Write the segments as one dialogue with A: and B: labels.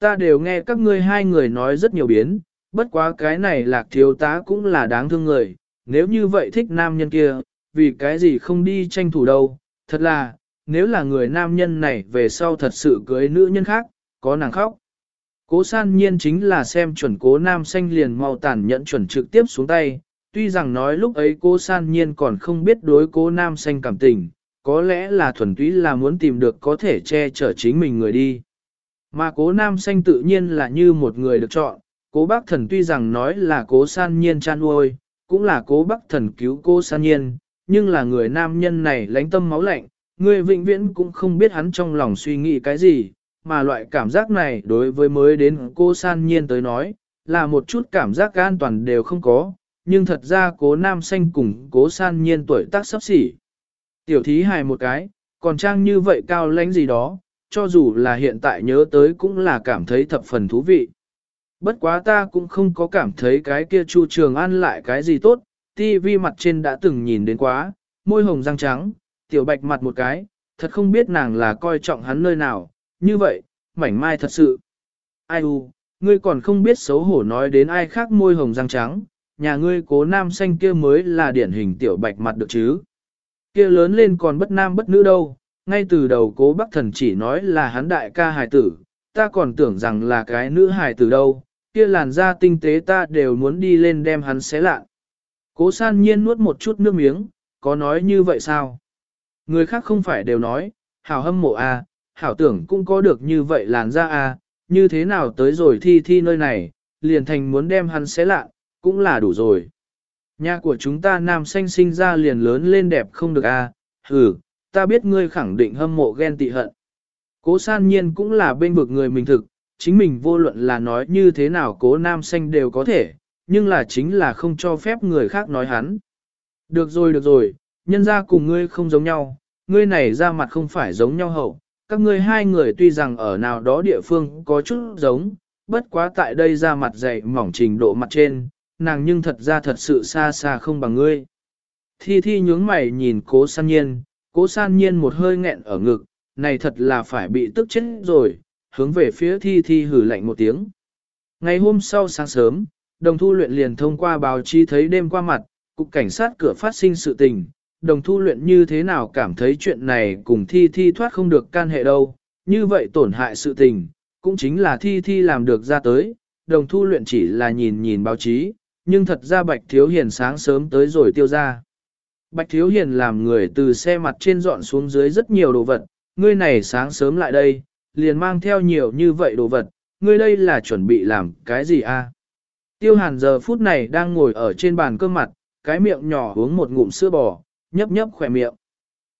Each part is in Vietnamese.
A: Ta đều nghe các ngươi hai người nói rất nhiều biến, bất quá cái này lạc thiếu tá cũng là đáng thương người, nếu như vậy thích nam nhân kia, vì cái gì không đi tranh thủ đâu, thật là, nếu là người nam nhân này về sau thật sự cưới nữ nhân khác, có nàng khóc. Cố san nhiên chính là xem chuẩn cố nam xanh liền mau tàn nhẫn chuẩn trực tiếp xuống tay, tuy rằng nói lúc ấy cố san nhiên còn không biết đối cố nam xanh cảm tình, có lẽ là thuần túy là muốn tìm được có thể che chở chính mình người đi. Mà cố nam xanh tự nhiên là như một người được chọn, cố bác thần tuy rằng nói là cố san nhiên chan uôi, cũng là cố bác thần cứu cố san nhiên, nhưng là người nam nhân này lánh tâm máu lạnh, người vĩnh viễn cũng không biết hắn trong lòng suy nghĩ cái gì, mà loại cảm giác này đối với mới đến cô san nhiên tới nói, là một chút cảm giác an toàn đều không có, nhưng thật ra cố nam xanh cùng cố san nhiên tuổi tác sắp xỉ. Tiểu thí hài một cái, còn trang như vậy cao lãnh gì đó, cho dù là hiện tại nhớ tới cũng là cảm thấy thập phần thú vị. Bất quá ta cũng không có cảm thấy cái kia Chu Trường An lại cái gì tốt, TV mặt trên đã từng nhìn đến quá, môi hồng răng trắng, tiểu bạch mặt một cái, thật không biết nàng là coi trọng hắn nơi nào, như vậy, mảnh mai thật sự. Ai u, ngươi còn không biết xấu hổ nói đến ai khác môi hồng răng trắng, nhà ngươi cố nam xanh kia mới là điển hình tiểu bạch mặt được chứ. Kia lớn lên còn bất nam bất nữ đâu, ngay từ đầu cố bác thần chỉ nói là hắn đại ca hài tử, ta còn tưởng rằng là cái nữ hài tử đâu, kia làn da tinh tế ta đều muốn đi lên đem hắn xé lạ. Cố san nhiên nuốt một chút nước miếng, có nói như vậy sao? Người khác không phải đều nói, hảo hâm mộ a, à, hảo tưởng cũng có được như vậy làn da a, à, như thế nào tới rồi thi thi nơi này, liền thành muốn đem hắn xé lạ, cũng là đủ rồi. Nhà của chúng ta nam xanh sinh ra liền lớn lên đẹp không được a, hử, hừ, ta biết ngươi khẳng định hâm mộ ghen tị hận. Cố san nhiên cũng là bên vực người mình thực, chính mình vô luận là nói như thế nào cố nam xanh đều có thể, nhưng là chính là không cho phép người khác nói hắn. Được rồi được rồi, nhân ra cùng ngươi không giống nhau, ngươi này ra mặt không phải giống nhau hậu, các ngươi hai người tuy rằng ở nào đó địa phương có chút giống, bất quá tại đây ra mặt dày mỏng trình độ mặt trên, nàng nhưng thật ra thật sự xa xa không bằng ngươi. Thi thi nhướng mày nhìn cố san nhiên, cố san nhiên một hơi nghẹn ở ngực, này thật là phải bị tức chết rồi, hướng về phía thi thi hử lạnh một tiếng. Ngày hôm sau sáng sớm, đồng thu luyện liền thông qua báo chí thấy đêm qua mặt, cục cảnh sát cửa phát sinh sự tình, đồng thu luyện như thế nào cảm thấy chuyện này cùng thi thi thoát không được can hệ đâu, như vậy tổn hại sự tình, cũng chính là thi thi làm được ra tới, đồng thu luyện chỉ là nhìn nhìn báo chí, nhưng thật ra Bạch Thiếu Hiền sáng sớm tới rồi tiêu ra. Bạch Thiếu Hiền làm người từ xe mặt trên dọn xuống dưới rất nhiều đồ vật, ngươi này sáng sớm lại đây, liền mang theo nhiều như vậy đồ vật, ngươi đây là chuẩn bị làm cái gì a? Tiêu hàn giờ phút này đang ngồi ở trên bàn cơm mặt, cái miệng nhỏ uống một ngụm sữa bò, nhấp nhấp khỏe miệng.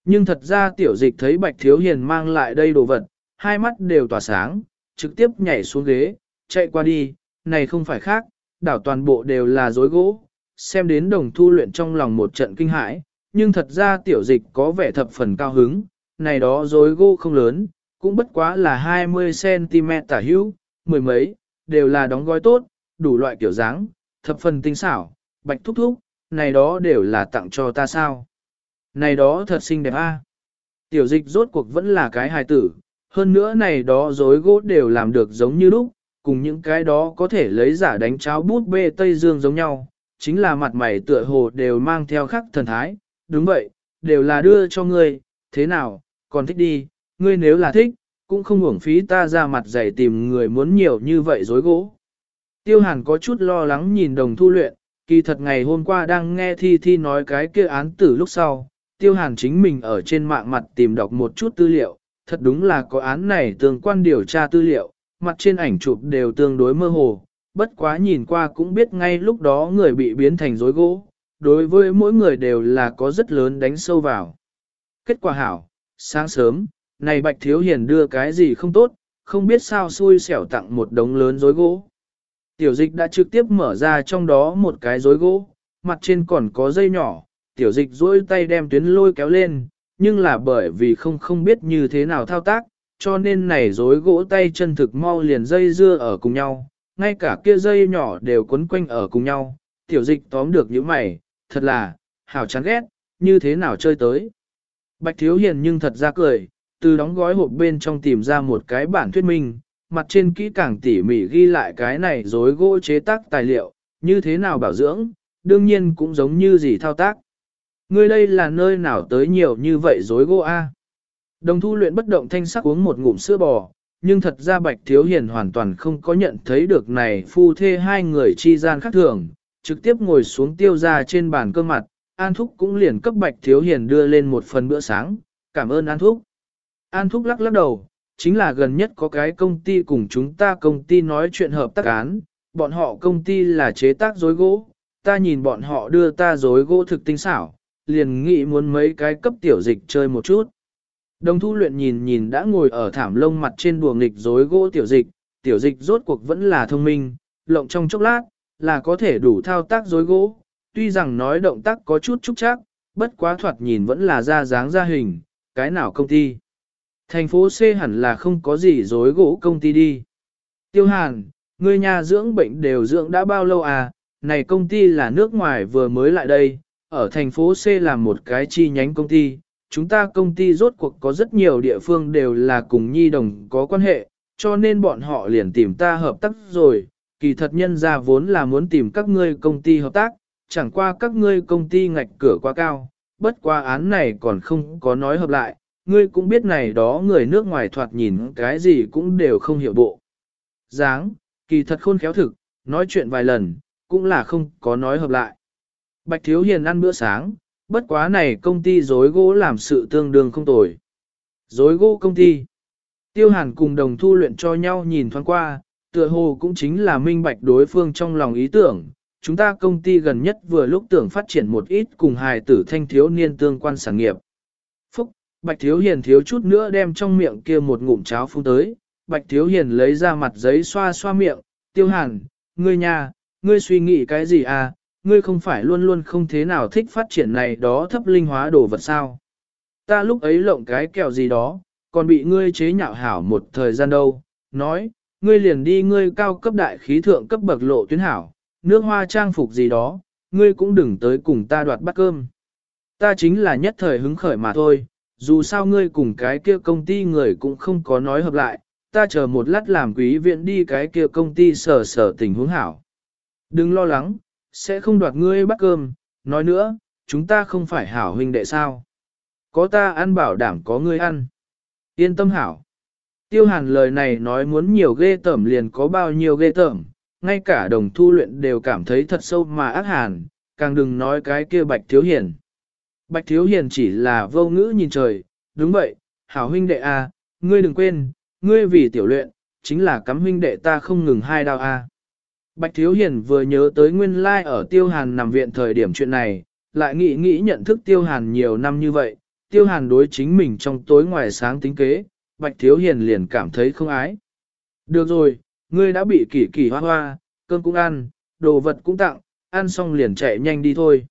A: Nhưng thật ra tiểu dịch thấy Bạch Thiếu Hiền mang lại đây đồ vật, hai mắt đều tỏa sáng, trực tiếp nhảy xuống ghế, chạy qua đi, này không phải khác, đảo toàn bộ đều là dối gỗ, xem đến đồng thu luyện trong lòng một trận kinh hãi, nhưng thật ra tiểu dịch có vẻ thập phần cao hứng, này đó dối gỗ không lớn, cũng bất quá là 20cm tả hữu, mười mấy, đều là đóng gói tốt, đủ loại kiểu dáng, thập phần tinh xảo, bạch thúc thúc, này đó đều là tặng cho ta sao. Này đó thật xinh đẹp a. Tiểu dịch rốt cuộc vẫn là cái hài tử, hơn nữa này đó dối gỗ đều làm được giống như lúc, cùng những cái đó có thể lấy giả đánh cháo bút bê Tây Dương giống nhau, chính là mặt mày tựa hồ đều mang theo khắc thần thái, đúng vậy, đều là đưa cho ngươi, thế nào, còn thích đi, ngươi nếu là thích, cũng không uổng phí ta ra mặt dày tìm người muốn nhiều như vậy dối gỗ. Tiêu hàn có chút lo lắng nhìn đồng thu luyện, kỳ thật ngày hôm qua đang nghe Thi Thi nói cái kia án tử lúc sau, tiêu hàn chính mình ở trên mạng mặt tìm đọc một chút tư liệu, thật đúng là có án này tương quan điều tra tư liệu, mặt trên ảnh chụp đều tương đối mơ hồ, bất quá nhìn qua cũng biết ngay lúc đó người bị biến thành rối gỗ, đối với mỗi người đều là có rất lớn đánh sâu vào. Kết quả hảo, sáng sớm, này Bạch Thiếu Hiền đưa cái gì không tốt, không biết sao xui xẻo tặng một đống lớn rối gỗ. Tiểu dịch đã trực tiếp mở ra trong đó một cái rối gỗ, mặt trên còn có dây nhỏ, tiểu dịch duỗi tay đem tuyến lôi kéo lên, nhưng là bởi vì không không biết như thế nào thao tác, cho nên này rối gỗ tay chân thực mau liền dây dưa ở cùng nhau, ngay cả kia dây nhỏ đều quấn quanh ở cùng nhau, tiểu dịch tóm được những mày, thật là, hảo chán ghét, như thế nào chơi tới. Bạch Thiếu Hiền nhưng thật ra cười, từ đóng gói hộp bên trong tìm ra một cái bản thuyết minh, mặt trên kỹ càng tỉ mỉ ghi lại cái này dối gỗ chế tác tài liệu, như thế nào bảo dưỡng, đương nhiên cũng giống như gì thao tác. Ngươi đây là nơi nào tới nhiều như vậy dối gỗ a? Đồng thu luyện bất động thanh sắc uống một ngụm sữa bò, nhưng thật ra Bạch Thiếu Hiền hoàn toàn không có nhận thấy được này phu thê hai người chi gian khác thường, trực tiếp ngồi xuống tiêu ra trên bàn cơ mặt, An Thúc cũng liền cấp Bạch Thiếu Hiền đưa lên một phần bữa sáng, cảm ơn An Thúc. An Thúc lắc lắc đầu, chính là gần nhất có cái công ty cùng chúng ta công ty nói chuyện hợp tác án, bọn họ công ty là chế tác dối gỗ, ta nhìn bọn họ đưa ta dối gỗ thực tinh xảo, liền nghĩ muốn mấy cái cấp tiểu dịch chơi một chút. Đồng thu luyện nhìn nhìn đã ngồi ở thảm lông mặt trên đùa nghịch dối gỗ tiểu dịch, tiểu dịch rốt cuộc vẫn là thông minh, lộng trong chốc lát, là có thể đủ thao tác dối gỗ, tuy rằng nói động tác có chút trúc chắc, bất quá thoạt nhìn vẫn là ra dáng ra hình, cái nào công ty. Thành phố C hẳn là không có gì dối gỗ công ty đi. Tiêu Hàn, người nhà dưỡng bệnh đều dưỡng đã bao lâu à, này công ty là nước ngoài vừa mới lại đây, ở thành phố C là một cái chi nhánh công ty, chúng ta công ty rốt cuộc có rất nhiều địa phương đều là cùng nhi đồng có quan hệ, cho nên bọn họ liền tìm ta hợp tác rồi, kỳ thật nhân ra vốn là muốn tìm các ngươi công ty hợp tác, chẳng qua các ngươi công ty ngạch cửa quá cao, bất qua án này còn không có nói hợp lại, ngươi cũng biết này đó người nước ngoài thoạt nhìn cái gì cũng đều không hiểu bộ. Giáng, kỳ thật khôn khéo thực, nói chuyện vài lần, cũng là không có nói hợp lại. Bạch Thiếu Hiền ăn bữa sáng, bất quá này công ty dối gỗ làm sự tương đương không tồi. Dối gỗ công ty. Tiêu Hàn cùng đồng thu luyện cho nhau nhìn thoáng qua, tựa hồ cũng chính là minh bạch đối phương trong lòng ý tưởng. Chúng ta công ty gần nhất vừa lúc tưởng phát triển một ít cùng hài tử thanh thiếu niên tương quan sản nghiệp. Phúc, Bạch Thiếu Hiền thiếu chút nữa đem trong miệng kia một ngụm cháo phun tới. Bạch Thiếu Hiền lấy ra mặt giấy xoa xoa miệng, tiêu hàn, ngươi nhà, ngươi suy nghĩ cái gì à, ngươi không phải luôn luôn không thế nào thích phát triển này đó thấp linh hóa đồ vật sao. Ta lúc ấy lộng cái kẹo gì đó, còn bị ngươi chế nhạo hảo một thời gian đâu, nói, ngươi liền đi ngươi cao cấp đại khí thượng cấp bậc lộ tuyến hảo, nước hoa trang phục gì đó, ngươi cũng đừng tới cùng ta đoạt bát cơm. Ta chính là nhất thời hứng khởi mà thôi, dù sao ngươi cùng cái kia công ty người cũng không có nói hợp lại, ta chờ một lát làm quý viện đi cái kia công ty sở sở tình huống hảo. Đừng lo lắng, sẽ không đoạt ngươi bắt cơm, nói nữa, chúng ta không phải hảo huynh đệ sao. Có ta ăn bảo đảm có ngươi ăn. Yên tâm hảo. Tiêu hàn lời này nói muốn nhiều ghê tởm liền có bao nhiêu ghê tởm, ngay cả đồng thu luyện đều cảm thấy thật sâu mà ác hàn, càng đừng nói cái kia bạch thiếu hiền. Bạch thiếu hiền chỉ là vô ngữ nhìn trời, đúng vậy, hảo huynh đệ a, à, ngươi đừng quên, ngươi vì tiểu luyện, chính là cắm huynh đệ ta không ngừng hai đao a. À. Bạch Thiếu Hiền vừa nhớ tới nguyên lai like ở Tiêu Hàn nằm viện thời điểm chuyện này, lại nghĩ nghĩ nhận thức Tiêu Hàn nhiều năm như vậy, Tiêu Hàn đối chính mình trong tối ngoài sáng tính kế, Bạch Thiếu Hiền liền cảm thấy không ái. Được rồi, ngươi đã bị kỳ kỳ hoa hoa, cơm cũng ăn, đồ vật cũng tặng, ăn xong liền chạy nhanh đi thôi.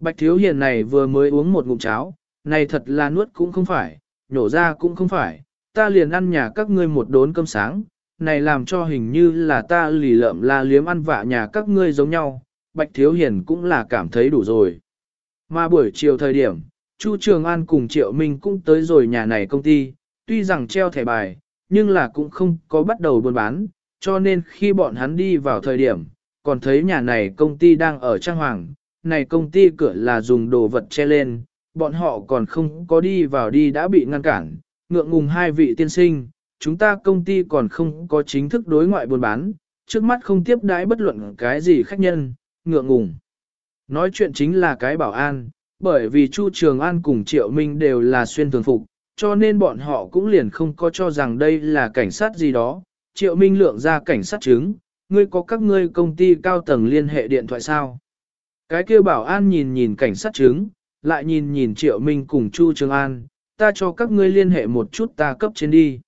A: Bạch Thiếu Hiền này vừa mới uống một ngụm cháo, này thật là nuốt cũng không phải, nhổ ra cũng không phải, ta liền ăn nhà các ngươi một đốn cơm sáng, này làm cho hình như là ta lì lợm la liếm ăn vạ nhà các ngươi giống nhau, Bạch Thiếu Hiền cũng là cảm thấy đủ rồi. Mà buổi chiều thời điểm, Chu Trường An cùng Triệu Minh cũng tới rồi nhà này công ty, tuy rằng treo thẻ bài, nhưng là cũng không có bắt đầu buôn bán, cho nên khi bọn hắn đi vào thời điểm, còn thấy nhà này công ty đang ở trang hoàng, này công ty cửa là dùng đồ vật che lên, bọn họ còn không có đi vào đi đã bị ngăn cản, ngượng ngùng hai vị tiên sinh, chúng ta công ty còn không có chính thức đối ngoại buôn bán, trước mắt không tiếp đãi bất luận cái gì khách nhân, ngượng ngùng. Nói chuyện chính là cái bảo an, bởi vì Chu Trường An cùng Triệu Minh đều là xuyên thường phục, cho nên bọn họ cũng liền không có cho rằng đây là cảnh sát gì đó. Triệu Minh lượng ra cảnh sát chứng, ngươi có các ngươi công ty cao tầng liên hệ điện thoại sao? Cái kia bảo an nhìn nhìn cảnh sát chứng, lại nhìn nhìn Triệu Minh cùng Chu Trường An, ta cho các ngươi liên hệ một chút ta cấp trên đi.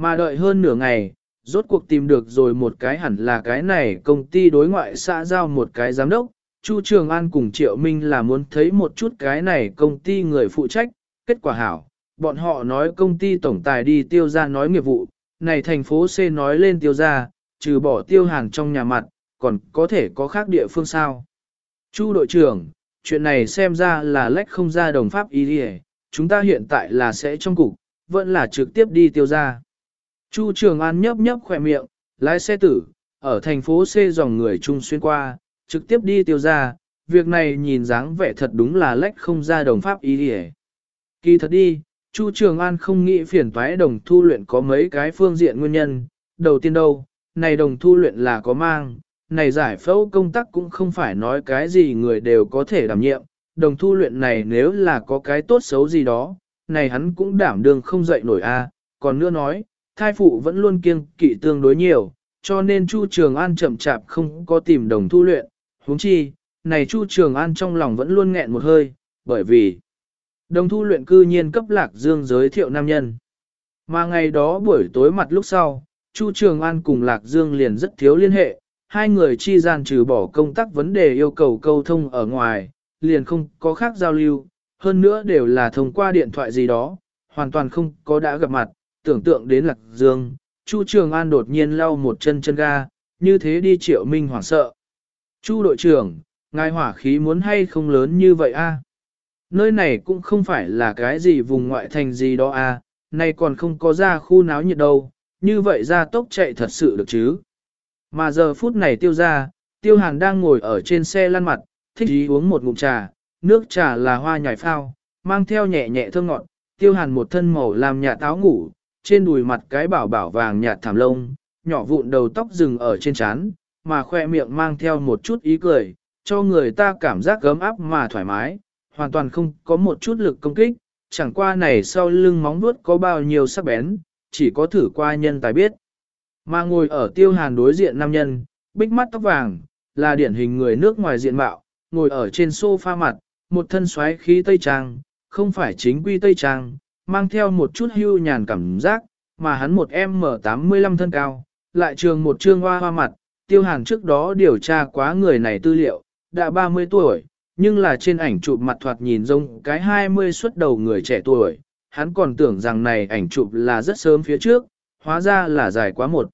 A: Mà đợi hơn nửa ngày, rốt cuộc tìm được rồi một cái hẳn là cái này công ty đối ngoại xã giao một cái giám đốc, Chu Trường An cùng Triệu Minh là muốn thấy một chút cái này công ty người phụ trách, kết quả hảo, bọn họ nói công ty tổng tài đi tiêu ra nói nghiệp vụ, này thành phố C nói lên tiêu ra, trừ bỏ tiêu hàng trong nhà mặt, còn có thể có khác địa phương sao. Chu đội trưởng, chuyện này xem ra là lách không ra đồng pháp ý đi chúng ta hiện tại là sẽ trong cục, vẫn là trực tiếp đi tiêu ra. Chu Trường An nhấp nhấp khỏe miệng, lái xe tử, ở thành phố C dòng người chung xuyên qua, trực tiếp đi tiêu ra, việc này nhìn dáng vẻ thật đúng là lách không ra đồng pháp ý đi Kỳ thật đi, Chu Trường An không nghĩ phiền toái đồng thu luyện có mấy cái phương diện nguyên nhân, đầu tiên đâu, này đồng thu luyện là có mang, này giải phẫu công tác cũng không phải nói cái gì người đều có thể đảm nhiệm, đồng thu luyện này nếu là có cái tốt xấu gì đó, này hắn cũng đảm đương không dậy nổi a. còn nữa nói, thai phụ vẫn luôn kiêng kỵ tương đối nhiều, cho nên Chu Trường An chậm chạp không có tìm đồng thu luyện, huống chi, này Chu Trường An trong lòng vẫn luôn nghẹn một hơi, bởi vì đồng thu luyện cư nhiên cấp lạc dương giới thiệu nam nhân. Mà ngày đó buổi tối mặt lúc sau, Chu Trường An cùng Lạc Dương liền rất thiếu liên hệ, hai người chi gian trừ bỏ công tác vấn đề yêu cầu câu thông ở ngoài, liền không có khác giao lưu, hơn nữa đều là thông qua điện thoại gì đó, hoàn toàn không có đã gặp mặt, tưởng tượng đến Lạc Dương, Chu Trường An đột nhiên lau một chân chân ga, như thế đi triệu minh hoảng sợ. Chu đội trưởng, ngài hỏa khí muốn hay không lớn như vậy a? Nơi này cũng không phải là cái gì vùng ngoại thành gì đó a, nay còn không có ra khu náo nhiệt đâu, như vậy ra tốc chạy thật sự được chứ. Mà giờ phút này tiêu ra, tiêu hàn đang ngồi ở trên xe lăn mặt, thích ý uống một ngụm trà, nước trà là hoa nhài phao, mang theo nhẹ nhẹ thơm ngọt, tiêu hàn một thân màu làm nhà táo ngủ, trên đùi mặt cái bảo bảo vàng nhạt thảm lông, nhỏ vụn đầu tóc rừng ở trên trán, mà khoe miệng mang theo một chút ý cười, cho người ta cảm giác gấm áp mà thoải mái, hoàn toàn không có một chút lực công kích, chẳng qua này sau lưng móng vuốt có bao nhiêu sắc bén, chỉ có thử qua nhân tài biết. Mà ngồi ở tiêu hàn đối diện nam nhân, bích mắt tóc vàng, là điển hình người nước ngoài diện mạo, ngồi ở trên sofa mặt, một thân xoáy khí tây trang, không phải chính quy tây trang, mang theo một chút hưu nhàn cảm giác, mà hắn một M85 thân cao, lại trường một trương hoa hoa mặt, tiêu hàn trước đó điều tra quá người này tư liệu, đã 30 tuổi, nhưng là trên ảnh chụp mặt thoạt nhìn giống cái 20 xuất đầu người trẻ tuổi, hắn còn tưởng rằng này ảnh chụp là rất sớm phía trước, hóa ra là dài quá một.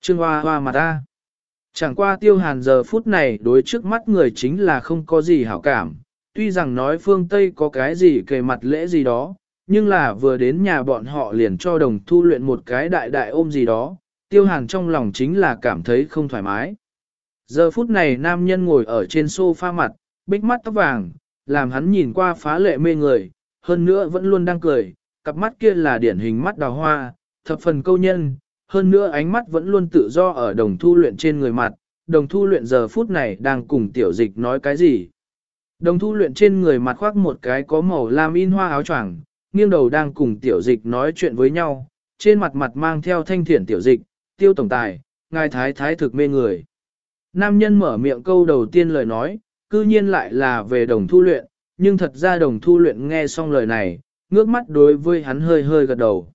A: Trương hoa hoa mặt ta. Chẳng qua tiêu hàn giờ phút này đối trước mắt người chính là không có gì hảo cảm, tuy rằng nói phương Tây có cái gì kề mặt lễ gì đó, nhưng là vừa đến nhà bọn họ liền cho đồng thu luyện một cái đại đại ôm gì đó, tiêu hàn trong lòng chính là cảm thấy không thoải mái. Giờ phút này nam nhân ngồi ở trên sofa mặt, bích mắt tóc vàng, làm hắn nhìn qua phá lệ mê người, hơn nữa vẫn luôn đang cười, cặp mắt kia là điển hình mắt đào hoa, thập phần câu nhân, hơn nữa ánh mắt vẫn luôn tự do ở đồng thu luyện trên người mặt, đồng thu luyện giờ phút này đang cùng tiểu dịch nói cái gì. Đồng thu luyện trên người mặt khoác một cái có màu lam in hoa áo choàng, nghiêng đầu đang cùng tiểu dịch nói chuyện với nhau, trên mặt mặt mang theo thanh thiển tiểu dịch, tiêu tổng tài, ngài thái thái thực mê người. Nam nhân mở miệng câu đầu tiên lời nói, cư nhiên lại là về đồng thu luyện, nhưng thật ra đồng thu luyện nghe xong lời này, ngước mắt đối với hắn hơi hơi gật đầu.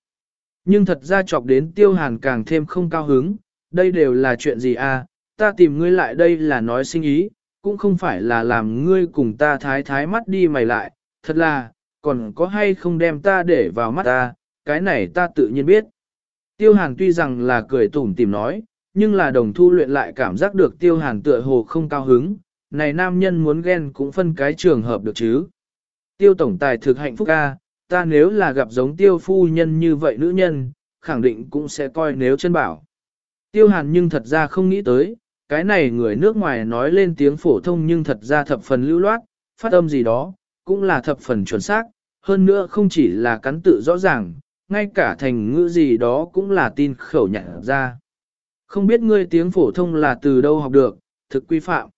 A: Nhưng thật ra chọc đến tiêu hàn càng thêm không cao hứng, đây đều là chuyện gì à, ta tìm ngươi lại đây là nói sinh ý, cũng không phải là làm ngươi cùng ta thái thái mắt đi mày lại, thật là, còn có hay không đem ta để vào mắt ta, cái này ta tự nhiên biết. Tiêu hàn tuy rằng là cười tủm tìm nói, nhưng là đồng thu luyện lại cảm giác được tiêu hàn tựa hồ không cao hứng, này nam nhân muốn ghen cũng phân cái trường hợp được chứ. Tiêu tổng tài thực hạnh phúc ca, ta nếu là gặp giống tiêu phu nhân như vậy nữ nhân, khẳng định cũng sẽ coi nếu chân bảo. Tiêu hàn nhưng thật ra không nghĩ tới, cái này người nước ngoài nói lên tiếng phổ thông nhưng thật ra thập phần lưu loát, phát âm gì đó, cũng là thập phần chuẩn xác, hơn nữa không chỉ là cắn tự rõ ràng, ngay cả thành ngữ gì đó cũng là tin khẩu nhận ra. Không biết ngươi tiếng phổ thông là từ đâu học được, thực quy phạm.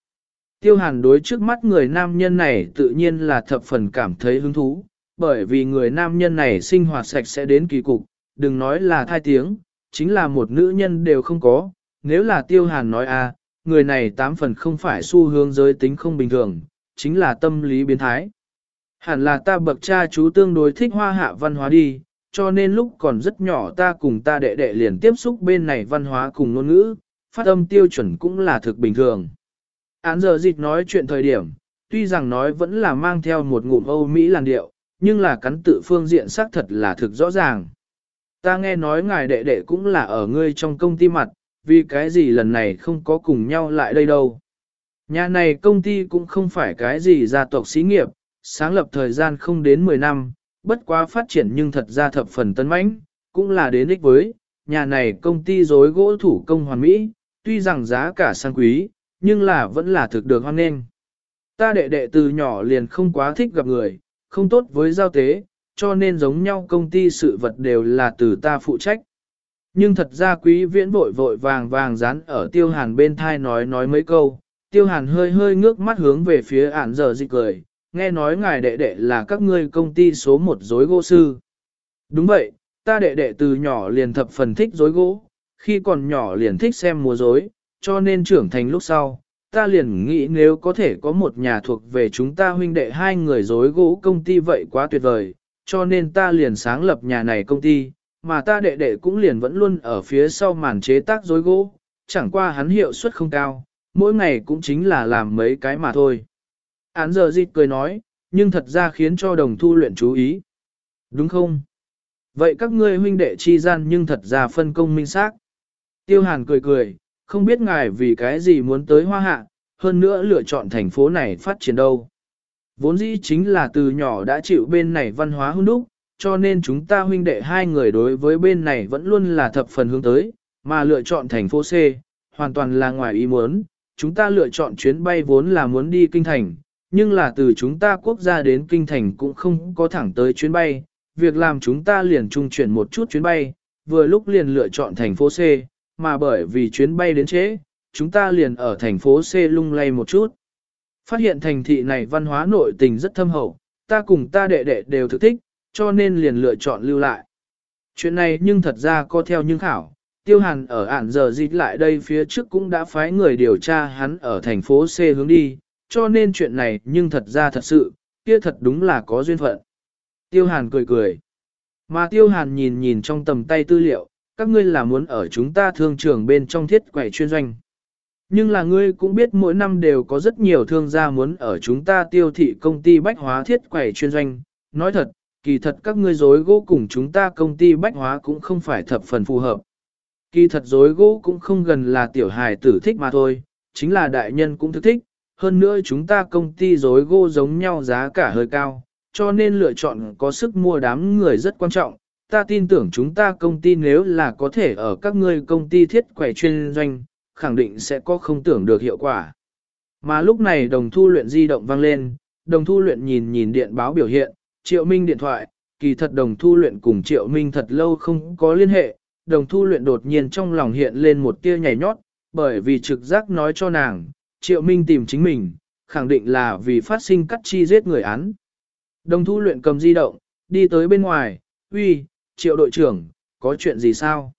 A: Tiêu hàn đối trước mắt người nam nhân này tự nhiên là thập phần cảm thấy hứng thú, bởi vì người nam nhân này sinh hoạt sạch sẽ đến kỳ cục, đừng nói là thai tiếng, chính là một nữ nhân đều không có, nếu là tiêu hàn nói a, người này tám phần không phải xu hướng giới tính không bình thường, chính là tâm lý biến thái. Hẳn là ta bậc cha chú tương đối thích hoa hạ văn hóa đi, cho nên lúc còn rất nhỏ ta cùng ta đệ đệ liền tiếp xúc bên này văn hóa cùng ngôn ngữ, phát âm tiêu chuẩn cũng là thực bình thường. Án giờ dịch nói chuyện thời điểm, tuy rằng nói vẫn là mang theo một ngụm Âu Mỹ làn điệu, nhưng là cắn tự phương diện xác thật là thực rõ ràng. Ta nghe nói ngài đệ đệ cũng là ở ngươi trong công ty mặt, vì cái gì lần này không có cùng nhau lại đây đâu. Nhà này công ty cũng không phải cái gì gia tộc xí nghiệp, sáng lập thời gian không đến 10 năm, bất quá phát triển nhưng thật ra thập phần tân mãnh, cũng là đến ích với, nhà này công ty dối gỗ thủ công hoàn mỹ, tuy rằng giá cả sang quý, nhưng là vẫn là thực được hoan nghênh. Ta đệ đệ từ nhỏ liền không quá thích gặp người, không tốt với giao tế, cho nên giống nhau công ty sự vật đều là từ ta phụ trách. Nhưng thật ra quý viễn vội vội vàng vàng dán ở tiêu hàn bên thai nói nói mấy câu, tiêu hàn hơi hơi ngước mắt hướng về phía ản giờ dịch cười, nghe nói ngài đệ đệ là các ngươi công ty số một dối gỗ sư. Đúng vậy, ta đệ đệ từ nhỏ liền thập phần thích dối gỗ, khi còn nhỏ liền thích xem múa dối, cho nên trưởng thành lúc sau, ta liền nghĩ nếu có thể có một nhà thuộc về chúng ta huynh đệ hai người dối gỗ công ty vậy quá tuyệt vời, cho nên ta liền sáng lập nhà này công ty, mà ta đệ đệ cũng liền vẫn luôn ở phía sau màn chế tác dối gỗ, chẳng qua hắn hiệu suất không cao, mỗi ngày cũng chính là làm mấy cái mà thôi. Án giờ dịch cười nói, nhưng thật ra khiến cho đồng thu luyện chú ý. Đúng không? Vậy các ngươi huynh đệ chi gian nhưng thật ra phân công minh xác. Tiêu hàn cười cười, không biết ngài vì cái gì muốn tới hoa hạ, hơn nữa lựa chọn thành phố này phát triển đâu. Vốn dĩ chính là từ nhỏ đã chịu bên này văn hóa hương đúc, cho nên chúng ta huynh đệ hai người đối với bên này vẫn luôn là thập phần hướng tới, mà lựa chọn thành phố C, hoàn toàn là ngoài ý muốn. Chúng ta lựa chọn chuyến bay vốn là muốn đi kinh thành, nhưng là từ chúng ta quốc gia đến kinh thành cũng không có thẳng tới chuyến bay, việc làm chúng ta liền trung chuyển một chút chuyến bay, vừa lúc liền lựa chọn thành phố C, mà bởi vì chuyến bay đến trễ, chúng ta liền ở thành phố C lung lay một chút. Phát hiện thành thị này văn hóa nội tình rất thâm hậu, ta cùng ta đệ đệ đều thực thích, cho nên liền lựa chọn lưu lại. Chuyện này nhưng thật ra có theo nhưng khảo, tiêu hàn ở ản giờ dịch lại đây phía trước cũng đã phái người điều tra hắn ở thành phố C hướng đi, cho nên chuyện này nhưng thật ra thật sự, kia thật đúng là có duyên phận. Tiêu hàn cười cười. Mà tiêu hàn nhìn nhìn trong tầm tay tư liệu, các ngươi là muốn ở chúng ta thương trường bên trong thiết quẩy chuyên doanh. Nhưng là ngươi cũng biết mỗi năm đều có rất nhiều thương gia muốn ở chúng ta tiêu thị công ty bách hóa thiết quẩy chuyên doanh. Nói thật, kỳ thật các ngươi dối gỗ cùng chúng ta công ty bách hóa cũng không phải thập phần phù hợp. Kỳ thật dối gỗ cũng không gần là tiểu hài tử thích mà thôi, chính là đại nhân cũng thức thích. Hơn nữa chúng ta công ty dối gô giống nhau giá cả hơi cao, cho nên lựa chọn có sức mua đám người rất quan trọng. Ta tin tưởng chúng ta công ty nếu là có thể ở các ngươi công ty thiết quẻ chuyên doanh, khẳng định sẽ có không tưởng được hiệu quả. Mà lúc này đồng thu luyện di động vang lên, đồng thu luyện nhìn nhìn điện báo biểu hiện, triệu minh điện thoại, kỳ thật đồng thu luyện cùng triệu minh thật lâu không có liên hệ, đồng thu luyện đột nhiên trong lòng hiện lên một tia nhảy nhót, bởi vì trực giác nói cho nàng, triệu minh tìm chính mình, khẳng định là vì phát sinh cắt chi giết người án. Đồng thu luyện cầm di động, đi tới bên ngoài, uy, triệu đội trưởng, có chuyện gì sao?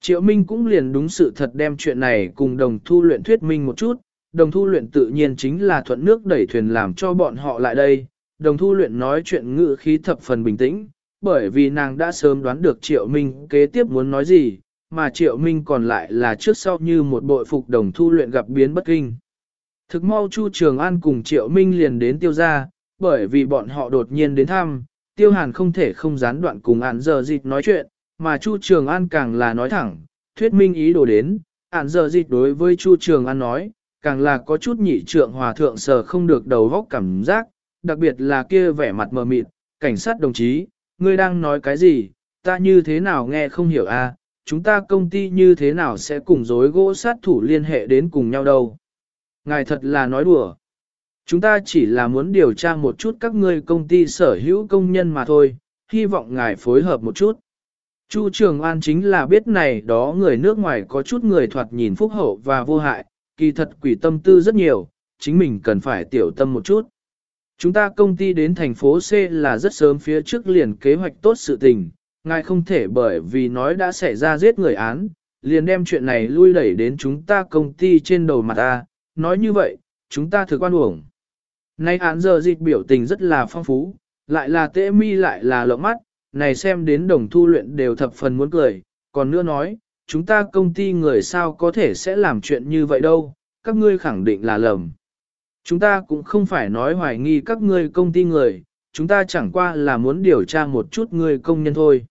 A: Triệu Minh cũng liền đúng sự thật đem chuyện này cùng đồng thu luyện thuyết minh một chút, đồng thu luyện tự nhiên chính là thuận nước đẩy thuyền làm cho bọn họ lại đây. Đồng thu luyện nói chuyện ngữ khí thập phần bình tĩnh, bởi vì nàng đã sớm đoán được Triệu Minh kế tiếp muốn nói gì, mà Triệu Minh còn lại là trước sau như một bội phục đồng thu luyện gặp biến bất kinh. Thực mau Chu Trường An cùng Triệu Minh liền đến tiêu gia, bởi vì bọn họ đột nhiên đến thăm, tiêu hàn không thể không gián đoạn cùng án giờ dịch nói chuyện, mà Chu Trường An càng là nói thẳng, thuyết minh ý đồ đến, án giờ dịch đối với Chu Trường An nói, càng là có chút nhị trượng hòa thượng sở không được đầu vóc cảm giác, đặc biệt là kia vẻ mặt mờ mịt, cảnh sát đồng chí, ngươi đang nói cái gì, ta như thế nào nghe không hiểu a? chúng ta công ty như thế nào sẽ cùng dối gỗ sát thủ liên hệ đến cùng nhau đâu. Ngài thật là nói đùa. Chúng ta chỉ là muốn điều tra một chút các ngươi công ty sở hữu công nhân mà thôi, hy vọng ngài phối hợp một chút. Chu Trường An chính là biết này đó người nước ngoài có chút người thoạt nhìn phúc hậu và vô hại, kỳ thật quỷ tâm tư rất nhiều, chính mình cần phải tiểu tâm một chút. Chúng ta công ty đến thành phố C là rất sớm phía trước liền kế hoạch tốt sự tình, ngài không thể bởi vì nói đã xảy ra giết người án, liền đem chuyện này lui đẩy đến chúng ta công ty trên đầu mặt ta, nói như vậy, chúng ta thực quan uổng. Nay án giờ dịch biểu tình rất là phong phú, lại là tệ mi lại là lộng mắt, này xem đến đồng thu luyện đều thập phần muốn cười, còn nữa nói, chúng ta công ty người sao có thể sẽ làm chuyện như vậy đâu, các ngươi khẳng định là lầm. Chúng ta cũng không phải nói hoài nghi các ngươi công ty người, chúng ta chẳng qua là muốn điều tra một chút người công nhân thôi.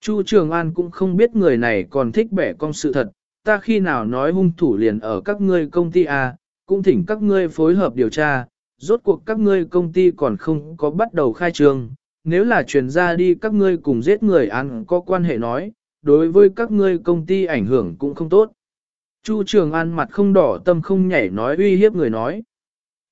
A: Chu Trường An cũng không biết người này còn thích bẻ cong sự thật, ta khi nào nói hung thủ liền ở các ngươi công ty à, cũng thỉnh các ngươi phối hợp điều tra, rốt cuộc các ngươi công ty còn không có bắt đầu khai trương, nếu là truyền ra đi các ngươi cùng giết người ăn có quan hệ nói, đối với các ngươi công ty ảnh hưởng cũng không tốt. Chu Trường An mặt không đỏ tâm không nhảy nói uy hiếp người nói.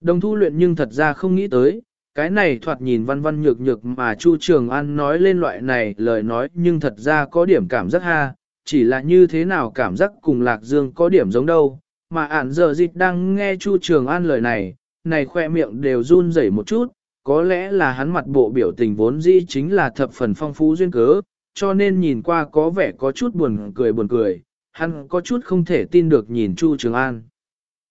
A: Đồng thu luyện nhưng thật ra không nghĩ tới, cái này thoạt nhìn văn văn nhược nhược mà Chu Trường An nói lên loại này lời nói nhưng thật ra có điểm cảm giác ha, chỉ là như thế nào cảm giác cùng Lạc Dương có điểm giống đâu, mà ản giờ dịch đang nghe Chu Trường An lời này, này khoe miệng đều run rẩy một chút, có lẽ là hắn mặt bộ biểu tình vốn dĩ chính là thập phần phong phú duyên cớ, cho nên nhìn qua có vẻ có chút buồn cười buồn cười, hắn có chút không thể tin được nhìn Chu Trường An.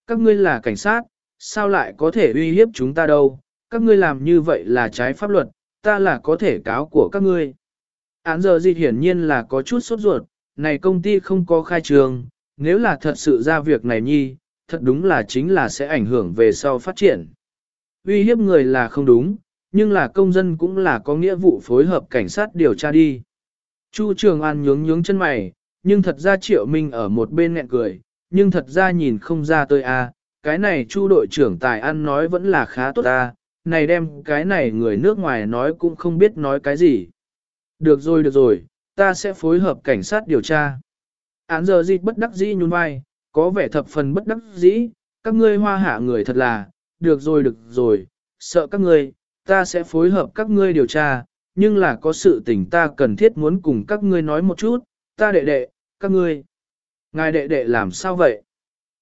A: Các ngươi là cảnh sát, sao lại có thể uy hiếp chúng ta đâu, các ngươi làm như vậy là trái pháp luật, ta là có thể cáo của các ngươi. Án giờ dịch hiển nhiên là có chút sốt ruột, này công ty không có khai trường, nếu là thật sự ra việc này nhi, thật đúng là chính là sẽ ảnh hưởng về sau phát triển. Uy hiếp người là không đúng, nhưng là công dân cũng là có nghĩa vụ phối hợp cảnh sát điều tra đi. Chu Trường An nhướng nhướng chân mày, nhưng thật ra Triệu Minh ở một bên nghẹn cười, nhưng thật ra nhìn không ra tôi a, à, cái này Chu đội trưởng tài ăn nói vẫn là khá tốt a, này đem cái này người nước ngoài nói cũng không biết nói cái gì. Được rồi được rồi, ta sẽ phối hợp cảnh sát điều tra. Án giờ dịch bất đắc dĩ nhún vai, có vẻ thập phần bất đắc dĩ, các ngươi hoa hạ người thật là, được rồi được rồi, sợ các ngươi, ta sẽ phối hợp các ngươi điều tra, nhưng là có sự tình ta cần thiết muốn cùng các ngươi nói một chút, ta đệ đệ, các ngươi. Ngài đệ đệ làm sao vậy?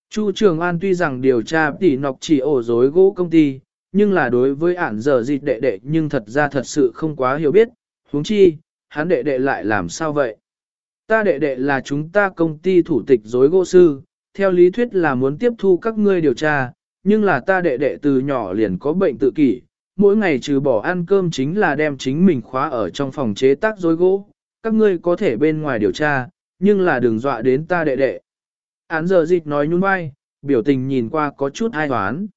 A: Chu Trường An tuy rằng điều tra tỉ nọc chỉ ổ dối gỗ công ty, nhưng là đối với ản giờ dịch đệ đệ nhưng thật ra thật sự không quá hiểu biết, huống chi, hắn đệ đệ lại làm sao vậy? Ta đệ đệ là chúng ta công ty thủ tịch dối gỗ sư, theo lý thuyết là muốn tiếp thu các ngươi điều tra, nhưng là ta đệ đệ từ nhỏ liền có bệnh tự kỷ, mỗi ngày trừ bỏ ăn cơm chính là đem chính mình khóa ở trong phòng chế tác dối gỗ, các ngươi có thể bên ngoài điều tra, nhưng là đừng dọa đến ta đệ đệ. Án giờ dịch nói nhún vai, biểu tình nhìn qua có chút ai hoán.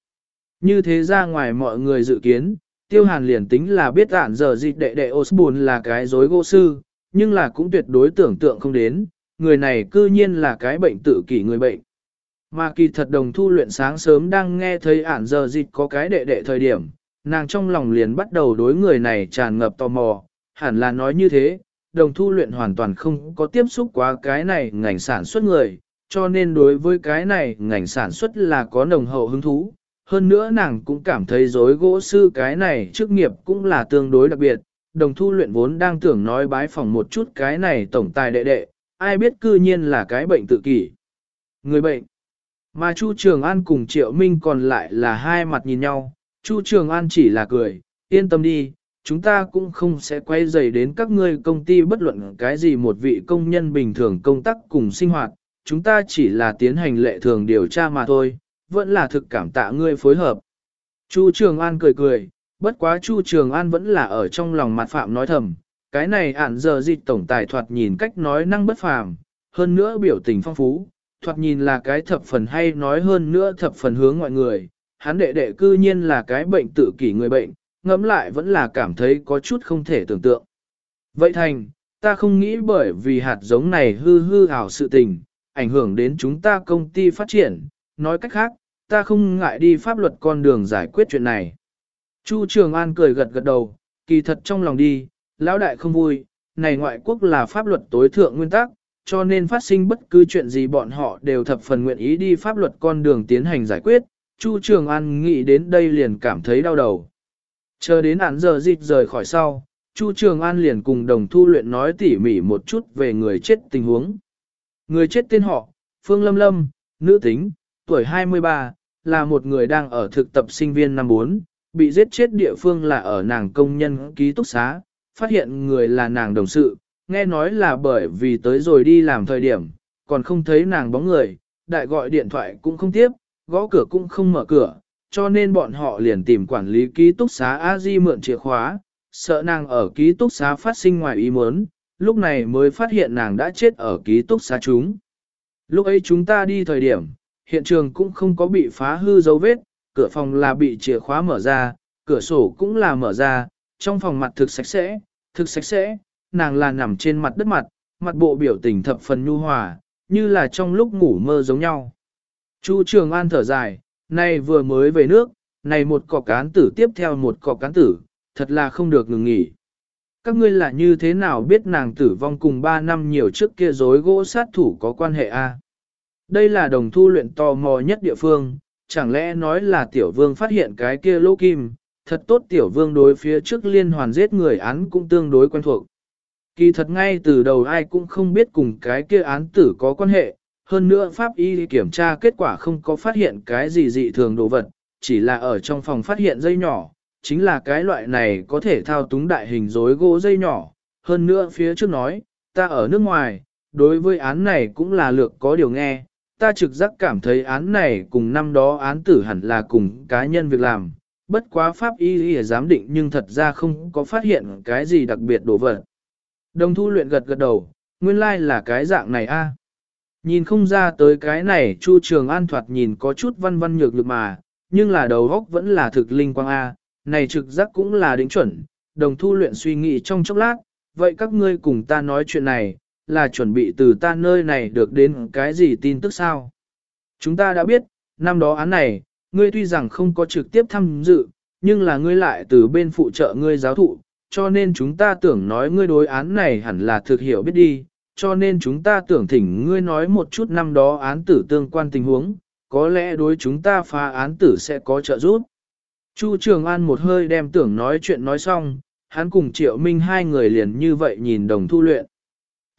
A: Như thế ra ngoài mọi người dự kiến, tiêu hàn liền tính là biết ản giờ dịch đệ đệ Osborne là cái dối gỗ sư, nhưng là cũng tuyệt đối tưởng tượng không đến, người này cư nhiên là cái bệnh tự kỷ người bệnh. Mà kỳ thật đồng thu luyện sáng sớm đang nghe thấy ản giờ dịch có cái đệ đệ thời điểm, nàng trong lòng liền bắt đầu đối người này tràn ngập tò mò, hẳn là nói như thế, đồng thu luyện hoàn toàn không có tiếp xúc quá cái này ngành sản xuất người, cho nên đối với cái này ngành sản xuất là có nồng hậu hứng thú. Hơn nữa nàng cũng cảm thấy dối gỗ sư cái này chức nghiệp cũng là tương đối đặc biệt, đồng thu luyện vốn đang tưởng nói bái phòng một chút cái này tổng tài đệ đệ, ai biết cư nhiên là cái bệnh tự kỷ. Người bệnh. Mà Chu Trường An cùng Triệu Minh còn lại là hai mặt nhìn nhau, Chu Trường An chỉ là cười, yên tâm đi, chúng ta cũng không sẽ quay dày đến các ngươi công ty bất luận cái gì một vị công nhân bình thường công tác cùng sinh hoạt, chúng ta chỉ là tiến hành lệ thường điều tra mà thôi, vẫn là thực cảm tạ ngươi phối hợp. Chu Trường An cười cười, bất quá Chu Trường An vẫn là ở trong lòng mặt phạm nói thầm, cái này ản giờ dịch tổng tài thoạt nhìn cách nói năng bất phàm, hơn nữa biểu tình phong phú, thoạt nhìn là cái thập phần hay nói hơn nữa thập phần hướng mọi người, hắn đệ đệ cư nhiên là cái bệnh tự kỷ người bệnh, ngẫm lại vẫn là cảm thấy có chút không thể tưởng tượng. Vậy thành, ta không nghĩ bởi vì hạt giống này hư hư ảo sự tình, ảnh hưởng đến chúng ta công ty phát triển, nói cách khác, ta không ngại đi pháp luật con đường giải quyết chuyện này. Chu Trường An cười gật gật đầu, kỳ thật trong lòng đi, lão đại không vui, này ngoại quốc là pháp luật tối thượng nguyên tắc, cho nên phát sinh bất cứ chuyện gì bọn họ đều thập phần nguyện ý đi pháp luật con đường tiến hành giải quyết. Chu Trường An nghĩ đến đây liền cảm thấy đau đầu. Chờ đến án giờ dịch rời khỏi sau, Chu Trường An liền cùng đồng thu luyện nói tỉ mỉ một chút về người chết tình huống. Người chết tên họ, Phương Lâm Lâm, nữ tính, tuổi 23, là một người đang ở thực tập sinh viên năm 4, bị giết chết địa phương là ở nàng công nhân ký túc xá, phát hiện người là nàng đồng sự, nghe nói là bởi vì tới rồi đi làm thời điểm, còn không thấy nàng bóng người, đại gọi điện thoại cũng không tiếp, gõ cửa cũng không mở cửa, cho nên bọn họ liền tìm quản lý ký túc xá a di mượn chìa khóa, sợ nàng ở ký túc xá phát sinh ngoài ý muốn, lúc này mới phát hiện nàng đã chết ở ký túc xá chúng. Lúc ấy chúng ta đi thời điểm, hiện trường cũng không có bị phá hư dấu vết, cửa phòng là bị chìa khóa mở ra, cửa sổ cũng là mở ra, trong phòng mặt thực sạch sẽ, thực sạch sẽ, nàng là nằm trên mặt đất mặt, mặt bộ biểu tình thập phần nhu hòa, như là trong lúc ngủ mơ giống nhau. Chu Trường An thở dài, nay vừa mới về nước, này một cọc cán tử tiếp theo một cọc cán tử, thật là không được ngừng nghỉ. Các ngươi là như thế nào biết nàng tử vong cùng 3 năm nhiều trước kia dối gỗ sát thủ có quan hệ a? Đây là đồng thu luyện tò mò nhất địa phương, chẳng lẽ nói là tiểu vương phát hiện cái kia lỗ kim, thật tốt tiểu vương đối phía trước liên hoàn giết người án cũng tương đối quen thuộc. Kỳ thật ngay từ đầu ai cũng không biết cùng cái kia án tử có quan hệ, hơn nữa pháp y kiểm tra kết quả không có phát hiện cái gì dị thường đồ vật, chỉ là ở trong phòng phát hiện dây nhỏ, chính là cái loại này có thể thao túng đại hình rối gỗ dây nhỏ. Hơn nữa phía trước nói, ta ở nước ngoài, đối với án này cũng là lược có điều nghe, ta trực giác cảm thấy án này cùng năm đó án tử hẳn là cùng cá nhân việc làm, bất quá pháp y y giám định nhưng thật ra không có phát hiện cái gì đặc biệt đổ vật. Đồng thu luyện gật gật đầu, nguyên lai like là cái dạng này a. Nhìn không ra tới cái này Chu Trường An thoạt nhìn có chút văn văn nhược nhược mà, nhưng là đầu óc vẫn là thực linh quang A, này trực giác cũng là đính chuẩn, đồng thu luyện suy nghĩ trong chốc lát, vậy các ngươi cùng ta nói chuyện này, là chuẩn bị từ ta nơi này được đến cái gì tin tức sao? Chúng ta đã biết, năm đó án này, ngươi tuy rằng không có trực tiếp tham dự, nhưng là ngươi lại từ bên phụ trợ ngươi giáo thụ, cho nên chúng ta tưởng nói ngươi đối án này hẳn là thực hiểu biết đi, cho nên chúng ta tưởng thỉnh ngươi nói một chút năm đó án tử tương quan tình huống, có lẽ đối chúng ta phá án tử sẽ có trợ giúp. Chu Trường An một hơi đem tưởng nói chuyện nói xong, hắn cùng Triệu Minh hai người liền như vậy nhìn đồng thu luyện.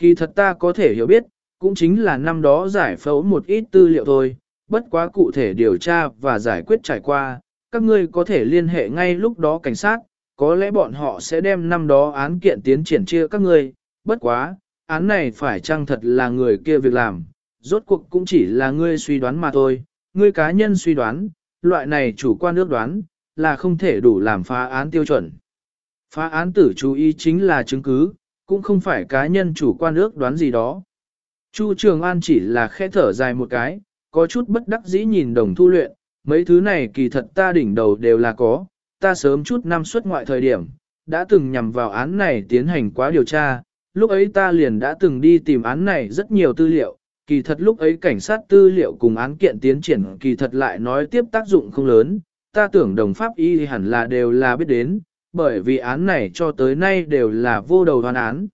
A: Kỳ thật ta có thể hiểu biết, cũng chính là năm đó giải phẫu một ít tư liệu thôi, bất quá cụ thể điều tra và giải quyết trải qua, các ngươi có thể liên hệ ngay lúc đó cảnh sát, có lẽ bọn họ sẽ đem năm đó án kiện tiến triển chia các ngươi, bất quá, án này phải chăng thật là người kia việc làm, rốt cuộc cũng chỉ là ngươi suy đoán mà thôi, ngươi cá nhân suy đoán, loại này chủ quan ước đoán, là không thể đủ làm phá án tiêu chuẩn. Phá án tử chú ý chính là chứng cứ, cũng không phải cá nhân chủ quan ước đoán gì đó. Chu Trường An chỉ là khẽ thở dài một cái, có chút bất đắc dĩ nhìn đồng thu luyện, mấy thứ này kỳ thật ta đỉnh đầu đều là có, ta sớm chút năm xuất ngoại thời điểm, đã từng nhằm vào án này tiến hành quá điều tra, lúc ấy ta liền đã từng đi tìm án này rất nhiều tư liệu, kỳ thật lúc ấy cảnh sát tư liệu cùng án kiện tiến triển kỳ thật lại nói tiếp tác dụng không lớn, ta tưởng đồng pháp y hẳn là đều là biết đến, bởi vì án này cho tới nay đều là vô đầu hoàn án.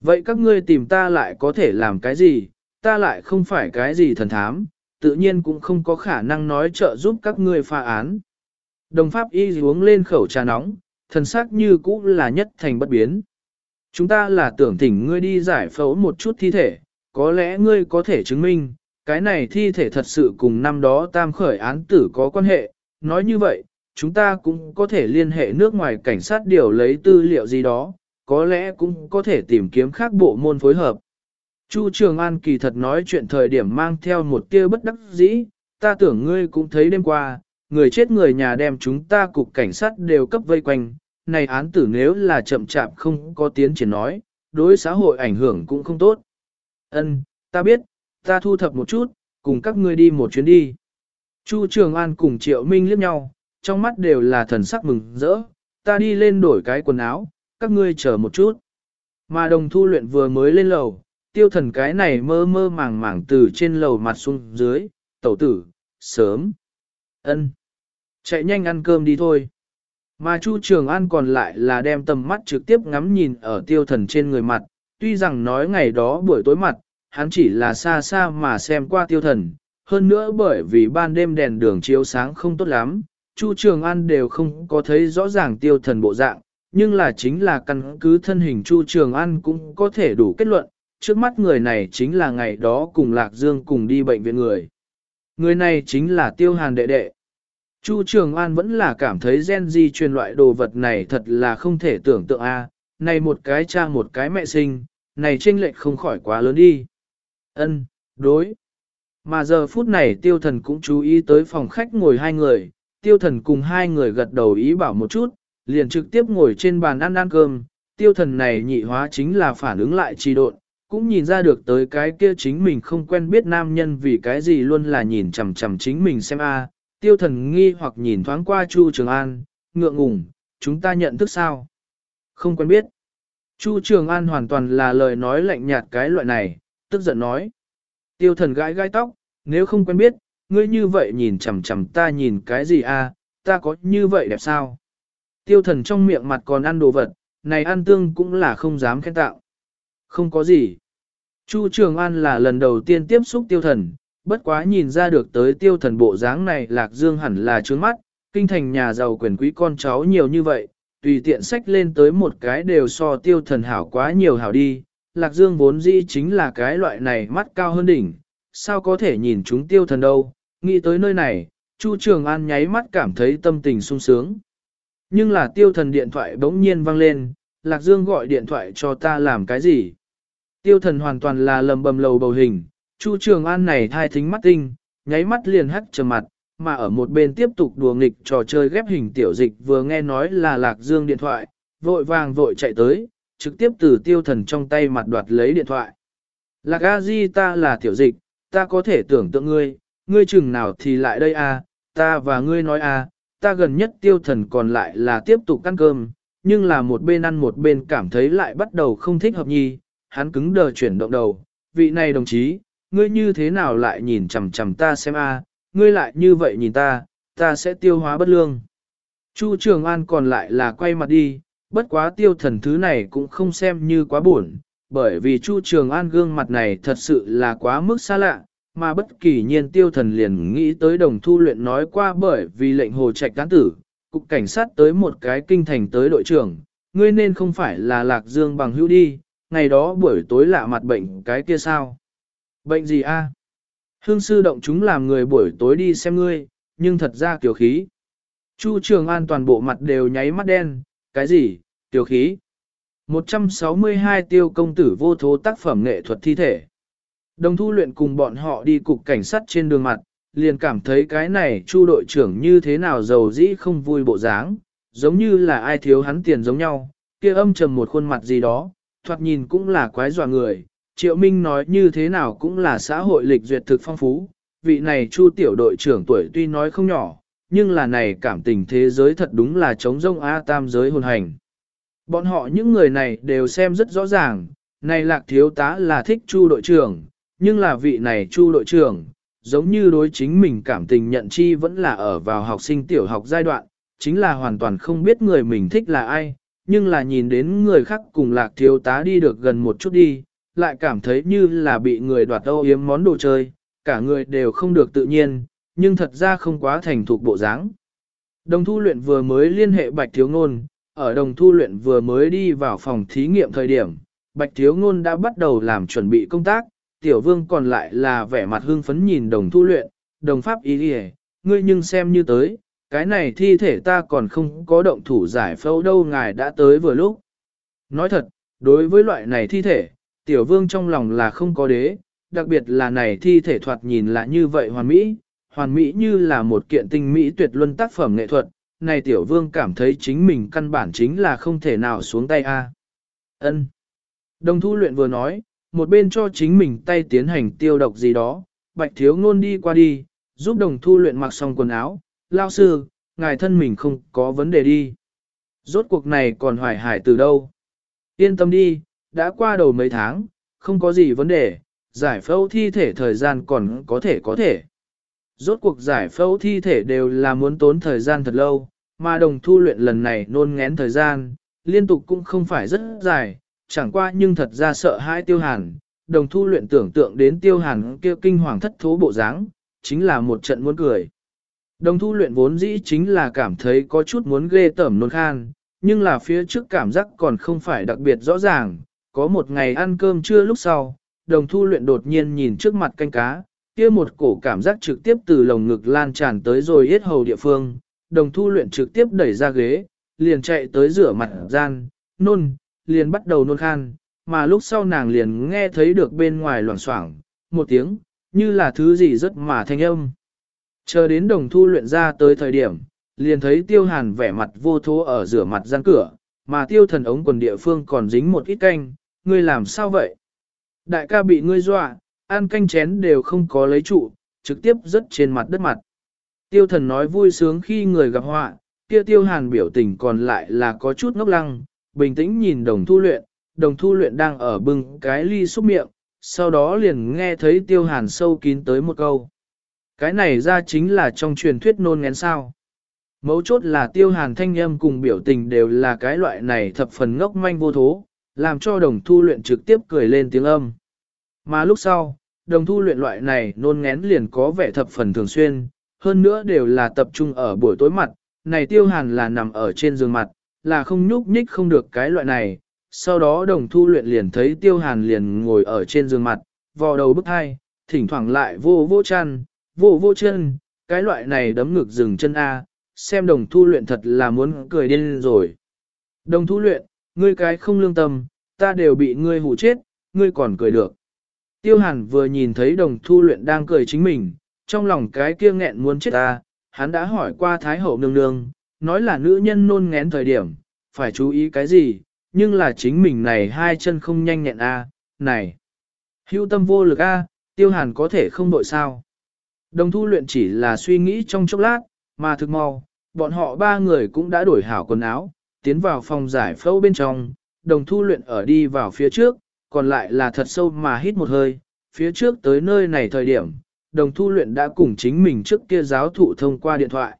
A: Vậy các ngươi tìm ta lại có thể làm cái gì, ta lại không phải cái gì thần thám, tự nhiên cũng không có khả năng nói trợ giúp các ngươi pha án. Đồng pháp y uống lên khẩu trà nóng, thần sắc như cũ là nhất thành bất biến. Chúng ta là tưởng thỉnh ngươi đi giải phẫu một chút thi thể, có lẽ ngươi có thể chứng minh, cái này thi thể thật sự cùng năm đó tam khởi án tử có quan hệ. Nói như vậy, chúng ta cũng có thể liên hệ nước ngoài cảnh sát điều lấy tư liệu gì đó, có lẽ cũng có thể tìm kiếm khác bộ môn phối hợp. Chu Trường An kỳ thật nói chuyện thời điểm mang theo một tia bất đắc dĩ, ta tưởng ngươi cũng thấy đêm qua, người chết người nhà đem chúng ta cục cảnh sát đều cấp vây quanh, này án tử nếu là chậm chạp không có tiến triển nói, đối xã hội ảnh hưởng cũng không tốt. Ân, ta biết, ta thu thập một chút, cùng các ngươi đi một chuyến đi. Chu Trường An cùng Triệu Minh liếc nhau, trong mắt đều là thần sắc mừng rỡ, ta đi lên đổi cái quần áo, các ngươi chờ một chút. Mà đồng thu luyện vừa mới lên lầu, tiêu thần cái này mơ mơ màng màng từ trên lầu mặt xuống dưới, tẩu tử, sớm. ân, Chạy nhanh ăn cơm đi thôi. Mà Chu Trường An còn lại là đem tầm mắt trực tiếp ngắm nhìn ở tiêu thần trên người mặt, tuy rằng nói ngày đó buổi tối mặt, hắn chỉ là xa xa mà xem qua tiêu thần, hơn nữa bởi vì ban đêm đèn đường chiếu sáng không tốt lắm, Chu Trường An đều không có thấy rõ ràng tiêu thần bộ dạng, nhưng là chính là căn cứ thân hình Chu Trường An cũng có thể đủ kết luận, trước mắt người này chính là ngày đó cùng Lạc Dương cùng đi bệnh viện người. Người này chính là tiêu hàn đệ đệ. Chu Trường An vẫn là cảm thấy gen di truyền loại đồ vật này thật là không thể tưởng tượng a. À, này một cái cha một cái mẹ sinh, này chênh lệch không khỏi quá lớn đi. Ân, đối. Mà giờ phút này tiêu thần cũng chú ý tới phòng khách ngồi hai người, tiêu thần cùng hai người gật đầu ý bảo một chút, liền trực tiếp ngồi trên bàn ăn ăn cơm, tiêu thần này nhị hóa chính là phản ứng lại trì độn, cũng nhìn ra được tới cái kia chính mình không quen biết nam nhân vì cái gì luôn là nhìn chằm chằm chính mình xem a. tiêu thần nghi hoặc nhìn thoáng qua Chu Trường An, ngượng ngùng, chúng ta nhận thức sao? Không quen biết. Chu Trường An hoàn toàn là lời nói lạnh nhạt cái loại này, tức giận nói. Tiêu thần gãi gai tóc, nếu không quen biết, ngươi như vậy nhìn chằm chằm ta nhìn cái gì a? ta có như vậy đẹp sao? Tiêu thần trong miệng mặt còn ăn đồ vật, này ăn tương cũng là không dám khen tạo. Không có gì. Chu Trường An là lần đầu tiên tiếp xúc tiêu thần, bất quá nhìn ra được tới tiêu thần bộ dáng này Lạc Dương hẳn là trướng mắt, kinh thành nhà giàu quyền quý con cháu nhiều như vậy, tùy tiện sách lên tới một cái đều so tiêu thần hảo quá nhiều hảo đi. Lạc Dương vốn dĩ chính là cái loại này mắt cao hơn đỉnh, sao có thể nhìn chúng tiêu thần đâu, nghĩ tới nơi này, Chu Trường An nháy mắt cảm thấy tâm tình sung sướng. Nhưng là tiêu thần điện thoại bỗng nhiên vang lên, Lạc Dương gọi điện thoại cho ta làm cái gì? Tiêu thần hoàn toàn là lầm bầm lầu bầu hình, Chu Trường An này thai thính mắt tinh, nháy mắt liền hắt trầm mặt, mà ở một bên tiếp tục đùa nghịch trò chơi ghép hình tiểu dịch vừa nghe nói là Lạc Dương điện thoại, vội vàng vội chạy tới, trực tiếp từ tiêu thần trong tay mặt đoạt lấy điện thoại. Lạc A Di ta là tiểu dịch, ta có thể tưởng tượng ngươi, ngươi chừng nào thì lại đây a, à, ta và ngươi nói a, à, ta gần nhất tiêu thần còn lại là tiếp tục ăn cơm, nhưng là một bên ăn một bên cảm thấy lại bắt đầu không thích hợp nhi, hắn cứng đờ chuyển động đầu, vị này đồng chí, ngươi như thế nào lại nhìn chằm chằm ta xem a, ngươi lại như vậy nhìn ta, ta sẽ tiêu hóa bất lương. Chu Trường An còn lại là quay mặt đi, bất quá tiêu thần thứ này cũng không xem như quá buồn, bởi vì Chu Trường An gương mặt này thật sự là quá mức xa lạ, mà bất kỳ nhiên tiêu thần liền nghĩ tới đồng thu luyện nói qua bởi vì lệnh hồ trạch cán tử, cục cảnh sát tới một cái kinh thành tới đội trưởng, ngươi nên không phải là lạc dương bằng hữu đi, ngày đó buổi tối lạ mặt bệnh cái kia sao? Bệnh gì a? Hương sư động chúng làm người buổi tối đi xem ngươi, nhưng thật ra kiểu khí. Chu Trường An toàn bộ mặt đều nháy mắt đen, cái gì, tiểu khí? 162 tiêu công tử vô thố tác phẩm nghệ thuật thi thể. Đồng thu luyện cùng bọn họ đi cục cảnh sát trên đường mặt, liền cảm thấy cái này chu đội trưởng như thế nào giàu dĩ không vui bộ dáng, giống như là ai thiếu hắn tiền giống nhau, kia âm trầm một khuôn mặt gì đó, thoạt nhìn cũng là quái dọa người. Triệu Minh nói như thế nào cũng là xã hội lịch duyệt thực phong phú, vị này chu tiểu đội trưởng tuổi tuy nói không nhỏ, nhưng là này cảm tình thế giới thật đúng là chống rông A tam giới hồn hành. Bọn họ những người này đều xem rất rõ ràng, này lạc thiếu tá là thích chu đội trưởng, nhưng là vị này chu đội trưởng, giống như đối chính mình cảm tình nhận chi vẫn là ở vào học sinh tiểu học giai đoạn, chính là hoàn toàn không biết người mình thích là ai, nhưng là nhìn đến người khác cùng lạc thiếu tá đi được gần một chút đi, lại cảm thấy như là bị người đoạt âu yếm món đồ chơi, cả người đều không được tự nhiên, nhưng thật ra không quá thành thục bộ dáng. Đồng thu luyện vừa mới liên hệ bạch thiếu ngôn, ở đồng thu luyện vừa mới đi vào phòng thí nghiệm thời điểm, bạch thiếu ngôn đã bắt đầu làm chuẩn bị công tác, tiểu vương còn lại là vẻ mặt hưng phấn nhìn đồng thu luyện, đồng pháp ý đi ngươi nhưng xem như tới, cái này thi thể ta còn không có động thủ giải phẫu đâu ngài đã tới vừa lúc. Nói thật, đối với loại này thi thể, tiểu vương trong lòng là không có đế, đặc biệt là này thi thể thoạt nhìn là như vậy hoàn mỹ, hoàn mỹ như là một kiện tinh mỹ tuyệt luân tác phẩm nghệ thuật, này tiểu vương cảm thấy chính mình căn bản chính là không thể nào xuống tay a. Ân. Đồng thu luyện vừa nói, một bên cho chính mình tay tiến hành tiêu độc gì đó, bạch thiếu ngôn đi qua đi, giúp đồng thu luyện mặc xong quần áo, lao sư, ngài thân mình không có vấn đề đi. Rốt cuộc này còn hoài hải từ đâu? Yên tâm đi, đã qua đầu mấy tháng, không có gì vấn đề, giải phẫu thi thể thời gian còn có thể có thể. Rốt cuộc giải phẫu thi thể đều là muốn tốn thời gian thật lâu, mà đồng thu luyện lần này nôn ngén thời gian, liên tục cũng không phải rất dài, chẳng qua nhưng thật ra sợ hãi tiêu hàn, đồng thu luyện tưởng tượng đến tiêu hàn kia kinh hoàng thất thố bộ dáng, chính là một trận muốn cười. Đồng thu luyện vốn dĩ chính là cảm thấy có chút muốn ghê tởm nôn khan, nhưng là phía trước cảm giác còn không phải đặc biệt rõ ràng, có một ngày ăn cơm trưa lúc sau, đồng thu luyện đột nhiên nhìn trước mặt canh cá, kia một cổ cảm giác trực tiếp từ lồng ngực lan tràn tới rồi yết hầu địa phương, đồng thu luyện trực tiếp đẩy ra ghế, liền chạy tới rửa mặt gian, nôn, liền bắt đầu nôn khan, mà lúc sau nàng liền nghe thấy được bên ngoài loảng xoảng một tiếng, như là thứ gì rất mà thanh âm. Chờ đến đồng thu luyện ra tới thời điểm, liền thấy tiêu hàn vẻ mặt vô thố ở rửa mặt gian cửa, mà tiêu thần ống quần địa phương còn dính một ít canh, ngươi làm sao vậy? Đại ca bị ngươi dọa, ăn canh chén đều không có lấy trụ, trực tiếp rớt trên mặt đất mặt. Tiêu thần nói vui sướng khi người gặp họa, kia tiêu hàn biểu tình còn lại là có chút ngốc lăng, bình tĩnh nhìn đồng thu luyện, đồng thu luyện đang ở bưng cái ly xúc miệng, sau đó liền nghe thấy tiêu hàn sâu kín tới một câu. Cái này ra chính là trong truyền thuyết nôn ngén sao. Mấu chốt là tiêu hàn thanh âm cùng biểu tình đều là cái loại này thập phần ngốc manh vô thố, làm cho đồng thu luyện trực tiếp cười lên tiếng âm. Mà lúc sau, đồng thu luyện loại này nôn ngén liền có vẻ thập phần thường xuyên, hơn nữa đều là tập trung ở buổi tối mặt, này tiêu hàn là nằm ở trên giường mặt, là không nhúc nhích không được cái loại này. Sau đó đồng thu luyện liền thấy tiêu hàn liền ngồi ở trên giường mặt, vò đầu bức hai, thỉnh thoảng lại vô vô chăn, vô vô chân, cái loại này đấm ngực dừng chân A, xem đồng thu luyện thật là muốn cười điên rồi. Đồng thu luyện, ngươi cái không lương tâm, ta đều bị ngươi hù chết, ngươi còn cười được. Tiêu hàn vừa nhìn thấy đồng thu luyện đang cười chính mình, trong lòng cái kia nghẹn muốn chết ta, hắn đã hỏi qua Thái Hậu nương nương, nói là nữ nhân nôn ngén thời điểm, phải chú ý cái gì, nhưng là chính mình này hai chân không nhanh nhẹn a, này. Hưu tâm vô lực a, tiêu hàn có thể không đội sao. Đồng thu luyện chỉ là suy nghĩ trong chốc lát, mà thực mau, bọn họ ba người cũng đã đổi hảo quần áo, tiến vào phòng giải phẫu bên trong, đồng thu luyện ở đi vào phía trước, còn lại là thật sâu mà hít một hơi, phía trước tới nơi này thời điểm, đồng thu luyện đã cùng chính mình trước kia giáo thụ thông qua điện thoại.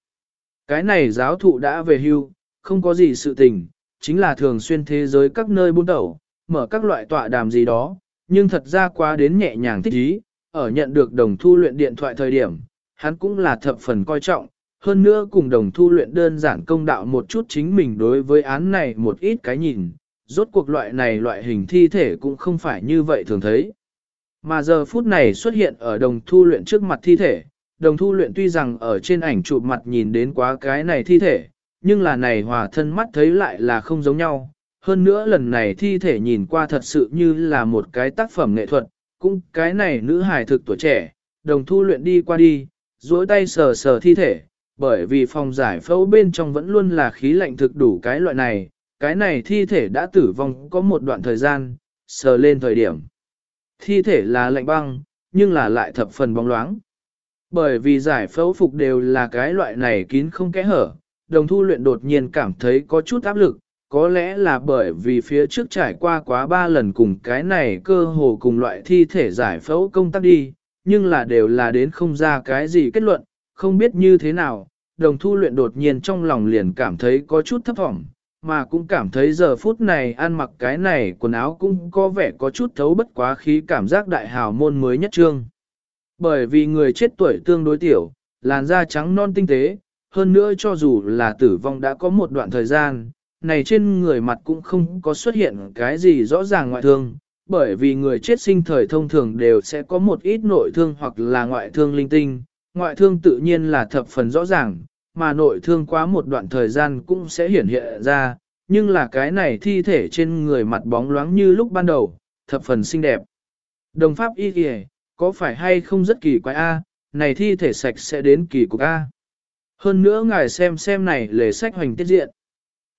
A: Cái này giáo thụ đã về hưu, không có gì sự tình, chính là thường xuyên thế giới các nơi buôn tẩu, mở các loại tọa đàm gì đó, nhưng thật ra quá đến nhẹ nhàng thích ý, ở nhận được đồng thu luyện điện thoại thời điểm, hắn cũng là thập phần coi trọng, hơn nữa cùng đồng thu luyện đơn giản công đạo một chút chính mình đối với án này một ít cái nhìn, rốt cuộc loại này loại hình thi thể cũng không phải như vậy thường thấy. Mà giờ phút này xuất hiện ở đồng thu luyện trước mặt thi thể, đồng thu luyện tuy rằng ở trên ảnh chụp mặt nhìn đến quá cái này thi thể, nhưng là này hòa thân mắt thấy lại là không giống nhau. Hơn nữa lần này thi thể nhìn qua thật sự như là một cái tác phẩm nghệ thuật, cũng cái này nữ hài thực tuổi trẻ, đồng thu luyện đi qua đi, duỗi tay sờ sờ thi thể, bởi vì phòng giải phẫu bên trong vẫn luôn là khí lạnh thực đủ cái loại này, cái này thi thể đã tử vong có một đoạn thời gian, sờ lên thời điểm. Thi thể là lạnh băng, nhưng là lại thập phần bóng loáng. Bởi vì giải phẫu phục đều là cái loại này kín không kẽ hở, đồng thu luyện đột nhiên cảm thấy có chút áp lực, có lẽ là bởi vì phía trước trải qua quá ba lần cùng cái này cơ hồ cùng loại thi thể giải phẫu công tác đi, nhưng là đều là đến không ra cái gì kết luận, không biết như thế nào, đồng thu luyện đột nhiên trong lòng liền cảm thấy có chút thấp thỏm, mà cũng cảm thấy giờ phút này ăn mặc cái này quần áo cũng có vẻ có chút thấu bất quá khí cảm giác đại hào môn mới nhất trương. Bởi vì người chết tuổi tương đối tiểu, làn da trắng non tinh tế, hơn nữa cho dù là tử vong đã có một đoạn thời gian, này trên người mặt cũng không có xuất hiện cái gì rõ ràng ngoại thương, bởi vì người chết sinh thời thông thường đều sẽ có một ít nội thương hoặc là ngoại thương linh tinh, ngoại thương tự nhiên là thập phần rõ ràng, mà nội thương quá một đoạn thời gian cũng sẽ hiển hiện ra, nhưng là cái này thi thể trên người mặt bóng loáng như lúc ban đầu, thập phần xinh đẹp. Đồng pháp y kìa, có phải hay không rất kỳ quái a? này thi thể sạch sẽ đến kỳ cục a. Hơn nữa ngài xem xem này lề sách hoành tiết diện.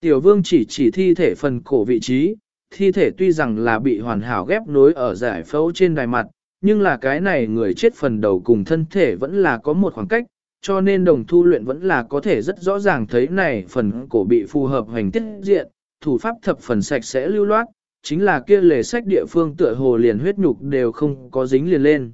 A: Tiểu vương chỉ chỉ thi thể phần cổ vị trí, thi thể tuy rằng là bị hoàn hảo ghép nối ở giải phẫu trên đài mặt, nhưng là cái này người chết phần đầu cùng thân thể vẫn là có một khoảng cách, cho nên đồng thu luyện vẫn là có thể rất rõ ràng thấy này phần cổ bị phù hợp hoành tiết diện, thủ pháp thập phần sạch sẽ lưu loát, chính là kia lề sách địa phương tựa hồ liền huyết nhục đều không có dính liền lên.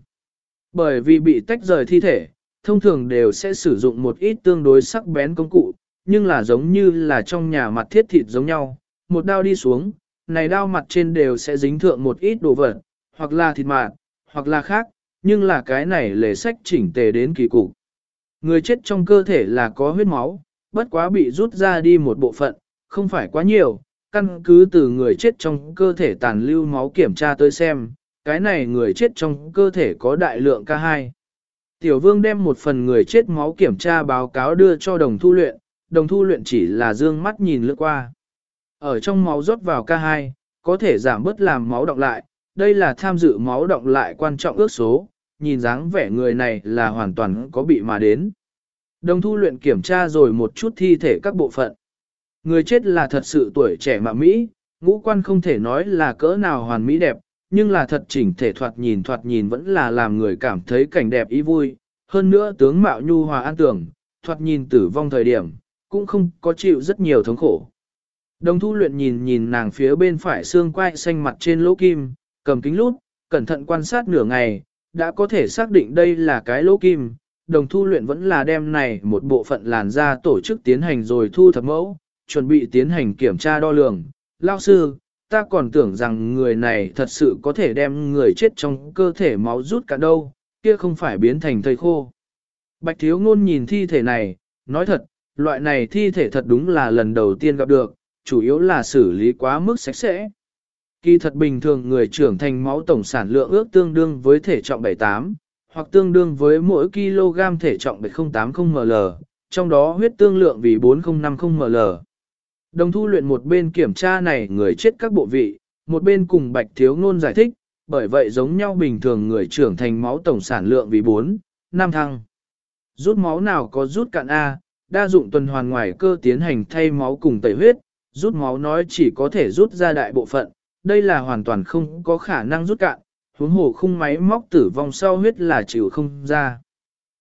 A: Bởi vì bị tách rời thi thể, thông thường đều sẽ sử dụng một ít tương đối sắc bén công cụ, nhưng là giống như là trong nhà mặt thiết thịt giống nhau, một đao đi xuống, này đao mặt trên đều sẽ dính thượng một ít đồ vật, hoặc là thịt mạt, hoặc là khác, nhưng là cái này lề sách chỉnh tề đến kỳ cục. Người chết trong cơ thể là có huyết máu, bất quá bị rút ra đi một bộ phận, không phải quá nhiều, căn cứ từ người chết trong cơ thể tàn lưu máu kiểm tra tới xem, cái này người chết trong cơ thể có đại lượng K2. Tiểu vương đem một phần người chết máu kiểm tra báo cáo đưa cho đồng thu luyện, đồng thu luyện chỉ là dương mắt nhìn lướt qua. Ở trong máu rót vào K2, có thể giảm bớt làm máu động lại, đây là tham dự máu động lại quan trọng ước số, nhìn dáng vẻ người này là hoàn toàn có bị mà đến. Đồng thu luyện kiểm tra rồi một chút thi thể các bộ phận. Người chết là thật sự tuổi trẻ mà Mỹ, ngũ quan không thể nói là cỡ nào hoàn mỹ đẹp, nhưng là thật chỉnh thể thoạt nhìn thoạt nhìn vẫn là làm người cảm thấy cảnh đẹp ý vui. Hơn nữa tướng mạo nhu hòa an tưởng, thoạt nhìn tử vong thời điểm, cũng không có chịu rất nhiều thống khổ. Đồng thu luyện nhìn nhìn nàng phía bên phải xương quai xanh mặt trên lỗ kim, cầm kính lút, cẩn thận quan sát nửa ngày, đã có thể xác định đây là cái lỗ kim, đồng thu luyện vẫn là đem này một bộ phận làn da tổ chức tiến hành rồi thu thập mẫu, chuẩn bị tiến hành kiểm tra đo lường. Lao sư, ta còn tưởng rằng người này thật sự có thể đem người chết trong cơ thể máu rút cả đâu, kia không phải biến thành thây khô. Bạch thiếu ngôn nhìn thi thể này, nói thật, loại này thi thể thật đúng là lần đầu tiên gặp được, chủ yếu là xử lý quá mức sạch sẽ. Kỳ thật bình thường người trưởng thành máu tổng sản lượng ước tương đương với thể trọng 78, hoặc tương đương với mỗi kg thể trọng 7080ml, trong đó huyết tương lượng vì 4050ml. Đồng thu luyện một bên kiểm tra này người chết các bộ vị, một bên cùng bạch thiếu ngôn giải thích, bởi vậy giống nhau bình thường người trưởng thành máu tổng sản lượng vì 4, 5 thăng. Rút máu nào có rút cạn A, đa dụng tuần hoàn ngoài cơ tiến hành thay máu cùng tẩy huyết, rút máu nói chỉ có thể rút ra đại bộ phận, đây là hoàn toàn không có khả năng rút cạn, huống hồ khung máy móc tử vong sau huyết là chịu không ra.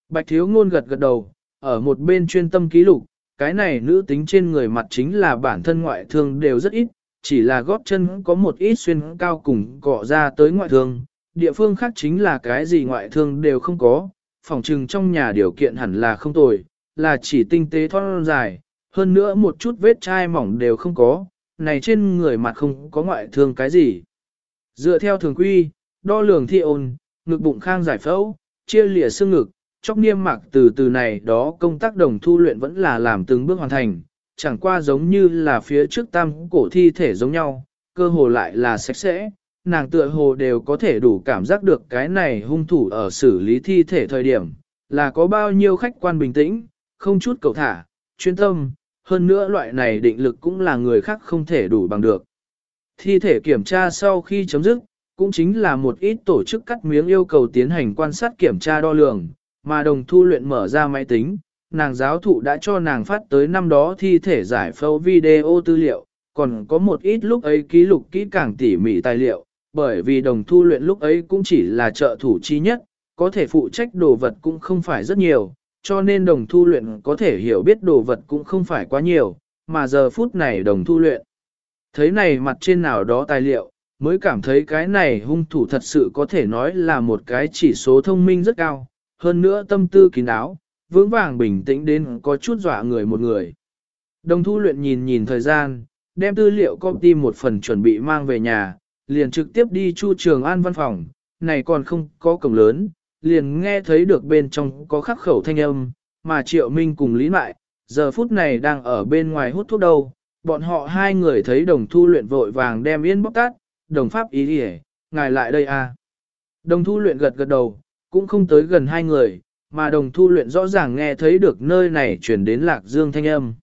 A: Bạch thiếu ngôn gật gật đầu, ở một bên chuyên tâm ký lục, cái này nữ tính trên người mặt chính là bản thân ngoại thương đều rất ít, chỉ là gót chân có một ít xuyên cao cùng cọ ra tới ngoại thương, địa phương khác chính là cái gì ngoại thương đều không có, phòng trừng trong nhà điều kiện hẳn là không tồi, là chỉ tinh tế thon dài, hơn nữa một chút vết chai mỏng đều không có, này trên người mặt không có ngoại thương cái gì. Dựa theo thường quy, đo lường thi ôn, ngực bụng khang giải phẫu, chia lìa xương ngực, chóc niêm mạc từ từ này đó công tác đồng thu luyện vẫn là làm từng bước hoàn thành, chẳng qua giống như là phía trước tam cổ thi thể giống nhau, cơ hồ lại là sạch sẽ, nàng tựa hồ đều có thể đủ cảm giác được cái này hung thủ ở xử lý thi thể thời điểm, là có bao nhiêu khách quan bình tĩnh, không chút cầu thả, chuyên tâm, hơn nữa loại này định lực cũng là người khác không thể đủ bằng được. Thi thể kiểm tra sau khi chấm dứt, cũng chính là một ít tổ chức cắt miếng yêu cầu tiến hành quan sát kiểm tra đo lường, mà đồng thu luyện mở ra máy tính, nàng giáo thụ đã cho nàng phát tới năm đó thi thể giải phẫu video tư liệu, còn có một ít lúc ấy ký lục kỹ càng tỉ mỉ tài liệu, bởi vì đồng thu luyện lúc ấy cũng chỉ là trợ thủ chi nhất, có thể phụ trách đồ vật cũng không phải rất nhiều, cho nên đồng thu luyện có thể hiểu biết đồ vật cũng không phải quá nhiều, mà giờ phút này đồng thu luyện. Thấy này mặt trên nào đó tài liệu, mới cảm thấy cái này hung thủ thật sự có thể nói là một cái chỉ số thông minh rất cao, hơn nữa tâm tư kín đáo, vững vàng bình tĩnh đến có chút dọa người một người. Đồng thu luyện nhìn nhìn thời gian, đem tư liệu copy một phần chuẩn bị mang về nhà, liền trực tiếp đi chu trường an văn phòng, này còn không có cổng lớn, liền nghe thấy được bên trong có khắc khẩu thanh âm, mà Triệu Minh cùng Lý Mại, giờ phút này đang ở bên ngoài hút thuốc đâu, bọn họ hai người thấy đồng thu luyện vội vàng đem yên bóc tát, đồng pháp ý đi ngài lại đây à. Đồng thu luyện gật gật đầu, cũng không tới gần hai người, mà đồng thu luyện rõ ràng nghe thấy được nơi này chuyển đến lạc dương thanh âm.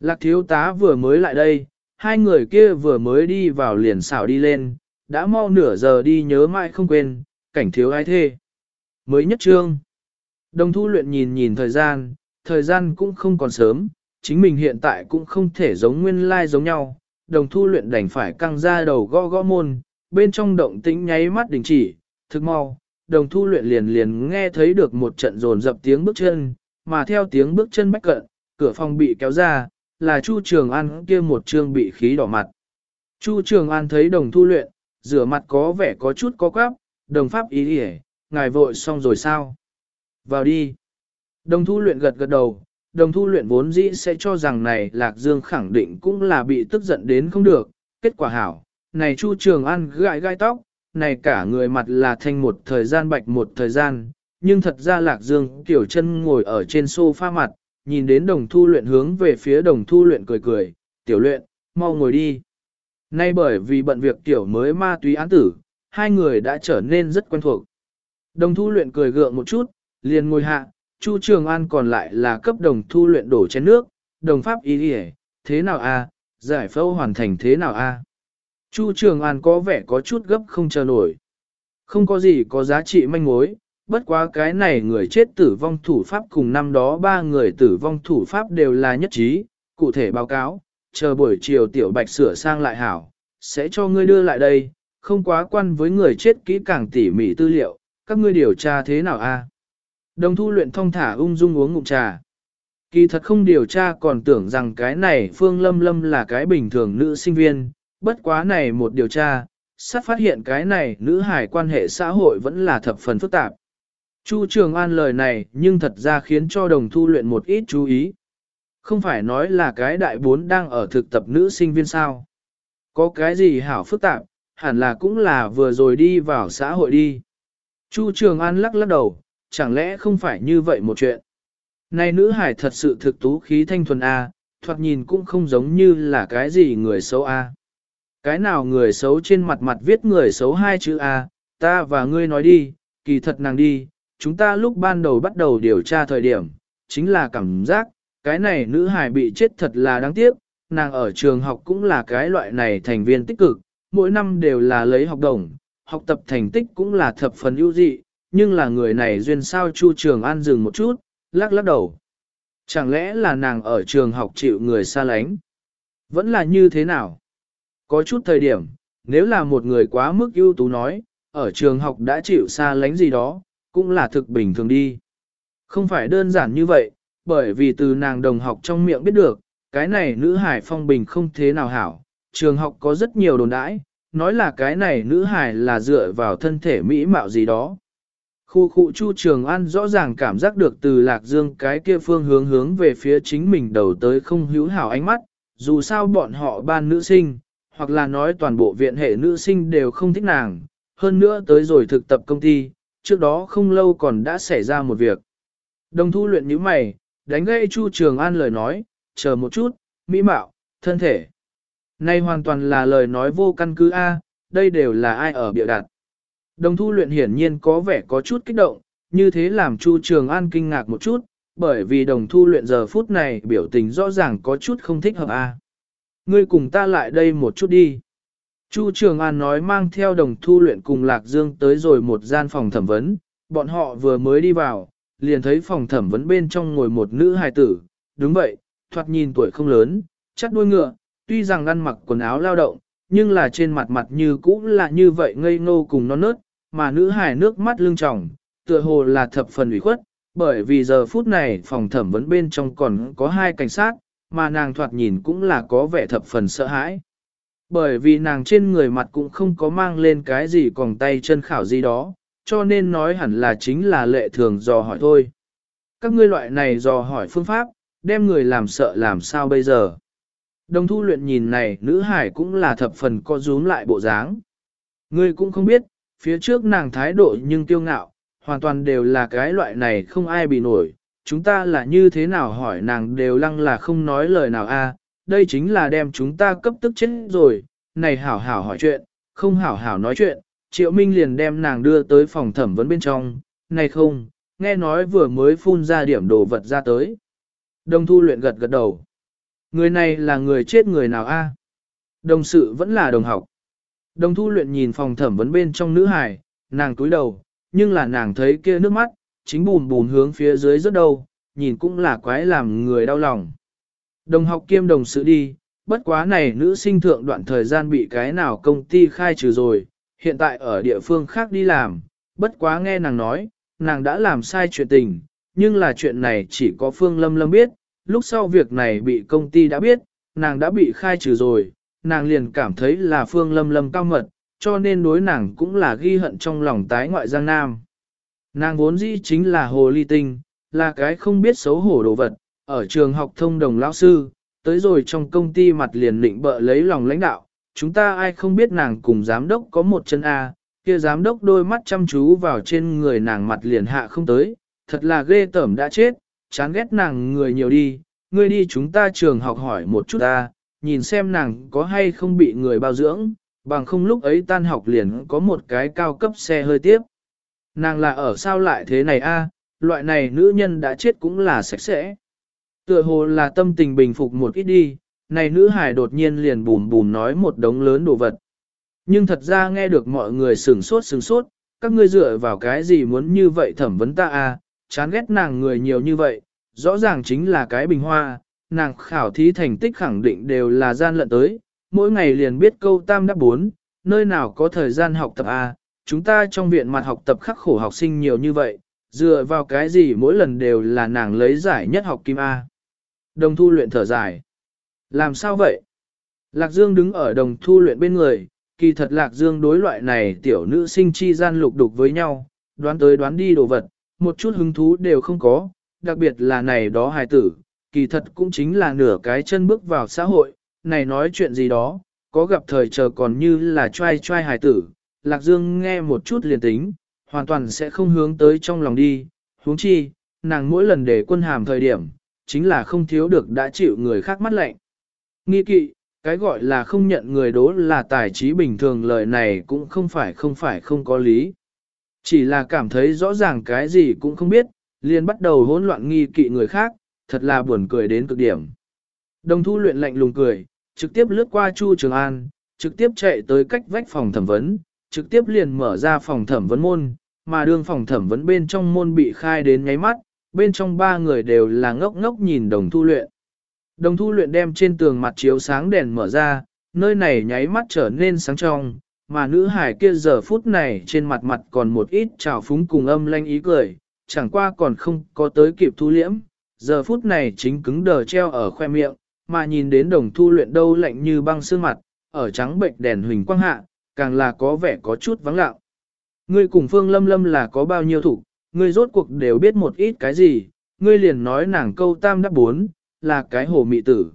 A: Lạc thiếu tá vừa mới lại đây, hai người kia vừa mới đi vào liền xảo đi lên, đã mau nửa giờ đi nhớ mãi không quên, cảnh thiếu ai thê. Mới nhất trương. Đồng thu luyện nhìn nhìn thời gian, thời gian cũng không còn sớm, chính mình hiện tại cũng không thể giống nguyên lai giống nhau. Đồng thu luyện đành phải căng ra đầu gõ gõ môn, bên trong động tĩnh nháy mắt đình chỉ, thực mau. Đồng thu luyện liền liền nghe thấy được một trận rồn dập tiếng bước chân, mà theo tiếng bước chân bách cận, cửa phòng bị kéo ra, là Chu Trường An kia một trương bị khí đỏ mặt. Chu Trường An thấy đồng thu luyện, rửa mặt có vẻ có chút có quáp, đồng pháp ý đi ngài vội xong rồi sao? Vào đi. Đồng thu luyện gật gật đầu, đồng thu luyện vốn dĩ sẽ cho rằng này Lạc Dương khẳng định cũng là bị tức giận đến không được, kết quả hảo, này Chu Trường An gãi gai tóc, này cả người mặt là thanh một thời gian bạch một thời gian, nhưng thật ra Lạc Dương tiểu chân ngồi ở trên sofa mặt, nhìn đến đồng thu luyện hướng về phía đồng thu luyện cười cười, tiểu luyện, mau ngồi đi. Nay bởi vì bận việc tiểu mới ma túy án tử, hai người đã trở nên rất quen thuộc. Đồng thu luyện cười gượng một chút, liền ngồi hạ, Chu Trường An còn lại là cấp đồng thu luyện đổ chén nước, đồng pháp ý đi thế nào a giải phẫu hoàn thành thế nào a Chu Trường An có vẻ có chút gấp không chờ nổi. Không có gì có giá trị manh mối, bất quá cái này người chết tử vong thủ pháp cùng năm đó ba người tử vong thủ pháp đều là nhất trí, cụ thể báo cáo, chờ buổi chiều tiểu bạch sửa sang lại hảo, sẽ cho ngươi đưa lại đây, không quá quan với người chết kỹ càng tỉ mỉ tư liệu, các ngươi điều tra thế nào a? Đồng thu luyện thông thả ung dung uống ngụm trà. Kỳ thật không điều tra còn tưởng rằng cái này Phương Lâm Lâm là cái bình thường nữ sinh viên, bất quá này một điều tra, sát phát hiện cái này nữ hải quan hệ xã hội vẫn là thập phần phức tạp. Chu Trường An lời này nhưng thật ra khiến cho đồng thu luyện một ít chú ý. Không phải nói là cái đại bốn đang ở thực tập nữ sinh viên sao. Có cái gì hảo phức tạp, hẳn là cũng là vừa rồi đi vào xã hội đi. Chu Trường An lắc lắc đầu, chẳng lẽ không phải như vậy một chuyện. Này nữ hải thật sự thực tú khí thanh thuần A, thoạt nhìn cũng không giống như là cái gì người xấu A. Cái nào người xấu trên mặt mặt viết người xấu hai chữ A, ta và ngươi nói đi, kỳ thật nàng đi, chúng ta lúc ban đầu bắt đầu điều tra thời điểm, chính là cảm giác, cái này nữ hài bị chết thật là đáng tiếc, nàng ở trường học cũng là cái loại này thành viên tích cực, mỗi năm đều là lấy học đồng, học tập thành tích cũng là thập phần ưu dị, nhưng là người này duyên sao Chu Trường An dừng một chút, lắc lắc đầu. Chẳng lẽ là nàng ở trường học chịu người xa lánh? Vẫn là như thế nào? Có chút thời điểm, nếu là một người quá mức ưu tú nói, ở trường học đã chịu xa lánh gì đó, cũng là thực bình thường đi. Không phải đơn giản như vậy, bởi vì từ nàng đồng học trong miệng biết được, cái này nữ hải phong bình không thế nào hảo, trường học có rất nhiều đồn đãi, nói là cái này nữ hải là dựa vào thân thể mỹ mạo gì đó. Khu khu Chu Trường An rõ ràng cảm giác được từ Lạc Dương cái kia phương hướng hướng về phía chính mình đầu tới không hữu hảo ánh mắt, dù sao bọn họ ban nữ sinh, hoặc là nói toàn bộ viện hệ nữ sinh đều không thích nàng, hơn nữa tới rồi thực tập công ty, trước đó không lâu còn đã xảy ra một việc. Đồng thu luyện như mày, đánh gây Chu Trường An lời nói, chờ một chút, mỹ mạo, thân thể. Này hoàn toàn là lời nói vô căn cứ A, đây đều là ai ở biểu đạt. Đồng thu luyện hiển nhiên có vẻ có chút kích động, như thế làm Chu Trường An kinh ngạc một chút, bởi vì đồng thu luyện giờ phút này biểu tình rõ ràng có chút không thích hợp A. Ngươi cùng ta lại đây một chút đi. Chu Trường An nói mang theo đồng thu luyện cùng Lạc Dương tới rồi một gian phòng thẩm vấn, bọn họ vừa mới đi vào, liền thấy phòng thẩm vấn bên trong ngồi một nữ hài tử, đúng vậy, thoạt nhìn tuổi không lớn, chắc đuôi ngựa, tuy rằng ăn mặc quần áo lao động, nhưng là trên mặt mặt như cũ là như vậy ngây ngô cùng non nớt, mà nữ hài nước mắt lưng tròng, tựa hồ là thập phần ủy khuất, bởi vì giờ phút này phòng thẩm vấn bên trong còn có hai cảnh sát, mà nàng thoạt nhìn cũng là có vẻ thập phần sợ hãi. Bởi vì nàng trên người mặt cũng không có mang lên cái gì còn tay chân khảo gì đó, cho nên nói hẳn là chính là lệ thường dò hỏi thôi. Các ngươi loại này dò hỏi phương pháp, đem người làm sợ làm sao bây giờ. Đồng thu luyện nhìn này nữ hải cũng là thập phần co rúm lại bộ dáng. Ngươi cũng không biết, phía trước nàng thái độ nhưng kiêu ngạo, hoàn toàn đều là cái loại này không ai bị nổi. Chúng ta là như thế nào hỏi nàng đều lăng là không nói lời nào a đây chính là đem chúng ta cấp tức chết rồi, này hảo hảo hỏi chuyện, không hảo hảo nói chuyện, Triệu Minh liền đem nàng đưa tới phòng thẩm vấn bên trong, này không, nghe nói vừa mới phun ra điểm đồ vật ra tới. Đồng thu luyện gật gật đầu. Người này là người chết người nào a? Đồng sự vẫn là đồng học. Đồng thu luyện nhìn phòng thẩm vấn bên trong nữ hải nàng túi đầu, nhưng là nàng thấy kia nước mắt, chính bùn bùn hướng phía dưới rất đâu, nhìn cũng là quái làm người đau lòng. Đồng học kiêm đồng sự đi, bất quá này nữ sinh thượng đoạn thời gian bị cái nào công ty khai trừ rồi, hiện tại ở địa phương khác đi làm, bất quá nghe nàng nói, nàng đã làm sai chuyện tình, nhưng là chuyện này chỉ có Phương Lâm Lâm biết, lúc sau việc này bị công ty đã biết, nàng đã bị khai trừ rồi, nàng liền cảm thấy là Phương Lâm Lâm cao mật, cho nên đối nàng cũng là ghi hận trong lòng tái ngoại Giang Nam. Nàng vốn dĩ chính là hồ ly tinh, là cái không biết xấu hổ đồ vật, ở trường học thông đồng lão sư, tới rồi trong công ty mặt liền định bợ lấy lòng lãnh đạo, chúng ta ai không biết nàng cùng giám đốc có một chân A, kia giám đốc đôi mắt chăm chú vào trên người nàng mặt liền hạ không tới, thật là ghê tởm đã chết, chán ghét nàng người nhiều đi, ngươi đi chúng ta trường học hỏi một chút ta, nhìn xem nàng có hay không bị người bao dưỡng, bằng không lúc ấy tan học liền có một cái cao cấp xe hơi tiếp. Nàng là ở sao lại thế này a? loại này nữ nhân đã chết cũng là sạch sẽ. Tựa hồ là tâm tình bình phục một ít đi, này nữ hải đột nhiên liền bùm bùm nói một đống lớn đồ vật. Nhưng thật ra nghe được mọi người sửng sốt sửng sốt, các ngươi dựa vào cái gì muốn như vậy thẩm vấn ta à, chán ghét nàng người nhiều như vậy, rõ ràng chính là cái bình hoa, nàng khảo thí thành tích khẳng định đều là gian lận tới, mỗi ngày liền biết câu tam đáp bốn, nơi nào có thời gian học tập à, chúng ta trong viện mặt học tập khắc khổ học sinh nhiều như vậy, dựa vào cái gì mỗi lần đều là nàng lấy giải nhất học kim A. Đồng thu luyện thở dài. Làm sao vậy? Lạc Dương đứng ở đồng thu luyện bên người, kỳ thật Lạc Dương đối loại này tiểu nữ sinh chi gian lục đục với nhau, đoán tới đoán đi đồ vật, một chút hứng thú đều không có, đặc biệt là này đó hài tử, kỳ thật cũng chính là nửa cái chân bước vào xã hội, này nói chuyện gì đó, có gặp thời chờ còn như là trai trai hài tử, Lạc Dương nghe một chút liền tính, hoàn toàn sẽ không hướng tới trong lòng đi, huống chi, nàng mỗi lần để quân hàm thời điểm, chính là không thiếu được đã chịu người khác mắt lạnh. Nghi kỵ, cái gọi là không nhận người đố là tài trí bình thường lời này cũng không phải không phải không có lý. Chỉ là cảm thấy rõ ràng cái gì cũng không biết, liền bắt đầu hỗn loạn nghi kỵ người khác, thật là buồn cười đến cực điểm. Đồng thu luyện lạnh lùng cười, trực tiếp lướt qua Chu Trường An, trực tiếp chạy tới cách vách phòng thẩm vấn, trực tiếp liền mở ra phòng thẩm vấn môn, mà đương phòng thẩm vấn bên trong môn bị khai đến nháy mắt, bên trong ba người đều là ngốc ngốc nhìn đồng thu luyện. Đồng thu luyện đem trên tường mặt chiếu sáng đèn mở ra, nơi này nháy mắt trở nên sáng trong, mà nữ hải kia giờ phút này trên mặt mặt còn một ít trào phúng cùng âm lanh ý cười, chẳng qua còn không có tới kịp thu liễm, giờ phút này chính cứng đờ treo ở khoe miệng, mà nhìn đến đồng thu luyện đâu lạnh như băng xương mặt, ở trắng bệnh đèn huỳnh quang hạ, càng là có vẻ có chút vắng lặng. Ngươi cùng Phương Lâm Lâm là có bao nhiêu thủ, ngươi rốt cuộc đều biết một ít cái gì, ngươi liền nói nàng câu tam đáp bốn, là cái hồ mị tử.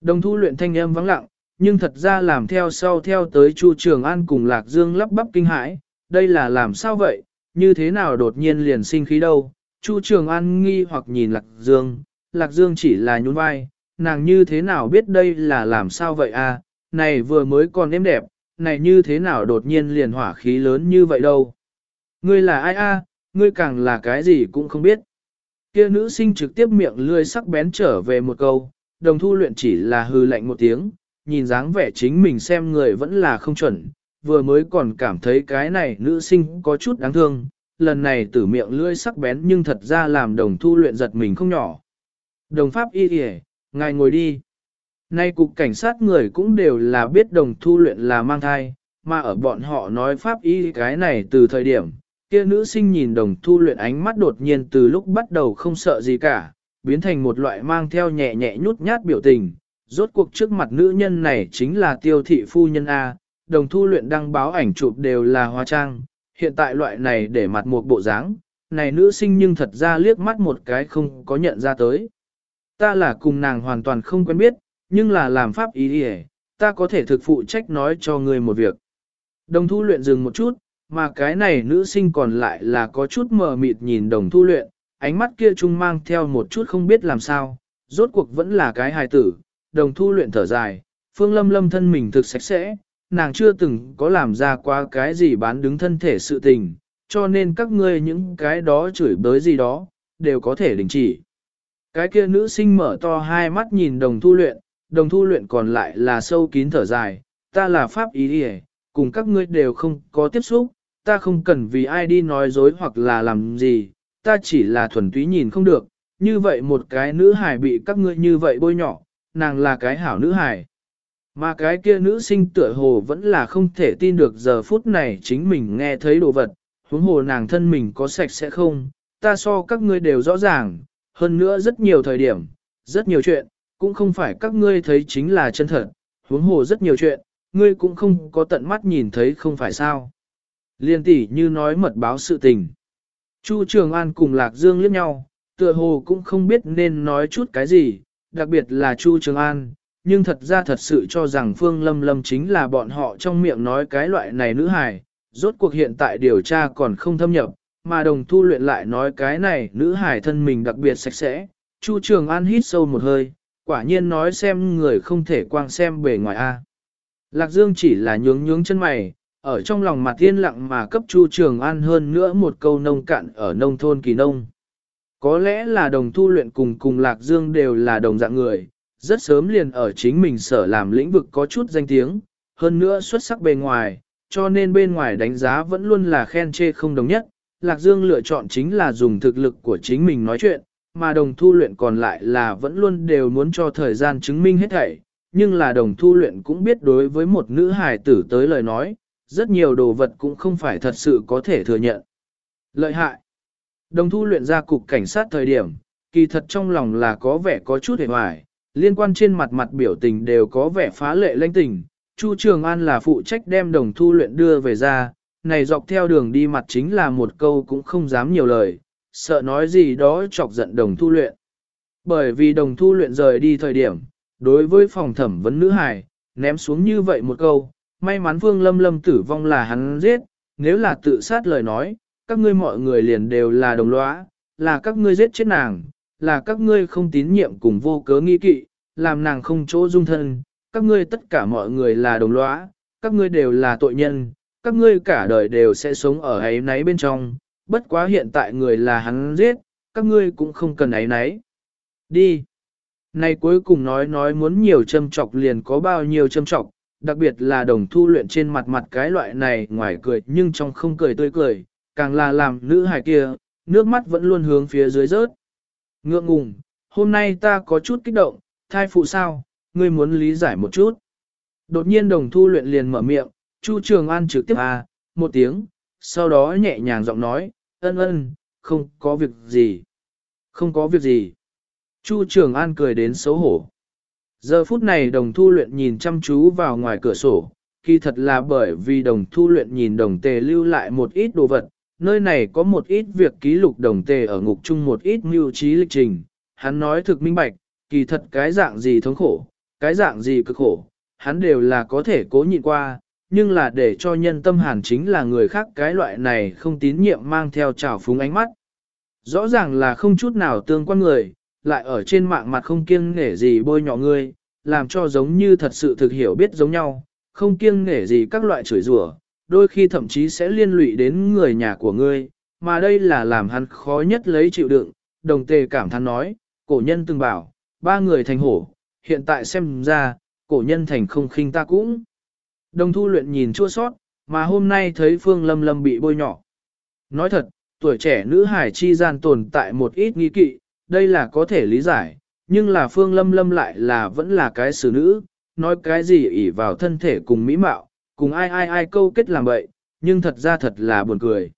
A: Đồng thu luyện thanh âm vắng lặng, nhưng thật ra làm theo sau theo tới Chu Trường An cùng Lạc Dương lắp bắp kinh hãi, đây là làm sao vậy, như thế nào đột nhiên liền sinh khí đâu. Chu Trường An nghi hoặc nhìn Lạc Dương, Lạc Dương chỉ là nhún vai, nàng như thế nào biết đây là làm sao vậy à, này vừa mới còn êm đẹp, này như thế nào đột nhiên liền hỏa khí lớn như vậy đâu. Ngươi là ai a? ngươi càng là cái gì cũng không biết. Kia nữ sinh trực tiếp miệng lươi sắc bén trở về một câu, đồng thu luyện chỉ là hư lạnh một tiếng, nhìn dáng vẻ chính mình xem người vẫn là không chuẩn, vừa mới còn cảm thấy cái này nữ sinh có chút đáng thương, lần này tử miệng lưỡi sắc bén nhưng thật ra làm đồng thu luyện giật mình không nhỏ. Đồng pháp y kìa, ngài ngồi đi. Nay cục cảnh sát người cũng đều là biết đồng thu luyện là mang thai, mà ở bọn họ nói pháp y cái này từ thời điểm, kia nữ sinh nhìn đồng thu luyện ánh mắt đột nhiên từ lúc bắt đầu không sợ gì cả, biến thành một loại mang theo nhẹ nhẹ nhút nhát biểu tình. Rốt cuộc trước mặt nữ nhân này chính là tiêu thị phu nhân A, đồng thu luyện đăng báo ảnh chụp đều là hóa trang, hiện tại loại này để mặt một bộ dáng, này nữ sinh nhưng thật ra liếc mắt một cái không có nhận ra tới. Ta là cùng nàng hoàn toàn không quen biết, nhưng là làm pháp ý đi ta có thể thực phụ trách nói cho ngươi một việc. Đồng thu luyện dừng một chút, mà cái này nữ sinh còn lại là có chút mờ mịt nhìn đồng thu luyện, ánh mắt kia trung mang theo một chút không biết làm sao, rốt cuộc vẫn là cái hài tử, đồng thu luyện thở dài, phương lâm lâm thân mình thực sạch sẽ, nàng chưa từng có làm ra qua cái gì bán đứng thân thể sự tình, cho nên các ngươi những cái đó chửi bới gì đó, đều có thể đình chỉ. Cái kia nữ sinh mở to hai mắt nhìn đồng thu luyện, đồng thu luyện còn lại là sâu kín thở dài, ta là pháp ý đi cùng các ngươi đều không có tiếp xúc, ta không cần vì ai đi nói dối hoặc là làm gì, ta chỉ là thuần túy nhìn không được, như vậy một cái nữ hài bị các ngươi như vậy bôi nhỏ, nàng là cái hảo nữ hài. Mà cái kia nữ sinh tựa hồ vẫn là không thể tin được giờ phút này chính mình nghe thấy đồ vật, huống hồ nàng thân mình có sạch sẽ không, ta so các ngươi đều rõ ràng, hơn nữa rất nhiều thời điểm, rất nhiều chuyện, cũng không phải các ngươi thấy chính là chân thật, huống hồ rất nhiều chuyện, ngươi cũng không có tận mắt nhìn thấy không phải sao. Liên tỷ như nói mật báo sự tình. Chu Trường An cùng Lạc Dương liếc nhau, tựa hồ cũng không biết nên nói chút cái gì, đặc biệt là Chu Trường An, nhưng thật ra thật sự cho rằng Phương Lâm Lâm chính là bọn họ trong miệng nói cái loại này nữ hài, rốt cuộc hiện tại điều tra còn không thâm nhập, mà đồng thu luyện lại nói cái này nữ hài thân mình đặc biệt sạch sẽ. Chu Trường An hít sâu một hơi, quả nhiên nói xem người không thể quang xem bề ngoài A. Lạc Dương chỉ là nhướng nhướng chân mày, ở trong lòng mặt yên lặng mà cấp Chu Trường An hơn nữa một câu nông cạn ở nông thôn kỳ nông. Có lẽ là đồng thu luyện cùng cùng Lạc Dương đều là đồng dạng người, rất sớm liền ở chính mình sở làm lĩnh vực có chút danh tiếng, hơn nữa xuất sắc bề ngoài, cho nên bên ngoài đánh giá vẫn luôn là khen chê không đồng nhất. Lạc Dương lựa chọn chính là dùng thực lực của chính mình nói chuyện, mà đồng thu luyện còn lại là vẫn luôn đều muốn cho thời gian chứng minh hết thảy. Nhưng là đồng thu luyện cũng biết đối với một nữ hài tử tới lời nói, rất nhiều đồ vật cũng không phải thật sự có thể thừa nhận. Lợi hại Đồng thu luyện ra cục cảnh sát thời điểm, kỳ thật trong lòng là có vẻ có chút hề hoài, liên quan trên mặt mặt biểu tình đều có vẻ phá lệ lãnh tình. Chu Trường An là phụ trách đem đồng thu luyện đưa về ra, này dọc theo đường đi mặt chính là một câu cũng không dám nhiều lời, sợ nói gì đó chọc giận đồng thu luyện. Bởi vì đồng thu luyện rời đi thời điểm, đối với phòng thẩm vấn nữ Hải ném xuống như vậy một câu, may mắn Vương Lâm Lâm tử vong là hắn giết, nếu là tự sát lời nói, các ngươi mọi người liền đều là đồng lõa, là các ngươi giết chết nàng, là các ngươi không tín nhiệm cùng vô cớ nghi kỵ, làm nàng không chỗ dung thân, các ngươi tất cả mọi người là đồng lõa, các ngươi đều là tội nhân, các ngươi cả đời đều sẽ sống ở ấy náy bên trong, bất quá hiện tại người là hắn giết, các ngươi cũng không cần ấy nấy Đi. Này cuối cùng nói nói muốn nhiều châm trọc liền có bao nhiêu châm trọc, đặc biệt là đồng thu luyện trên mặt mặt cái loại này ngoài cười nhưng trong không cười tươi cười, càng là làm nữ hài kia, nước mắt vẫn luôn hướng phía dưới rớt. Ngượng ngùng, hôm nay ta có chút kích động, thai phụ sao, ngươi muốn lý giải một chút. Đột nhiên đồng thu luyện liền mở miệng, Chu Trường An trực tiếp à, một tiếng, sau đó nhẹ nhàng giọng nói, ân ân, không có việc gì. Không có việc gì. Chu Trường An cười đến xấu hổ. Giờ phút này đồng thu luyện nhìn chăm chú vào ngoài cửa sổ, kỳ thật là bởi vì đồng thu luyện nhìn đồng tề lưu lại một ít đồ vật, nơi này có một ít việc ký lục đồng tề ở ngục chung một ít mưu trí lịch trình. Hắn nói thực minh bạch, kỳ thật cái dạng gì thống khổ, cái dạng gì cực khổ, hắn đều là có thể cố nhịn qua, nhưng là để cho nhân tâm hàn chính là người khác cái loại này không tín nhiệm mang theo trào phúng ánh mắt. Rõ ràng là không chút nào tương quan người, lại ở trên mạng mặt không kiêng nể gì bôi nhỏ ngươi, làm cho giống như thật sự thực hiểu biết giống nhau, không kiêng nể gì các loại chửi rủa, đôi khi thậm chí sẽ liên lụy đến người nhà của ngươi, mà đây là làm hắn khó nhất lấy chịu đựng, đồng tề cảm thán nói, cổ nhân từng bảo, ba người thành hổ, hiện tại xem ra, cổ nhân thành không khinh ta cũng. Đồng thu luyện nhìn chua sót, mà hôm nay thấy Phương Lâm Lâm bị bôi nhỏ. Nói thật, tuổi trẻ nữ hải chi gian tồn tại một ít nghi kỵ, đây là có thể lý giải, nhưng là Phương Lâm Lâm lại là vẫn là cái xử nữ, nói cái gì ỷ vào thân thể cùng mỹ mạo, cùng ai ai ai câu kết làm vậy, nhưng thật ra thật là buồn cười.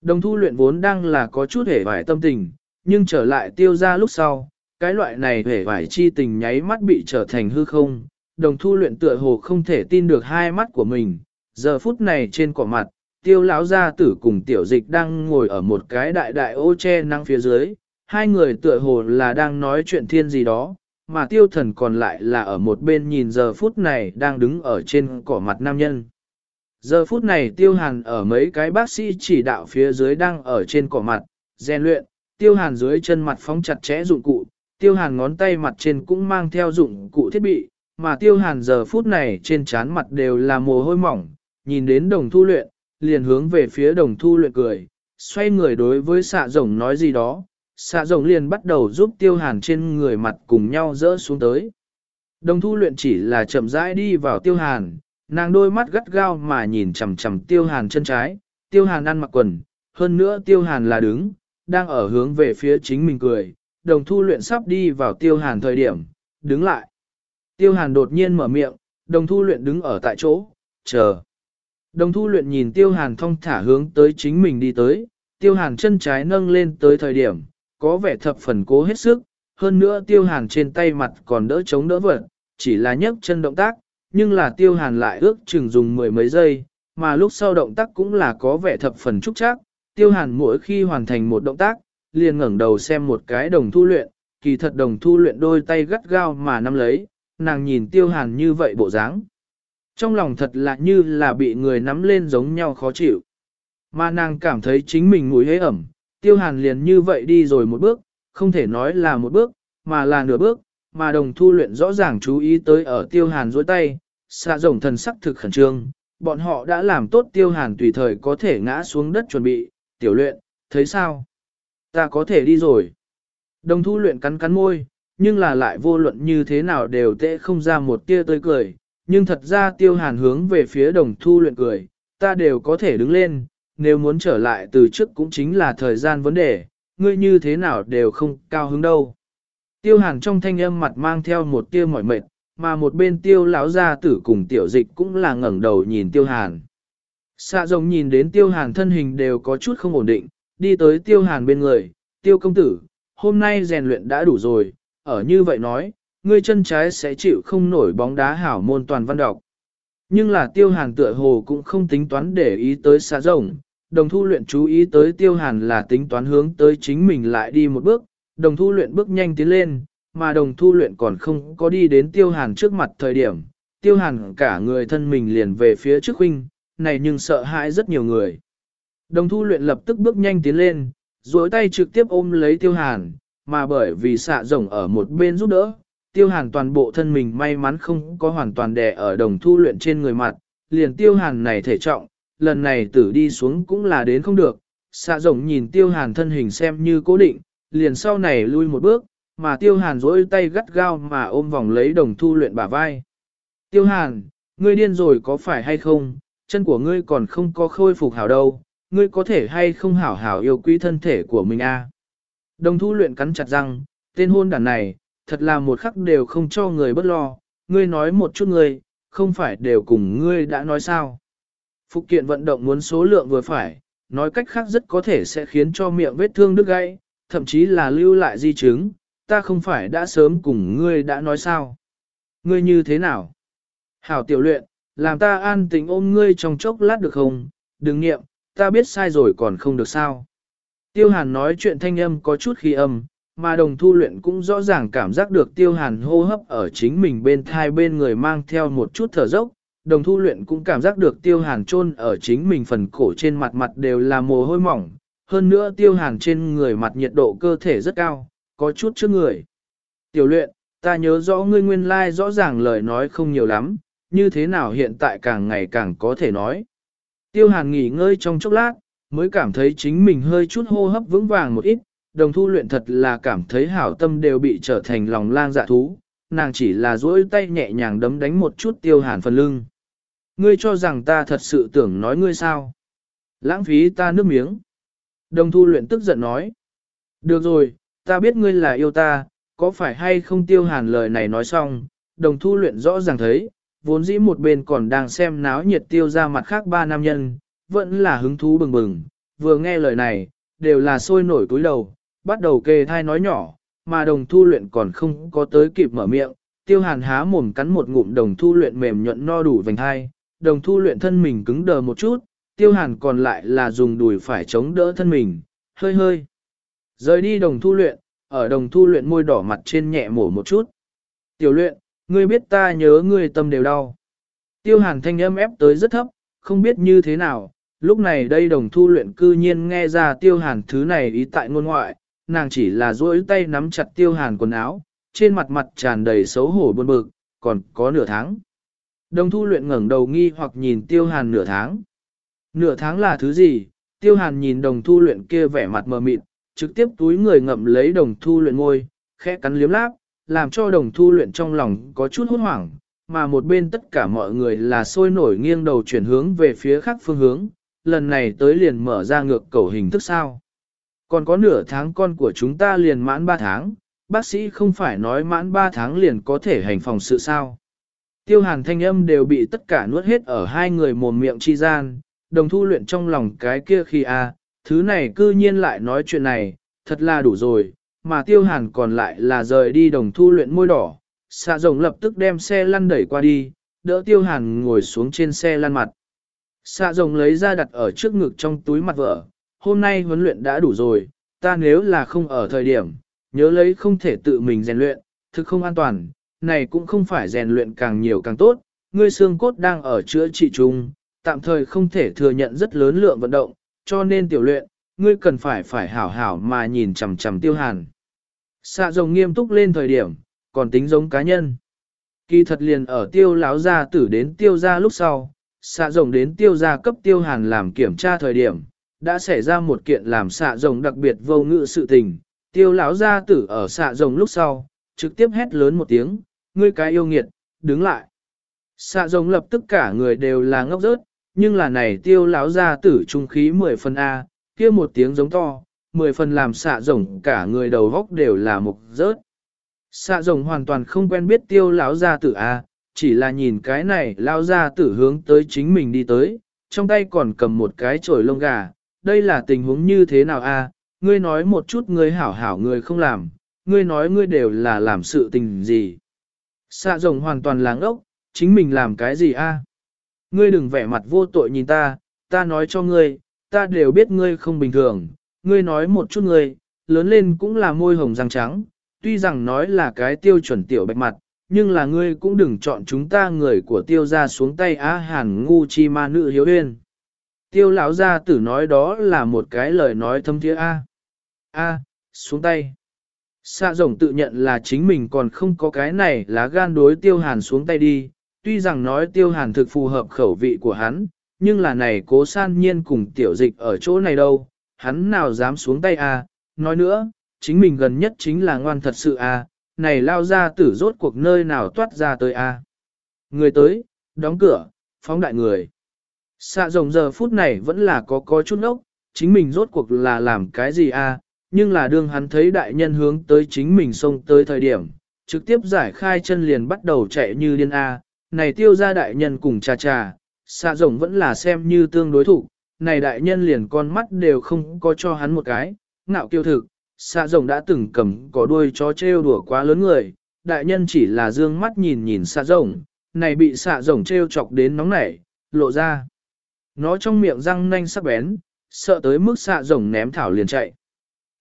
A: Đồng thu luyện vốn đang là có chút hề vải tâm tình, nhưng trở lại tiêu ra lúc sau, cái loại này hề vải chi tình nháy mắt bị trở thành hư không, đồng thu luyện tựa hồ không thể tin được hai mắt của mình, giờ phút này trên cỏ mặt, tiêu lão gia tử cùng tiểu dịch đang ngồi ở một cái đại đại ô che năng phía dưới, hai người tựa hồ là đang nói chuyện thiên gì đó, mà tiêu thần còn lại là ở một bên nhìn giờ phút này đang đứng ở trên cỏ mặt nam nhân. Giờ phút này tiêu hàn ở mấy cái bác sĩ chỉ đạo phía dưới đang ở trên cỏ mặt, rèn luyện, tiêu hàn dưới chân mặt phóng chặt chẽ dụng cụ, tiêu hàn ngón tay mặt trên cũng mang theo dụng cụ thiết bị, mà tiêu hàn giờ phút này trên trán mặt đều là mồ hôi mỏng, nhìn đến đồng thu luyện, liền hướng về phía đồng thu luyện cười, xoay người đối với xạ rồng nói gì đó, xạ rồng liền bắt đầu giúp tiêu hàn trên người mặt cùng nhau rỡ xuống tới. Đồng thu luyện chỉ là chậm rãi đi vào tiêu hàn, nàng đôi mắt gắt gao mà nhìn chằm chằm tiêu hàn chân trái, tiêu hàn ăn mặc quần, hơn nữa tiêu hàn là đứng, đang ở hướng về phía chính mình cười, đồng thu luyện sắp đi vào tiêu hàn thời điểm, đứng lại. Tiêu hàn đột nhiên mở miệng, đồng thu luyện đứng ở tại chỗ, chờ. Đồng thu luyện nhìn tiêu hàn thong thả hướng tới chính mình đi tới, tiêu hàn chân trái nâng lên tới thời điểm, có vẻ thập phần cố hết sức, hơn nữa tiêu hàn trên tay mặt còn đỡ chống đỡ vật, chỉ là nhấc chân động tác, nhưng là tiêu hàn lại ước chừng dùng mười mấy giây, mà lúc sau động tác cũng là có vẻ thập phần trúc chắc, tiêu hàn mỗi khi hoàn thành một động tác, liền ngẩng đầu xem một cái đồng thu luyện, kỳ thật đồng thu luyện đôi tay gắt gao mà nắm lấy, nàng nhìn tiêu hàn như vậy bộ dáng. Trong lòng thật là như là bị người nắm lên giống nhau khó chịu. Mà nàng cảm thấy chính mình mùi hế ẩm, tiêu hàn liền như vậy đi rồi một bước, không thể nói là một bước, mà là nửa bước, mà đồng thu luyện rõ ràng chú ý tới ở tiêu hàn dối tay, xạ rồng thần sắc thực khẩn trương, bọn họ đã làm tốt tiêu hàn tùy thời có thể ngã xuống đất chuẩn bị, tiểu luyện, thấy sao? Ta có thể đi rồi. Đồng thu luyện cắn cắn môi, nhưng là lại vô luận như thế nào đều tệ không ra một tia tươi cười, nhưng thật ra tiêu hàn hướng về phía đồng thu luyện cười, ta đều có thể đứng lên, nếu muốn trở lại từ trước cũng chính là thời gian vấn đề, ngươi như thế nào đều không cao hứng đâu. Tiêu hàn trong thanh âm mặt mang theo một tia mỏi mệt, mà một bên tiêu lão gia tử cùng tiểu dịch cũng là ngẩng đầu nhìn tiêu hàn. Xạ rồng nhìn đến tiêu hàn thân hình đều có chút không ổn định, đi tới tiêu hàn bên người, tiêu công tử, hôm nay rèn luyện đã đủ rồi, ở như vậy nói, ngươi chân trái sẽ chịu không nổi bóng đá hảo môn toàn văn đọc. Nhưng là tiêu hàn tựa hồ cũng không tính toán để ý tới xa rồng, đồng thu luyện chú ý tới tiêu hàn là tính toán hướng tới chính mình lại đi một bước, đồng thu luyện bước nhanh tiến lên, mà đồng thu luyện còn không có đi đến tiêu hàn trước mặt thời điểm, tiêu hàn cả người thân mình liền về phía trước huynh, này nhưng sợ hãi rất nhiều người. Đồng thu luyện lập tức bước nhanh tiến lên, duỗi tay trực tiếp ôm lấy tiêu hàn, mà bởi vì xạ rồng ở một bên giúp đỡ, tiêu hàn toàn bộ thân mình may mắn không có hoàn toàn đè ở đồng thu luyện trên người mặt, liền tiêu hàn này thể trọng, lần này tử đi xuống cũng là đến không được, xạ rồng nhìn tiêu hàn thân hình xem như cố định, liền sau này lui một bước, mà tiêu hàn duỗi tay gắt gao mà ôm vòng lấy đồng thu luyện bả vai. Tiêu hàn, ngươi điên rồi có phải hay không, chân của ngươi còn không có khôi phục hảo đâu, ngươi có thể hay không hảo hảo yêu quý thân thể của mình a? À? Đồng thu luyện cắn chặt răng, tên hôn đàn này, thật là một khắc đều không cho người bất lo, ngươi nói một chút ngươi, không phải đều cùng ngươi đã nói sao. Phục kiện vận động muốn số lượng vừa phải, nói cách khác rất có thể sẽ khiến cho miệng vết thương đứt gãy, thậm chí là lưu lại di chứng, ta không phải đã sớm cùng ngươi đã nói sao. Ngươi như thế nào? Hảo tiểu luyện, làm ta an tình ôm ngươi trong chốc lát được không? Đừng nghiệm, ta biết sai rồi còn không được sao. Tiêu hàn nói chuyện thanh âm có chút khi âm, mà đồng thu luyện cũng rõ ràng cảm giác được tiêu hàn hô hấp ở chính mình bên thai bên người mang theo một chút thở dốc. Đồng thu luyện cũng cảm giác được tiêu hàn chôn ở chính mình phần cổ trên mặt mặt đều là mồ hôi mỏng. Hơn nữa tiêu hàn trên người mặt nhiệt độ cơ thể rất cao, có chút trước người. Tiểu luyện, ta nhớ rõ ngươi nguyên lai rõ ràng lời nói không nhiều lắm, như thế nào hiện tại càng ngày càng có thể nói. Tiêu hàn nghỉ ngơi trong chốc lát, mới cảm thấy chính mình hơi chút hô hấp vững vàng một ít, đồng thu luyện thật là cảm thấy hảo tâm đều bị trở thành lòng lang dạ thú, nàng chỉ là duỗi tay nhẹ nhàng đấm đánh một chút tiêu hàn phần lưng. Ngươi cho rằng ta thật sự tưởng nói ngươi sao? Lãng phí ta nước miếng. Đồng thu luyện tức giận nói. Được rồi, ta biết ngươi là yêu ta, có phải hay không tiêu hàn lời này nói xong, đồng thu luyện rõ ràng thấy, vốn dĩ một bên còn đang xem náo nhiệt tiêu ra mặt khác ba nam nhân, vẫn là hứng thú bừng bừng, vừa nghe lời này, đều là sôi nổi túi đầu, bắt đầu kề thai nói nhỏ, mà đồng thu luyện còn không có tới kịp mở miệng, tiêu hàn há mồm cắn một ngụm đồng thu luyện mềm nhuận no đủ vành hai, đồng thu luyện thân mình cứng đờ một chút, tiêu hàn còn lại là dùng đùi phải chống đỡ thân mình, hơi hơi. Rời đi đồng thu luyện, ở đồng thu luyện môi đỏ mặt trên nhẹ mổ một chút. Tiểu luyện, ngươi biết ta nhớ ngươi tâm đều đau. Tiêu hàn thanh âm ép tới rất thấp, không biết như thế nào, lúc này đây đồng thu luyện cư nhiên nghe ra tiêu hàn thứ này ý tại ngôn ngoại, nàng chỉ là duỗi tay nắm chặt tiêu hàn quần áo, trên mặt mặt tràn đầy xấu hổ buồn bực, còn có nửa tháng. Đồng thu luyện ngẩng đầu nghi hoặc nhìn tiêu hàn nửa tháng. Nửa tháng là thứ gì? Tiêu hàn nhìn đồng thu luyện kia vẻ mặt mờ mịt, trực tiếp túi người ngậm lấy đồng thu luyện ngôi, khẽ cắn liếm láp, làm cho đồng thu luyện trong lòng có chút hốt hoảng, mà một bên tất cả mọi người là sôi nổi nghiêng đầu chuyển hướng về phía khác phương hướng, lần này tới liền mở ra ngược cầu hình thức sao. Còn có nửa tháng con của chúng ta liền mãn 3 tháng, bác sĩ không phải nói mãn 3 tháng liền có thể hành phòng sự sao. Tiêu hàn thanh âm đều bị tất cả nuốt hết ở hai người mồm miệng chi gian, đồng thu luyện trong lòng cái kia khi a thứ này cư nhiên lại nói chuyện này, thật là đủ rồi, mà tiêu hàn còn lại là rời đi đồng thu luyện môi đỏ, xạ rồng lập tức đem xe lăn đẩy qua đi, đỡ tiêu hàn ngồi xuống trên xe lăn mặt. Xạ rồng lấy ra đặt ở trước ngực trong túi mặt vợ, hôm nay huấn luyện đã đủ rồi, ta nếu là không ở thời điểm, nhớ lấy không thể tự mình rèn luyện, thực không an toàn, này cũng không phải rèn luyện càng nhiều càng tốt, ngươi xương cốt đang ở chữa trị chung, tạm thời không thể thừa nhận rất lớn lượng vận động, cho nên tiểu luyện, ngươi cần phải phải hảo hảo mà nhìn chằm chằm tiêu hàn. Xạ rồng nghiêm túc lên thời điểm, còn tính giống cá nhân. Kỳ thật liền ở tiêu láo gia tử đến tiêu gia lúc sau, xạ rồng đến tiêu gia cấp tiêu hàn làm kiểm tra thời điểm, đã xảy ra một kiện làm xạ rồng đặc biệt vô ngự sự tình. Tiêu lão gia tử ở xạ rồng lúc sau, trực tiếp hét lớn một tiếng, ngươi cái yêu nghiệt, đứng lại. Xạ rồng lập tức cả người đều là ngốc rớt, nhưng là này tiêu lão gia tử trung khí 10 phần A, kia một tiếng giống to, 10 phần làm xạ rồng cả người đầu góc đều là mục rớt. Xạ rồng hoàn toàn không quen biết tiêu lão gia tử A, chỉ là nhìn cái này lao ra tử hướng tới chính mình đi tới, trong tay còn cầm một cái chổi lông gà, đây là tình huống như thế nào A, ngươi nói một chút ngươi hảo hảo ngươi không làm, ngươi nói ngươi đều là làm sự tình gì. Xạ rồng hoàn toàn láng ốc, chính mình làm cái gì A. Ngươi đừng vẻ mặt vô tội nhìn ta, ta nói cho ngươi, ta đều biết ngươi không bình thường, ngươi nói một chút ngươi, lớn lên cũng là môi hồng răng trắng, tuy rằng nói là cái tiêu chuẩn tiểu bạch mặt, nhưng là ngươi cũng đừng chọn chúng ta người của tiêu gia xuống tay á hàn ngu chi ma nữ hiếu huyên. Tiêu lão gia tử nói đó là một cái lời nói thâm thiế a. A, xuống tay. Xạ rồng tự nhận là chính mình còn không có cái này lá gan đối tiêu hàn xuống tay đi, tuy rằng nói tiêu hàn thực phù hợp khẩu vị của hắn, nhưng là này cố san nhiên cùng tiểu dịch ở chỗ này đâu, hắn nào dám xuống tay a? nói nữa, chính mình gần nhất chính là ngoan thật sự a, này lao ra tử rốt cuộc nơi nào toát ra tới a. Người tới, đóng cửa, phóng đại người. Xạ rồng giờ phút này vẫn là có có chút ốc, chính mình rốt cuộc là làm cái gì a? nhưng là đương hắn thấy đại nhân hướng tới chính mình xông tới thời điểm, trực tiếp giải khai chân liền bắt đầu chạy như điên a. này tiêu ra đại nhân cùng cha cha, xạ rồng vẫn là xem như tương đối thủ, này đại nhân liền con mắt đều không có cho hắn một cái, ngạo kiêu thực, xạ rồng đã từng cầm có đuôi chó trêu đùa quá lớn người, đại nhân chỉ là dương mắt nhìn nhìn xạ rồng, này bị xạ rồng trêu chọc đến nóng nảy, lộ ra. Nó trong miệng răng nanh sắc bén, sợ tới mức xạ rồng ném thảo liền chạy.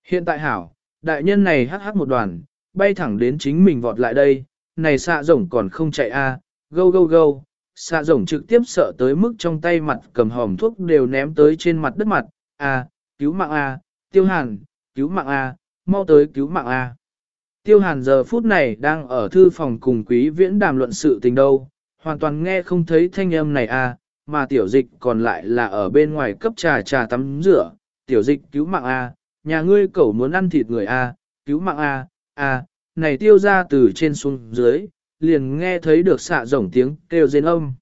A: Hiện tại hảo, đại nhân này hắc hắc một đoàn, bay thẳng đến chính mình vọt lại đây, này xạ rồng còn không chạy a, à, gâu gâu gâu, xạ rồng trực tiếp sợ tới mức trong tay mặt cầm hòm thuốc đều ném tới trên mặt đất mặt, a, cứu mạng a, tiêu hàn, cứu mạng a, mau tới cứu mạng a. Tiêu hàn giờ phút này đang ở thư phòng cùng quý viễn đàm luận sự tình đâu, hoàn toàn nghe không thấy thanh âm này a, mà tiểu dịch còn lại là ở bên ngoài cấp trà trà tắm rửa, tiểu dịch cứu mạng a, nhà ngươi cẩu muốn ăn thịt người a, cứu mạng a, a, này tiêu ra từ trên xuống dưới, liền nghe thấy được xạ rồng tiếng kêu rên âm.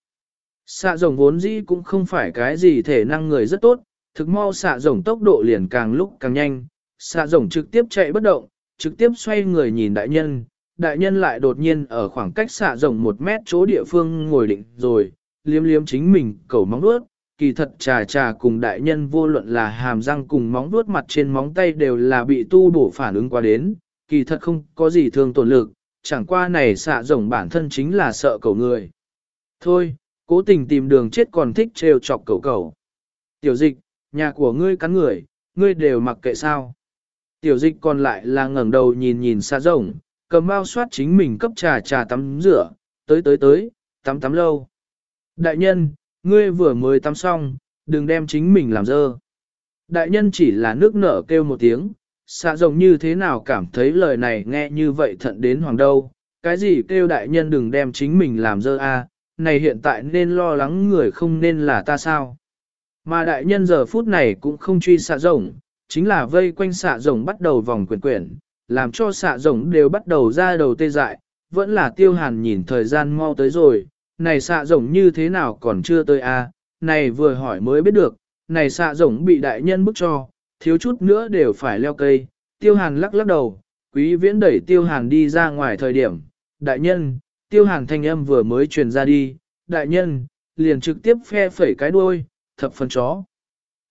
A: Xạ rồng vốn dĩ cũng không phải cái gì thể năng người rất tốt, thực mau xạ rồng tốc độ liền càng lúc càng nhanh, xạ rồng trực tiếp chạy bất động, trực tiếp xoay người nhìn đại nhân, đại nhân lại đột nhiên ở khoảng cách xạ rồng một mét chỗ địa phương ngồi định rồi, liếm liếm chính mình cầu móng đuốt, kỳ thật trà trà cùng đại nhân vô luận là hàm răng cùng móng đuốt mặt trên móng tay đều là bị tu bổ phản ứng qua đến, kỳ thật không có gì thương tổn lực, chẳng qua này xạ rồng bản thân chính là sợ cầu người. Thôi, cố tình tìm đường chết còn thích trêu chọc cầu cầu. Tiểu dịch, nhà của ngươi cắn người, ngươi đều mặc kệ sao. Tiểu dịch còn lại là ngẩng đầu nhìn nhìn xa rồng, cầm bao soát chính mình cấp trà trà tắm rửa, tới tới tới, tắm tắm lâu. Đại nhân, ngươi vừa mới tắm xong, đừng đem chính mình làm dơ. Đại nhân chỉ là nước nở kêu một tiếng, xạ rồng như thế nào cảm thấy lời này nghe như vậy thận đến hoàng đâu, cái gì kêu đại nhân đừng đem chính mình làm dơ a, này hiện tại nên lo lắng người không nên là ta sao. Mà đại nhân giờ phút này cũng không truy xạ rồng, chính là vây quanh xạ rồng bắt đầu vòng quyển quyển, làm cho xạ rồng đều bắt đầu ra đầu tê dại, vẫn là tiêu hàn nhìn thời gian mau tới rồi, này xạ rồng như thế nào còn chưa tới a? này vừa hỏi mới biết được, này xạ rồng bị đại nhân bức cho, thiếu chút nữa đều phải leo cây, tiêu hàn lắc lắc đầu, quý viễn đẩy tiêu hàn đi ra ngoài thời điểm, đại nhân, tiêu hàn thanh âm vừa mới truyền ra đi, đại nhân, liền trực tiếp phe phẩy cái đuôi, thập phần chó.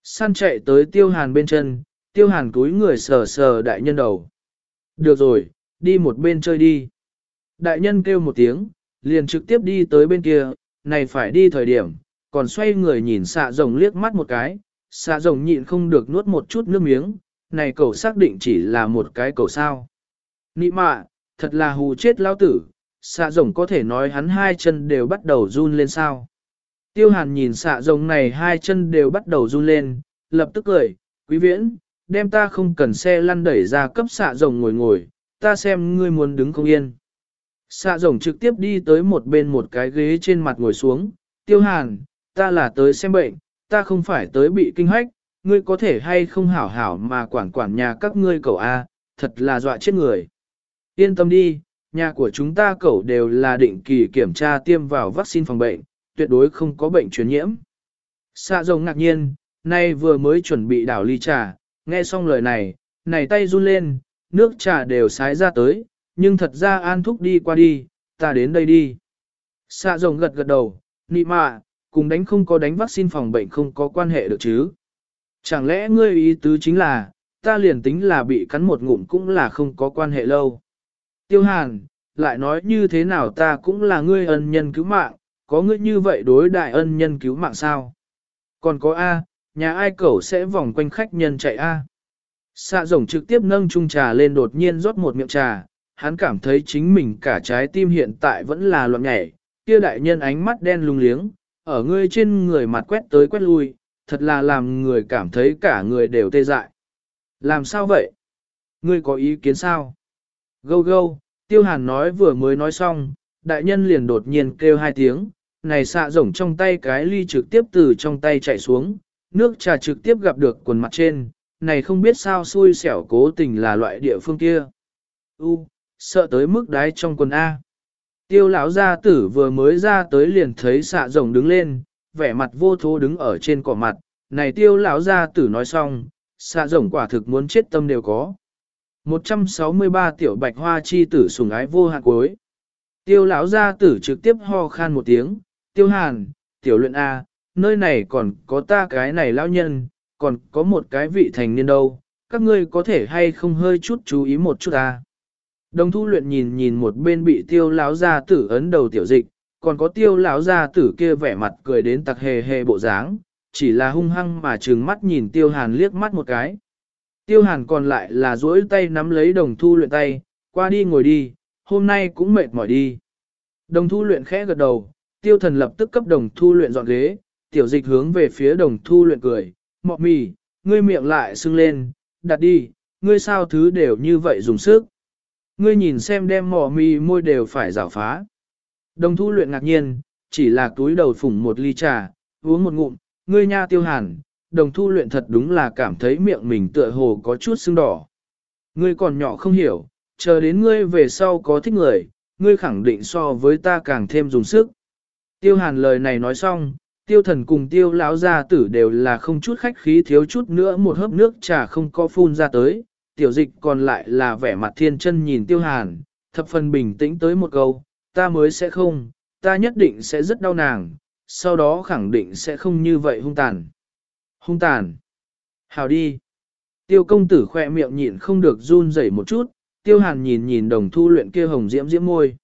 A: Săn chạy tới tiêu hàn bên chân, tiêu hàn cúi người sờ sờ đại nhân đầu. Được rồi, đi một bên chơi đi. Đại nhân kêu một tiếng, liền trực tiếp đi tới bên kia, này phải đi thời điểm, còn xoay người nhìn xạ rồng liếc mắt một cái, xạ rồng nhịn không được nuốt một chút nước miếng, này cậu xác định chỉ là một cái cậu sao. Nị mạ, thật là hù chết lao tử, xạ rồng có thể nói hắn hai chân đều bắt đầu run lên sao. Tiêu hàn nhìn xạ rồng này hai chân đều bắt đầu run lên, lập tức cười, quý viễn, đem ta không cần xe lăn đẩy ra cấp xạ rồng ngồi ngồi, ta xem ngươi muốn đứng không yên. Xạ rồng trực tiếp đi tới một bên một cái ghế trên mặt ngồi xuống, tiêu hàn, ta là tới xem bệnh, ta không phải tới bị kinh hách, ngươi có thể hay không hảo hảo mà quản quản nhà các ngươi cậu A, thật là dọa chết người. Yên tâm đi, nhà của chúng ta cậu đều là định kỳ kiểm tra tiêm vào vaccine phòng bệnh, tuyệt đối không có bệnh truyền nhiễm. Xạ rồng ngạc nhiên, nay vừa mới chuẩn bị đảo ly trà, nghe xong lời này, này tay run lên, nước trà đều sái ra tới, nhưng thật ra an thúc đi qua đi, ta đến đây đi. Xạ rồng gật gật đầu, nị mạ, cùng đánh không có đánh vaccine phòng bệnh không có quan hệ được chứ. Chẳng lẽ ngươi ý tứ chính là, ta liền tính là bị cắn một ngụm cũng là không có quan hệ lâu. Tiêu hàn, lại nói như thế nào ta cũng là ngươi ân nhân cứu mạng, có ngươi như vậy đối đại ân nhân cứu mạng sao? Còn có A, nhà ai cẩu sẽ vòng quanh khách nhân chạy a. Xạ rồng trực tiếp nâng chung trà lên đột nhiên rót một miệng trà, hắn cảm thấy chính mình cả trái tim hiện tại vẫn là loạn nhảy, kia đại nhân ánh mắt đen lung liếng, ở ngươi trên người mặt quét tới quét lui, thật là làm người cảm thấy cả người đều tê dại. Làm sao vậy? Ngươi có ý kiến sao? Gâu gâu, tiêu hàn nói vừa mới nói xong, đại nhân liền đột nhiên kêu hai tiếng, này xạ rồng trong tay cái ly trực tiếp từ trong tay chạy xuống, nước trà trực tiếp gặp được quần mặt trên, này không biết sao xui xẻo cố tình là loại địa phương kia. U, sợ tới mức đáy trong quần A. Tiêu lão gia tử vừa mới ra tới liền thấy xạ rồng đứng lên, vẻ mặt vô thố đứng ở trên cỏ mặt, này tiêu lão gia tử nói xong, xạ rồng quả thực muốn chết tâm đều có. 163 tiểu bạch hoa chi tử sùng ái vô hạn cuối. Tiêu lão gia tử trực tiếp ho khan một tiếng, tiêu hàn, tiểu luyện A, nơi này còn có ta cái này lão nhân, còn có một cái vị thành niên đâu, các ngươi có thể hay không hơi chút chú ý một chút A. Đồng thu luyện nhìn nhìn một bên bị tiêu lão gia tử ấn đầu tiểu dịch, còn có tiêu lão gia tử kia vẻ mặt cười đến tặc hề hề bộ dáng, chỉ là hung hăng mà trừng mắt nhìn tiêu hàn liếc mắt một cái. Tiêu hàn còn lại là duỗi tay nắm lấy đồng thu luyện tay, qua đi ngồi đi, hôm nay cũng mệt mỏi đi. Đồng thu luyện khẽ gật đầu, tiêu thần lập tức cấp đồng thu luyện dọn ghế, tiểu dịch hướng về phía đồng thu luyện cười, mọ mì, ngươi miệng lại sưng lên, đặt đi, ngươi sao thứ đều như vậy dùng sức. Ngươi nhìn xem đem mỏ mì môi đều phải rào phá. Đồng thu luyện ngạc nhiên, chỉ là túi đầu phủng một ly trà, uống một ngụm, ngươi nha tiêu hàn, đồng thu luyện thật đúng là cảm thấy miệng mình tựa hồ có chút sưng đỏ. Ngươi còn nhỏ không hiểu, chờ đến ngươi về sau có thích người, ngươi khẳng định so với ta càng thêm dùng sức. Tiêu hàn lời này nói xong, tiêu thần cùng tiêu lão gia tử đều là không chút khách khí thiếu chút nữa một hớp nước trà không có phun ra tới, tiểu dịch còn lại là vẻ mặt thiên chân nhìn tiêu hàn, thập phần bình tĩnh tới một câu, ta mới sẽ không, ta nhất định sẽ rất đau nàng, sau đó khẳng định sẽ không như vậy hung tàn. Hung tàn. Hào đi. Tiêu công tử khoe miệng nhịn không được run rẩy một chút, tiêu hàn nhìn nhìn đồng thu luyện kia hồng diễm diễm môi.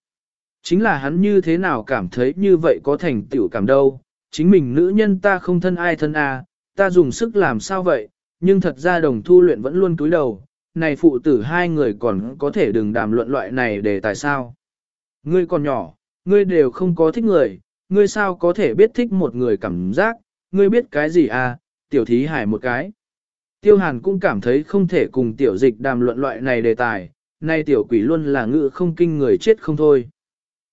A: Chính là hắn như thế nào cảm thấy như vậy có thành tựu cảm đâu, chính mình nữ nhân ta không thân ai thân à, ta dùng sức làm sao vậy, nhưng thật ra đồng thu luyện vẫn luôn cúi đầu, này phụ tử hai người còn có thể đừng đàm luận loại này để tại sao. Ngươi còn nhỏ, ngươi đều không có thích người, ngươi sao có thể biết thích một người cảm giác, ngươi biết cái gì à, tiểu thí hải một cái. Tiêu hàn cũng cảm thấy không thể cùng tiểu dịch đàm luận loại này đề tài, nay tiểu quỷ luôn là ngự không kinh người chết không thôi.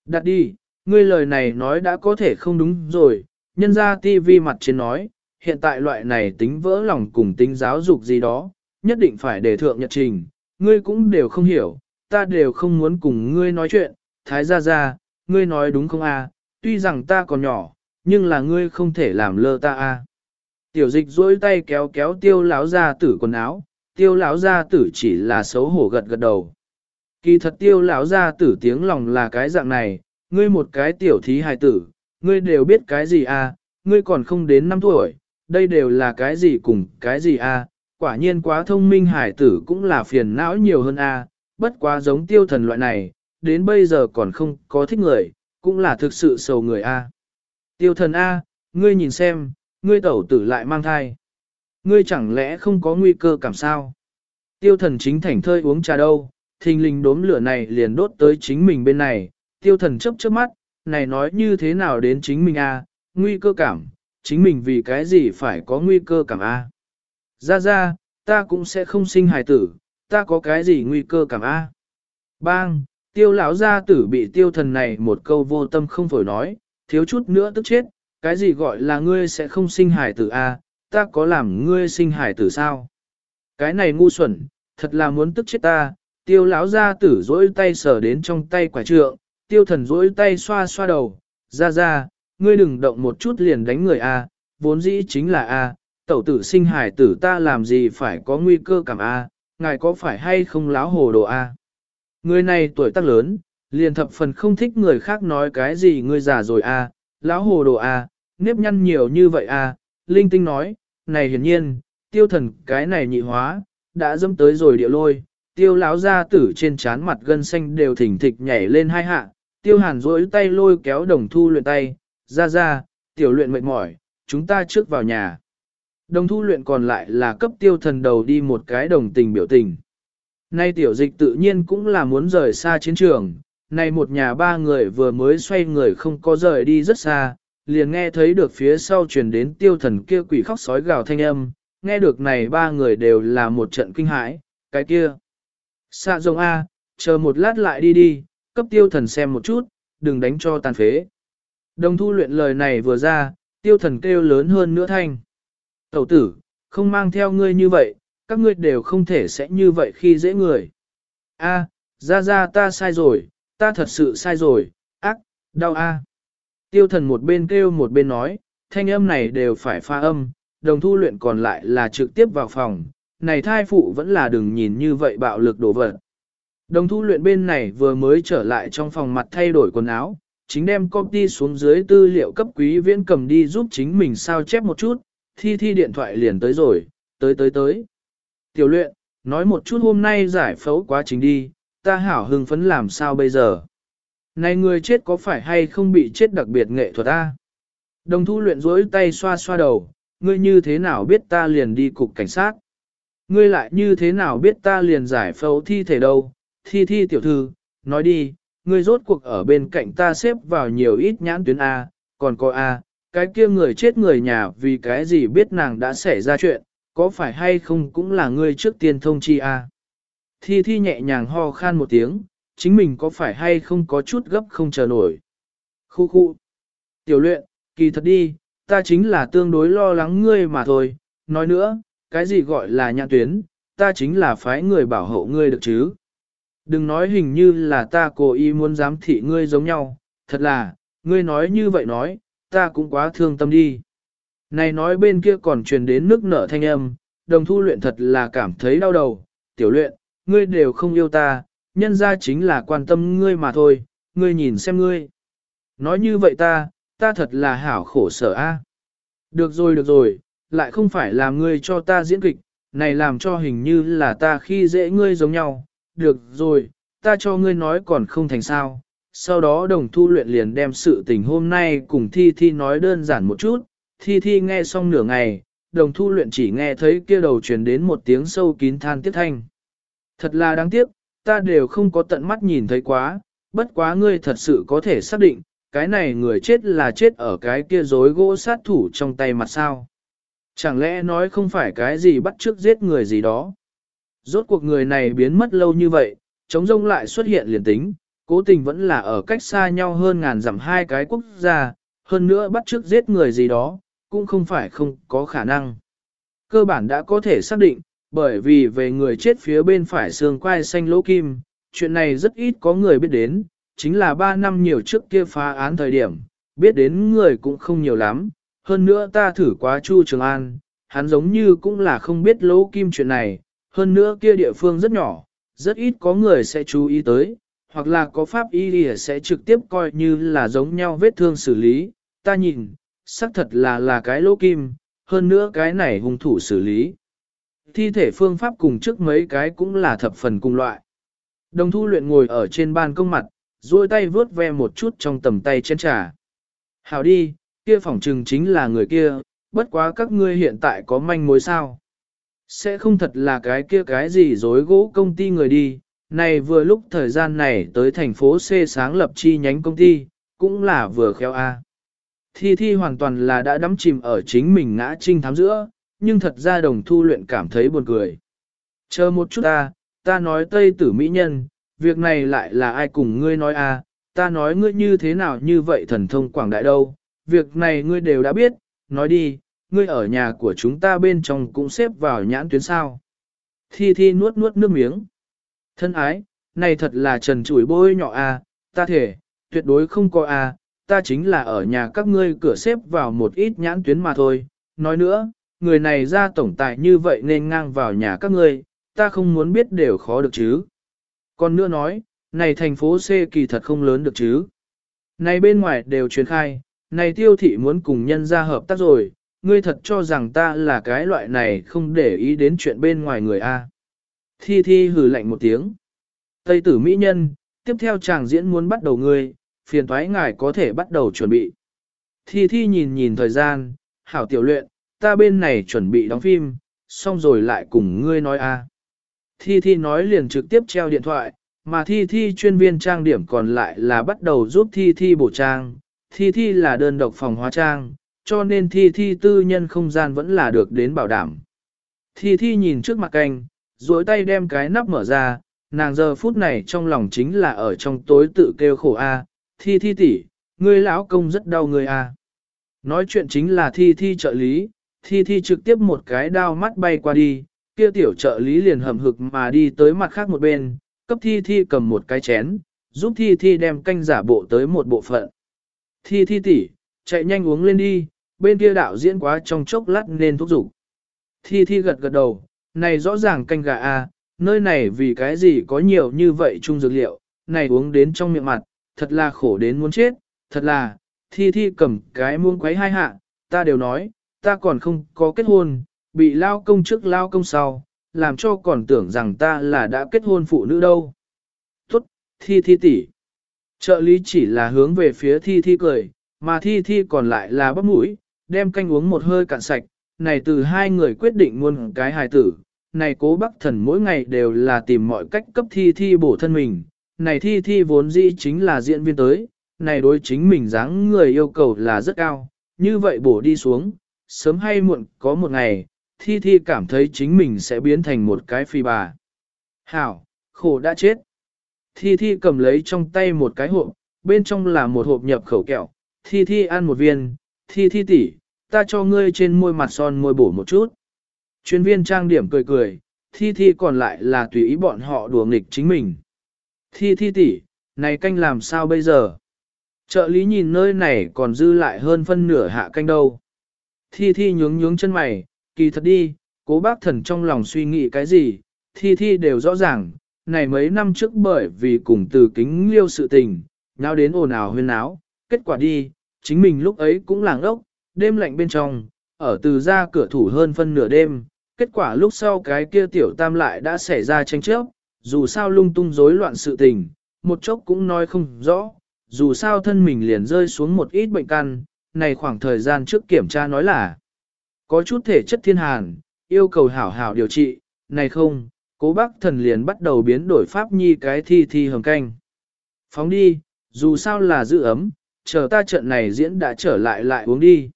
A: Đặt đi, ngươi lời này nói đã có thể không đúng rồi, nhân ra tivi mặt trên nói, hiện tại loại này tính vỡ lòng cùng tính giáo dục gì đó, nhất định phải đề thượng nhật trình, ngươi cũng đều không hiểu, ta đều không muốn cùng ngươi nói chuyện, thái gia gia, ngươi nói đúng không a? tuy rằng ta còn nhỏ, nhưng là ngươi không thể làm lơ ta a. Tiểu dịch duỗi tay kéo kéo tiêu lão gia tử quần áo, tiêu lão gia tử chỉ là xấu hổ gật gật đầu. Kỳ thật tiêu lão gia tử tiếng lòng là cái dạng này, ngươi một cái tiểu thí hài tử, ngươi đều biết cái gì à? ngươi còn không đến 5 tuổi, đây đều là cái gì cùng cái gì à? quả nhiên quá thông minh hải tử cũng là phiền não nhiều hơn a, bất quá giống tiêu thần loại này, đến bây giờ còn không có thích người, cũng là thực sự sầu người a. Tiêu thần a, ngươi nhìn xem, ngươi tẩu tử lại mang thai. Ngươi chẳng lẽ không có nguy cơ cảm sao? Tiêu thần chính thảnh thơi uống trà đâu, thình lình đốm lửa này liền đốt tới chính mình bên này, tiêu thần chấp chớp mắt, này nói như thế nào đến chính mình a? nguy cơ cảm, chính mình vì cái gì phải có nguy cơ cảm a? Ra ra, ta cũng sẽ không sinh hài tử, ta có cái gì nguy cơ cảm a? Bang, tiêu lão gia tử bị tiêu thần này một câu vô tâm không phổi nói, thiếu chút nữa tức chết, cái gì gọi là ngươi sẽ không sinh hài tử a? Ta có làm ngươi sinh hải tử sao? Cái này ngu xuẩn, thật là muốn tức chết ta, tiêu lão gia tử dỗi tay sờ đến trong tay quả trượng, tiêu thần dỗi tay xoa xoa đầu, ra ra, ngươi đừng động một chút liền đánh người a, vốn dĩ chính là a, tẩu tử sinh hải tử ta làm gì phải có nguy cơ cảm A, ngài có phải hay không láo hồ đồ A. Người này tuổi tác lớn, liền thập phần không thích người khác nói cái gì ngươi già rồi A, lão hồ đồ A, nếp nhăn nhiều như vậy A, linh tinh nói, này hiển nhiên, tiêu thần cái này nhị hóa, đã dâm tới rồi địa lôi, tiêu láo ra tử trên trán mặt gân xanh đều thỉnh thịch nhảy lên hai hạ, tiêu hàn rỗi tay lôi kéo đồng thu luyện tay, ra ra, tiểu luyện mệt mỏi, chúng ta trước vào nhà. Đồng thu luyện còn lại là cấp tiêu thần đầu đi một cái đồng tình biểu tình. Nay tiểu dịch tự nhiên cũng là muốn rời xa chiến trường, nay một nhà ba người vừa mới xoay người không có rời đi rất xa, liền nghe thấy được phía sau truyền đến tiêu thần kia quỷ khóc sói gào thanh âm, nghe được này ba người đều là một trận kinh hãi, cái kia. Xạ rồng A, chờ một lát lại đi đi, cấp tiêu thần xem một chút, đừng đánh cho tàn phế. Đồng thu luyện lời này vừa ra, tiêu thần kêu lớn hơn nữa thanh. Tẩu tử, không mang theo ngươi như vậy, các ngươi đều không thể sẽ như vậy khi dễ người. A, ra ra ta sai rồi, ta thật sự sai rồi, ác, đau a. Tiêu thần một bên kêu một bên nói, thanh âm này đều phải pha âm, đồng thu luyện còn lại là trực tiếp vào phòng, này thai phụ vẫn là đừng nhìn như vậy bạo lực đổ vật. Đồng thu luyện bên này vừa mới trở lại trong phòng mặt thay đổi quần áo, chính đem copy xuống dưới tư liệu cấp quý viễn cầm đi giúp chính mình sao chép một chút, thi thi điện thoại liền tới rồi, tới tới tới. Tiểu luyện, nói một chút hôm nay giải phẫu quá trình đi, ta hảo hưng phấn làm sao bây giờ. Này người chết có phải hay không bị chết đặc biệt nghệ thuật ta? Đồng thu luyện rỗi tay xoa xoa đầu, ngươi như thế nào biết ta liền đi cục cảnh sát? Ngươi lại như thế nào biết ta liền giải phẫu thi thể đâu? Thi thi tiểu thư, nói đi, ngươi rốt cuộc ở bên cạnh ta xếp vào nhiều ít nhãn tuyến A, còn có A, cái kia người chết người nhà vì cái gì biết nàng đã xảy ra chuyện, có phải hay không cũng là ngươi trước tiên thông chi A. Thi thi nhẹ nhàng ho khan một tiếng, chính mình có phải hay không có chút gấp không chờ nổi. Khu khu. Tiểu luyện, kỳ thật đi, ta chính là tương đối lo lắng ngươi mà thôi. Nói nữa, cái gì gọi là nhãn tuyến, ta chính là phái người bảo hộ ngươi được chứ. Đừng nói hình như là ta cố ý muốn giám thị ngươi giống nhau, thật là, ngươi nói như vậy nói, ta cũng quá thương tâm đi. Này nói bên kia còn truyền đến nước nở thanh âm, đồng thu luyện thật là cảm thấy đau đầu, tiểu luyện, ngươi đều không yêu ta, nhân ra chính là quan tâm ngươi mà thôi, ngươi nhìn xem ngươi. Nói như vậy ta, ta thật là hảo khổ sở a. Được rồi được rồi, lại không phải là ngươi cho ta diễn kịch, này làm cho hình như là ta khi dễ ngươi giống nhau. Được rồi, ta cho ngươi nói còn không thành sao. Sau đó đồng thu luyện liền đem sự tình hôm nay cùng Thi Thi nói đơn giản một chút. Thi Thi nghe xong nửa ngày, đồng thu luyện chỉ nghe thấy kia đầu truyền đến một tiếng sâu kín than tiếc thanh. Thật là đáng tiếc, ta đều không có tận mắt nhìn thấy quá, bất quá ngươi thật sự có thể xác định, cái này người chết là chết ở cái kia rối gỗ sát thủ trong tay mặt sao. Chẳng lẽ nói không phải cái gì bắt trước giết người gì đó. Rốt cuộc người này biến mất lâu như vậy, chống rông lại xuất hiện liền tính, cố tình vẫn là ở cách xa nhau hơn ngàn dặm hai cái quốc gia, hơn nữa bắt trước giết người gì đó, cũng không phải không có khả năng. Cơ bản đã có thể xác định, bởi vì về người chết phía bên phải xương quai xanh lỗ kim, chuyện này rất ít có người biết đến, chính là 3 năm nhiều trước kia phá án thời điểm, biết đến người cũng không nhiều lắm, hơn nữa ta thử quá Chu Trường An, hắn giống như cũng là không biết lỗ kim chuyện này, hơn nữa kia địa phương rất nhỏ, rất ít có người sẽ chú ý tới, hoặc là có pháp y sẽ trực tiếp coi như là giống nhau vết thương xử lý, ta nhìn, xác thật là là cái lỗ kim, hơn nữa cái này hung thủ xử lý. Thi thể phương pháp cùng trước mấy cái cũng là thập phần cùng loại. Đồng thu luyện ngồi ở trên ban công mặt, duỗi tay vướt ve một chút trong tầm tay chén trà. Hào đi, kia phỏng trừng chính là người kia, bất quá các ngươi hiện tại có manh mối sao. Sẽ không thật là cái kia cái gì dối gỗ công ty người đi, này vừa lúc thời gian này tới thành phố C sáng lập chi nhánh công ty, cũng là vừa khéo A. Thi Thi hoàn toàn là đã đắm chìm ở chính mình ngã trinh thám giữa, nhưng thật ra đồng thu luyện cảm thấy buồn cười. Chờ một chút ta, ta nói Tây tử Mỹ Nhân, việc này lại là ai cùng ngươi nói a? ta nói ngươi như thế nào như vậy thần thông quảng đại đâu, việc này ngươi đều đã biết, nói đi, ngươi ở nhà của chúng ta bên trong cũng xếp vào nhãn tuyến sao. Thi Thi nuốt nuốt nước miếng. Thân ái, này thật là trần chủi bôi nhỏ a, ta thể, tuyệt đối không có a, ta chính là ở nhà các ngươi cửa xếp vào một ít nhãn tuyến mà thôi. Nói nữa, người này ra tổng tài như vậy nên ngang vào nhà các ngươi, ta không muốn biết đều khó được chứ. Còn nữa nói, này thành phố C kỳ thật không lớn được chứ. Này bên ngoài đều truyền khai, này tiêu thị muốn cùng nhân ra hợp tác rồi, ngươi thật cho rằng ta là cái loại này không để ý đến chuyện bên ngoài người A. Thi thi hừ lạnh một tiếng. Tây tử mỹ nhân, tiếp theo chàng diễn muốn bắt đầu ngươi, phiền thoái ngài có thể bắt đầu chuẩn bị. Thi thi nhìn nhìn thời gian, hảo tiểu luyện, ta bên này chuẩn bị đóng phim, xong rồi lại cùng ngươi nói a. Thi Thi nói liền trực tiếp treo điện thoại, mà Thi Thi chuyên viên trang điểm còn lại là bắt đầu giúp Thi Thi bổ trang. Thi Thi là đơn độc phòng hóa trang, cho nên Thi Thi tư nhân không gian vẫn là được đến bảo đảm. Thi Thi nhìn trước mặt canh, duỗi tay đem cái nắp mở ra, nàng giờ phút này trong lòng chính là ở trong tối tự kêu khổ a. Thi Thi tỷ, ngươi lão công rất đau người a. Nói chuyện chính là Thi Thi trợ lý, Thi Thi trực tiếp một cái đao mắt bay qua đi, kia tiểu trợ lý liền hầm hực mà đi tới mặt khác một bên, cấp Thi Thi cầm một cái chén, giúp Thi Thi đem canh giả bộ tới một bộ phận. Thi Thi tỷ, chạy nhanh uống lên đi, bên kia đạo diễn quá trong chốc lát nên thúc giục. Thi Thi gật gật đầu, này rõ ràng canh gà a, nơi này vì cái gì có nhiều như vậy chung dược liệu, này uống đến trong miệng mặt, thật là khổ đến muốn chết, thật là, Thi Thi cầm cái muông quấy hai hạ, ta đều nói, ta còn không có kết hôn, bị lao công trước lao công sau, làm cho còn tưởng rằng ta là đã kết hôn phụ nữ đâu. Tốt, thi thi tỷ. Trợ lý chỉ là hướng về phía thi thi cười, mà thi thi còn lại là bắp mũi, đem canh uống một hơi cạn sạch, này từ hai người quyết định muôn cái hài tử, này cố bắc thần mỗi ngày đều là tìm mọi cách cấp thi thi bổ thân mình, này thi thi vốn dĩ chính là diễn viên tới, này đối chính mình dáng người yêu cầu là rất cao, như vậy bổ đi xuống, sớm hay muộn có một ngày, Thi Thi cảm thấy chính mình sẽ biến thành một cái phi bà. Hảo, khổ đã chết. Thi Thi cầm lấy trong tay một cái hộp, bên trong là một hộp nhập khẩu kẹo. Thi Thi ăn một viên, Thi Thi tỷ, ta cho ngươi trên môi mặt son môi bổ một chút. Chuyên viên trang điểm cười cười, Thi Thi còn lại là tùy ý bọn họ đùa nghịch chính mình. Thi Thi tỷ, này canh làm sao bây giờ? Trợ lý nhìn nơi này còn dư lại hơn phân nửa hạ canh đâu. Thi Thi nhướng nhướng chân mày, kỳ thật đi, cố bác thần trong lòng suy nghĩ cái gì, Thi Thi đều rõ ràng, này mấy năm trước bởi vì cùng từ kính liêu sự tình, nháo đến ồn ào huyên áo, kết quả đi, chính mình lúc ấy cũng làng ốc, đêm lạnh bên trong, ở từ ra cửa thủ hơn phân nửa đêm, kết quả lúc sau cái kia tiểu tam lại đã xảy ra tranh chấp, dù sao lung tung rối loạn sự tình, một chốc cũng nói không rõ, dù sao thân mình liền rơi xuống một ít bệnh căn, này khoảng thời gian trước kiểm tra nói là có chút thể chất thiên hàn, yêu cầu hảo hảo điều trị, này không, cố bác thần liền bắt đầu biến đổi pháp nhi cái thi thi hầm canh. Phóng đi, dù sao là giữ ấm, chờ ta trận này diễn đã trở lại lại uống đi.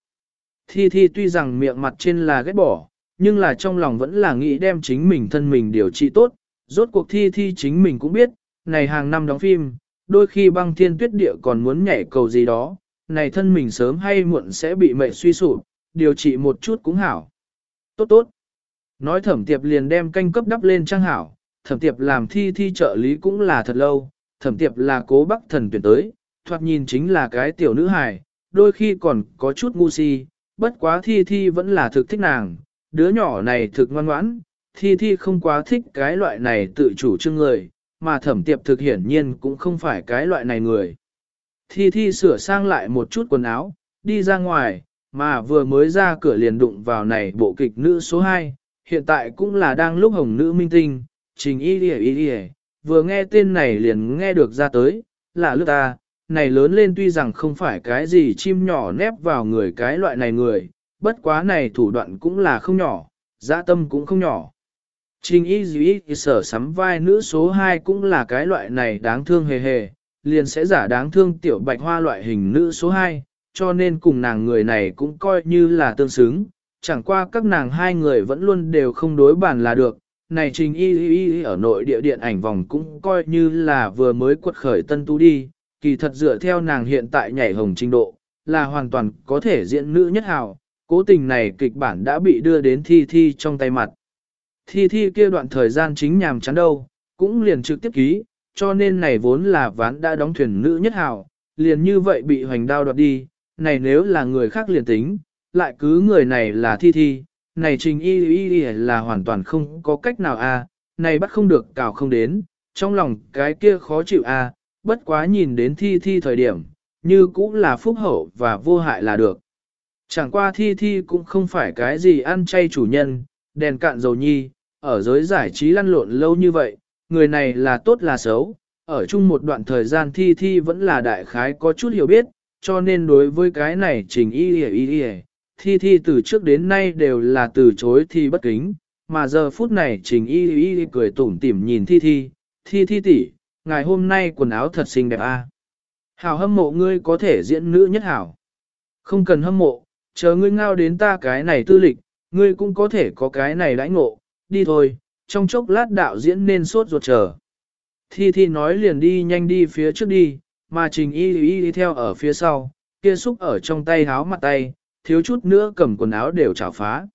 A: Thi thi tuy rằng miệng mặt trên là ghét bỏ, nhưng là trong lòng vẫn là nghĩ đem chính mình thân mình điều trị tốt, rốt cuộc thi thi chính mình cũng biết, này hàng năm đóng phim, đôi khi băng thiên tuyết địa còn muốn nhảy cầu gì đó, này thân mình sớm hay muộn sẽ bị mệt suy sụp, điều trị một chút cũng hảo. Tốt tốt. Nói thẩm tiệp liền đem canh cấp đắp lên trang hảo, thẩm tiệp làm thi thi trợ lý cũng là thật lâu, thẩm tiệp là cố bắc thần tuyển tới, thoạt nhìn chính là cái tiểu nữ hài, đôi khi còn có chút ngu si, bất quá thi thi vẫn là thực thích nàng, đứa nhỏ này thực ngoan ngoãn, thi thi không quá thích cái loại này tự chủ trương người, mà thẩm tiệp thực hiển nhiên cũng không phải cái loại này người. Thi Thi sửa sang lại một chút quần áo, đi ra ngoài, mà vừa mới ra cửa liền đụng vào này bộ kịch nữ số 2, hiện tại cũng là đang lúc hồng nữ minh tinh, trình y đi y đi vừa nghe tên này liền nghe được ra tới, là lướt ta, này lớn lên tuy rằng không phải cái gì chim nhỏ nép vào người cái loại này người, bất quá này thủ đoạn cũng là không nhỏ, dạ tâm cũng không nhỏ. Trình y dĩ sở sắm vai nữ số 2 cũng là cái loại này đáng thương hề hề, liền sẽ giả đáng thương tiểu bạch hoa loại hình nữ số 2, cho nên cùng nàng người này cũng coi như là tương xứng, chẳng qua các nàng hai người vẫn luôn đều không đối bàn là được. Này trình y y y ở nội địa điện ảnh vòng cũng coi như là vừa mới quật khởi tân tú đi, kỳ thật dựa theo nàng hiện tại nhảy hồng trình độ, là hoàn toàn có thể diễn nữ nhất hào, cố tình này kịch bản đã bị đưa đến thi thi trong tay mặt. Thi thi kia đoạn thời gian chính nhàm chán đâu, cũng liền trực tiếp ký, cho nên này vốn là ván đã đóng thuyền nữ nhất hào, liền như vậy bị hoành đao đoạt đi, này nếu là người khác liền tính, lại cứ người này là thi thi, này trình y y y là hoàn toàn không có cách nào a, này bắt không được cào không đến, trong lòng cái kia khó chịu a, bất quá nhìn đến thi thi thời điểm, như cũng là phúc hậu và vô hại là được. Chẳng qua thi thi cũng không phải cái gì ăn chay chủ nhân, đèn cạn dầu nhi, ở giới giải trí lăn lộn lâu như vậy, người này là tốt là xấu, ở chung một đoạn thời gian thi thi vẫn là đại khái có chút hiểu biết, cho nên đối với cái này trình y y y thi thi từ trước đến nay đều là từ chối thi bất kính, mà giờ phút này trình y y cười tủm tỉm nhìn thi thi, thi thi tỷ, ngày hôm nay quần áo thật xinh đẹp a. À? Hảo hâm mộ ngươi có thể diễn nữ nhất hảo. Không cần hâm mộ, chờ ngươi ngao đến ta cái này tư lịch, ngươi cũng có thể có cái này đãi ngộ, đi thôi, trong chốc lát đạo diễn nên sốt ruột chờ. Thi Thi nói liền đi nhanh đi phía trước đi, mà Trình Y Y đi theo ở phía sau, kia xúc ở trong tay háo mặt tay, thiếu chút nữa cầm quần áo đều chảo phá.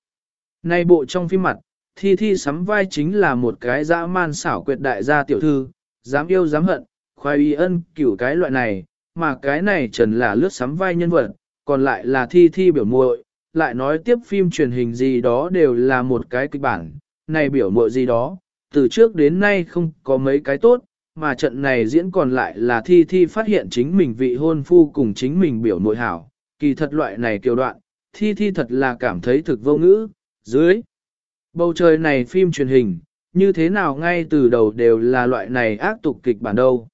A: nay bộ trong phim mặt, Thi Thi sắm vai chính là một cái dã man xảo quyệt đại gia tiểu thư, dám yêu dám hận, khoai y ân cửu cái loại này, mà cái này trần là lướt sắm vai nhân vật, còn lại là Thi Thi biểu muội, lại nói tiếp phim truyền hình gì đó đều là một cái kịch bản, này biểu mội gì đó, từ trước đến nay không có mấy cái tốt, mà trận này diễn còn lại là thi thi phát hiện chính mình vị hôn phu cùng chính mình biểu nội hảo, kỳ thật loại này kiều đoạn, thi thi thật là cảm thấy thực vô ngữ, dưới. Bầu trời này phim truyền hình, như thế nào ngay từ đầu đều là loại này ác tục kịch bản đâu.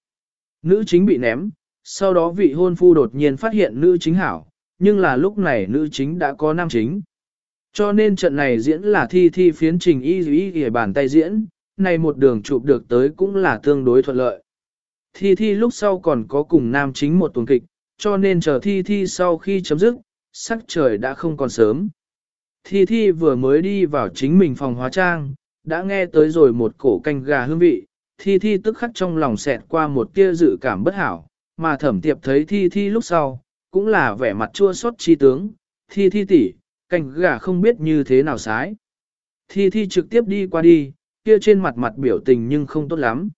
A: Nữ chính bị ném, sau đó vị hôn phu đột nhiên phát hiện nữ chính hảo, nhưng là lúc này nữ chính đã có nam chính. Cho nên trận này diễn là thi thi phiến trình y y y bàn tay diễn, này một đường chụp được tới cũng là tương đối thuận lợi. Thi thi lúc sau còn có cùng nam chính một tuần kịch, cho nên chờ thi thi sau khi chấm dứt, sắc trời đã không còn sớm. Thi thi vừa mới đi vào chính mình phòng hóa trang, đã nghe tới rồi một cổ canh gà hương vị, thi thi tức khắc trong lòng xẹt qua một tia dự cảm bất hảo, mà thẩm tiệp thấy thi thi lúc sau, cũng là vẻ mặt chua xót chi tướng, thi thi tỷ, canh gà không biết như thế nào sái. Thi thi trực tiếp đi qua đi, kia trên mặt mặt biểu tình nhưng không tốt lắm.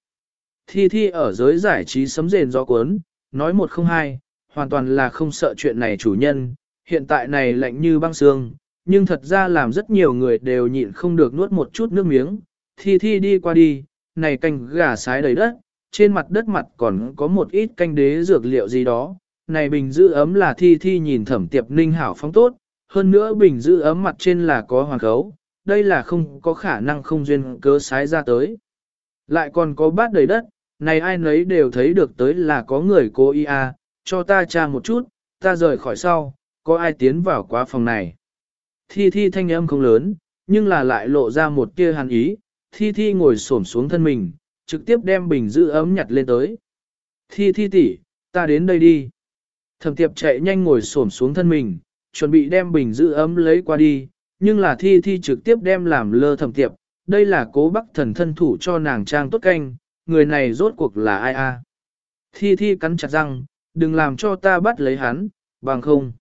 A: Thi thi ở giới giải trí sấm rền gió cuốn, nói một không hai, hoàn toàn là không sợ chuyện này chủ nhân, hiện tại này lạnh như băng xương, nhưng thật ra làm rất nhiều người đều nhịn không được nuốt một chút nước miếng. Thi thi đi qua đi, này canh gà sái đầy đất, trên mặt đất mặt còn có một ít canh đế dược liệu gì đó. Này bình giữ ấm là thi thi nhìn thẩm tiệp ninh hảo phóng tốt, hơn nữa bình giữ ấm mặt trên là có hoàng khấu, đây là không có khả năng không duyên cớ sái ra tới. Lại còn có bát đầy đất, này ai nấy đều thấy được tới là có người cố ý à, cho ta tra một chút, ta rời khỏi sau, có ai tiến vào quá phòng này. Thi thi thanh âm không lớn, nhưng là lại lộ ra một tia hàn ý, thi thi ngồi xổm xuống thân mình, trực tiếp đem bình giữ ấm nhặt lên tới. Thi thi tỷ, ta đến đây đi. Thẩm tiệp chạy nhanh ngồi xổm xuống thân mình, chuẩn bị đem bình giữ ấm lấy qua đi, nhưng là thi thi trực tiếp đem làm lơ thẩm tiệp, đây là cố bắc thần thân thủ cho nàng trang tốt canh, người này rốt cuộc là ai a? Thi thi cắn chặt răng, đừng làm cho ta bắt lấy hắn, bằng không.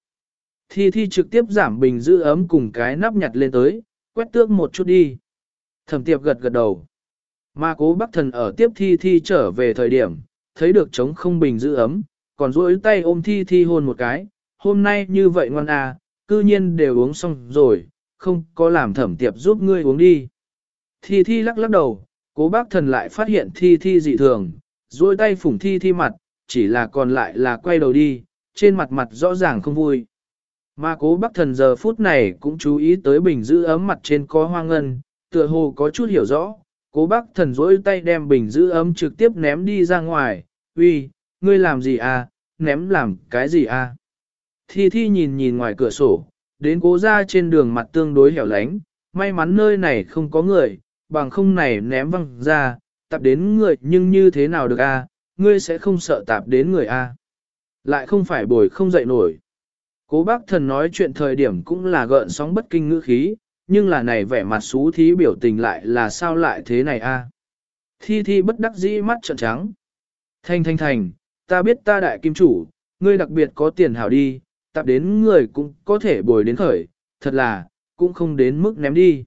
A: Thi thi trực tiếp giảm bình giữ ấm cùng cái nắp nhặt lên tới, quét tước một chút đi. Thẩm tiệp gật gật đầu. Mà cố bắc thần ở tiếp thi thi trở về thời điểm, thấy được trống không bình giữ ấm, còn duỗi tay ôm thi thi hôn một cái, hôm nay như vậy ngoan à, cư nhiên đều uống xong rồi, không có làm thẩm tiệp giúp ngươi uống đi. Thi thi lắc lắc đầu, cố bác thần lại phát hiện thi thi dị thường, duỗi tay phủng thi thi mặt, chỉ là còn lại là quay đầu đi, trên mặt mặt rõ ràng không vui. Mà cố bác thần giờ phút này cũng chú ý tới bình giữ ấm mặt trên có hoa ngân, tựa hồ có chút hiểu rõ, cố bác thần duỗi tay đem bình giữ ấm trực tiếp ném đi ra ngoài, uy, ngươi làm gì à, ném làm cái gì à. Thi thi nhìn nhìn ngoài cửa sổ, đến cố ra trên đường mặt tương đối hẻo lánh, may mắn nơi này không có người, bằng không này ném văng ra, tạp đến người nhưng như thế nào được a? ngươi sẽ không sợ tạp đến người a? Lại không phải bồi không dậy nổi. Cố bác thần nói chuyện thời điểm cũng là gợn sóng bất kinh ngữ khí, nhưng là này vẻ mặt xú thí biểu tình lại là sao lại thế này a? Thi thi bất đắc dĩ mắt trợn trắng. Thanh thanh thành, ta biết ta đại kim chủ, ngươi đặc biệt có tiền hảo đi, tạp đến người cũng có thể bồi đến khởi, thật là, cũng không đến mức ném đi.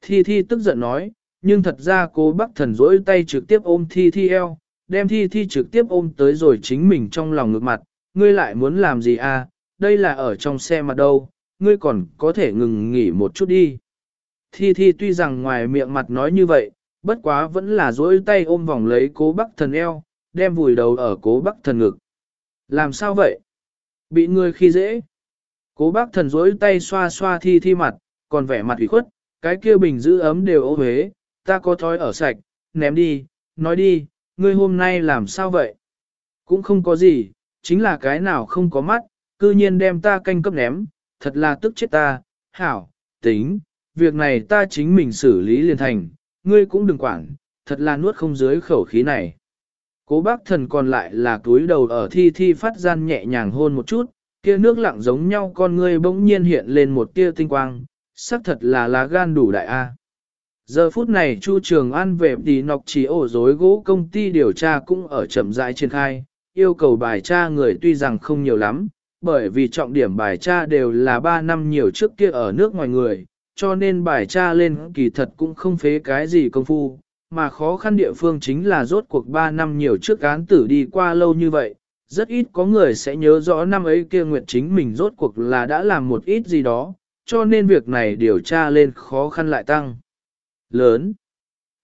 A: Thi Thi tức giận nói, nhưng thật ra cô bác thần rỗi tay trực tiếp ôm Thi Thi eo, đem Thi Thi trực tiếp ôm tới rồi chính mình trong lòng ngược mặt, ngươi lại muốn làm gì à, đây là ở trong xe mà đâu, ngươi còn có thể ngừng nghỉ một chút đi. Thi Thi tuy rằng ngoài miệng mặt nói như vậy, bất quá vẫn là dỗi tay ôm vòng lấy cố bác thần eo, đem vùi đầu ở cố bác thần ngực. Làm sao vậy? Bị người khi dễ. Cố bác thần rỗi tay xoa xoa thi thi mặt, còn vẻ mặt ủy khuất, cái kia bình giữ ấm đều ô huế, ta có thói ở sạch, ném đi, nói đi, ngươi hôm nay làm sao vậy? Cũng không có gì, chính là cái nào không có mắt, cư nhiên đem ta canh cấp ném, thật là tức chết ta, hảo, tính, việc này ta chính mình xử lý liền thành, ngươi cũng đừng quản, thật là nuốt không dưới khẩu khí này. Cố bác thần còn lại là túi đầu ở thi thi phát gian nhẹ nhàng hôn một chút, kia nước lặng giống nhau con ngươi bỗng nhiên hiện lên một tia tinh quang, sắc thật là lá gan đủ đại A. Giờ phút này Chu Trường An về đi nọc chỉ ổ dối gỗ công ty điều tra cũng ở chậm rãi triển khai, yêu cầu bài tra người tuy rằng không nhiều lắm, bởi vì trọng điểm bài tra đều là 3 năm nhiều trước kia ở nước ngoài người, cho nên bài tra lên kỳ thật cũng không phế cái gì công phu, mà khó khăn địa phương chính là rốt cuộc 3 năm nhiều trước án tử đi qua lâu như vậy, rất ít có người sẽ nhớ rõ năm ấy kia Nguyệt chính mình rốt cuộc là đã làm một ít gì đó, cho nên việc này điều tra lên khó khăn lại tăng. Lớn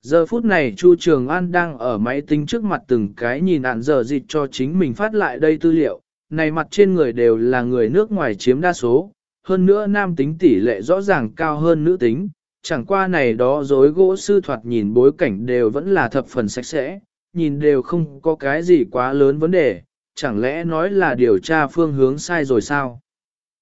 A: Giờ phút này Chu Trường An đang ở máy tính trước mặt từng cái nhìn ạn giờ dịch cho chính mình phát lại đây tư liệu, này mặt trên người đều là người nước ngoài chiếm đa số, hơn nữa nam tính tỷ lệ rõ ràng cao hơn nữ tính, chẳng qua này đó dối gỗ sư thoạt nhìn bối cảnh đều vẫn là thập phần sạch sẽ, nhìn đều không có cái gì quá lớn vấn đề, chẳng lẽ nói là điều tra phương hướng sai rồi sao?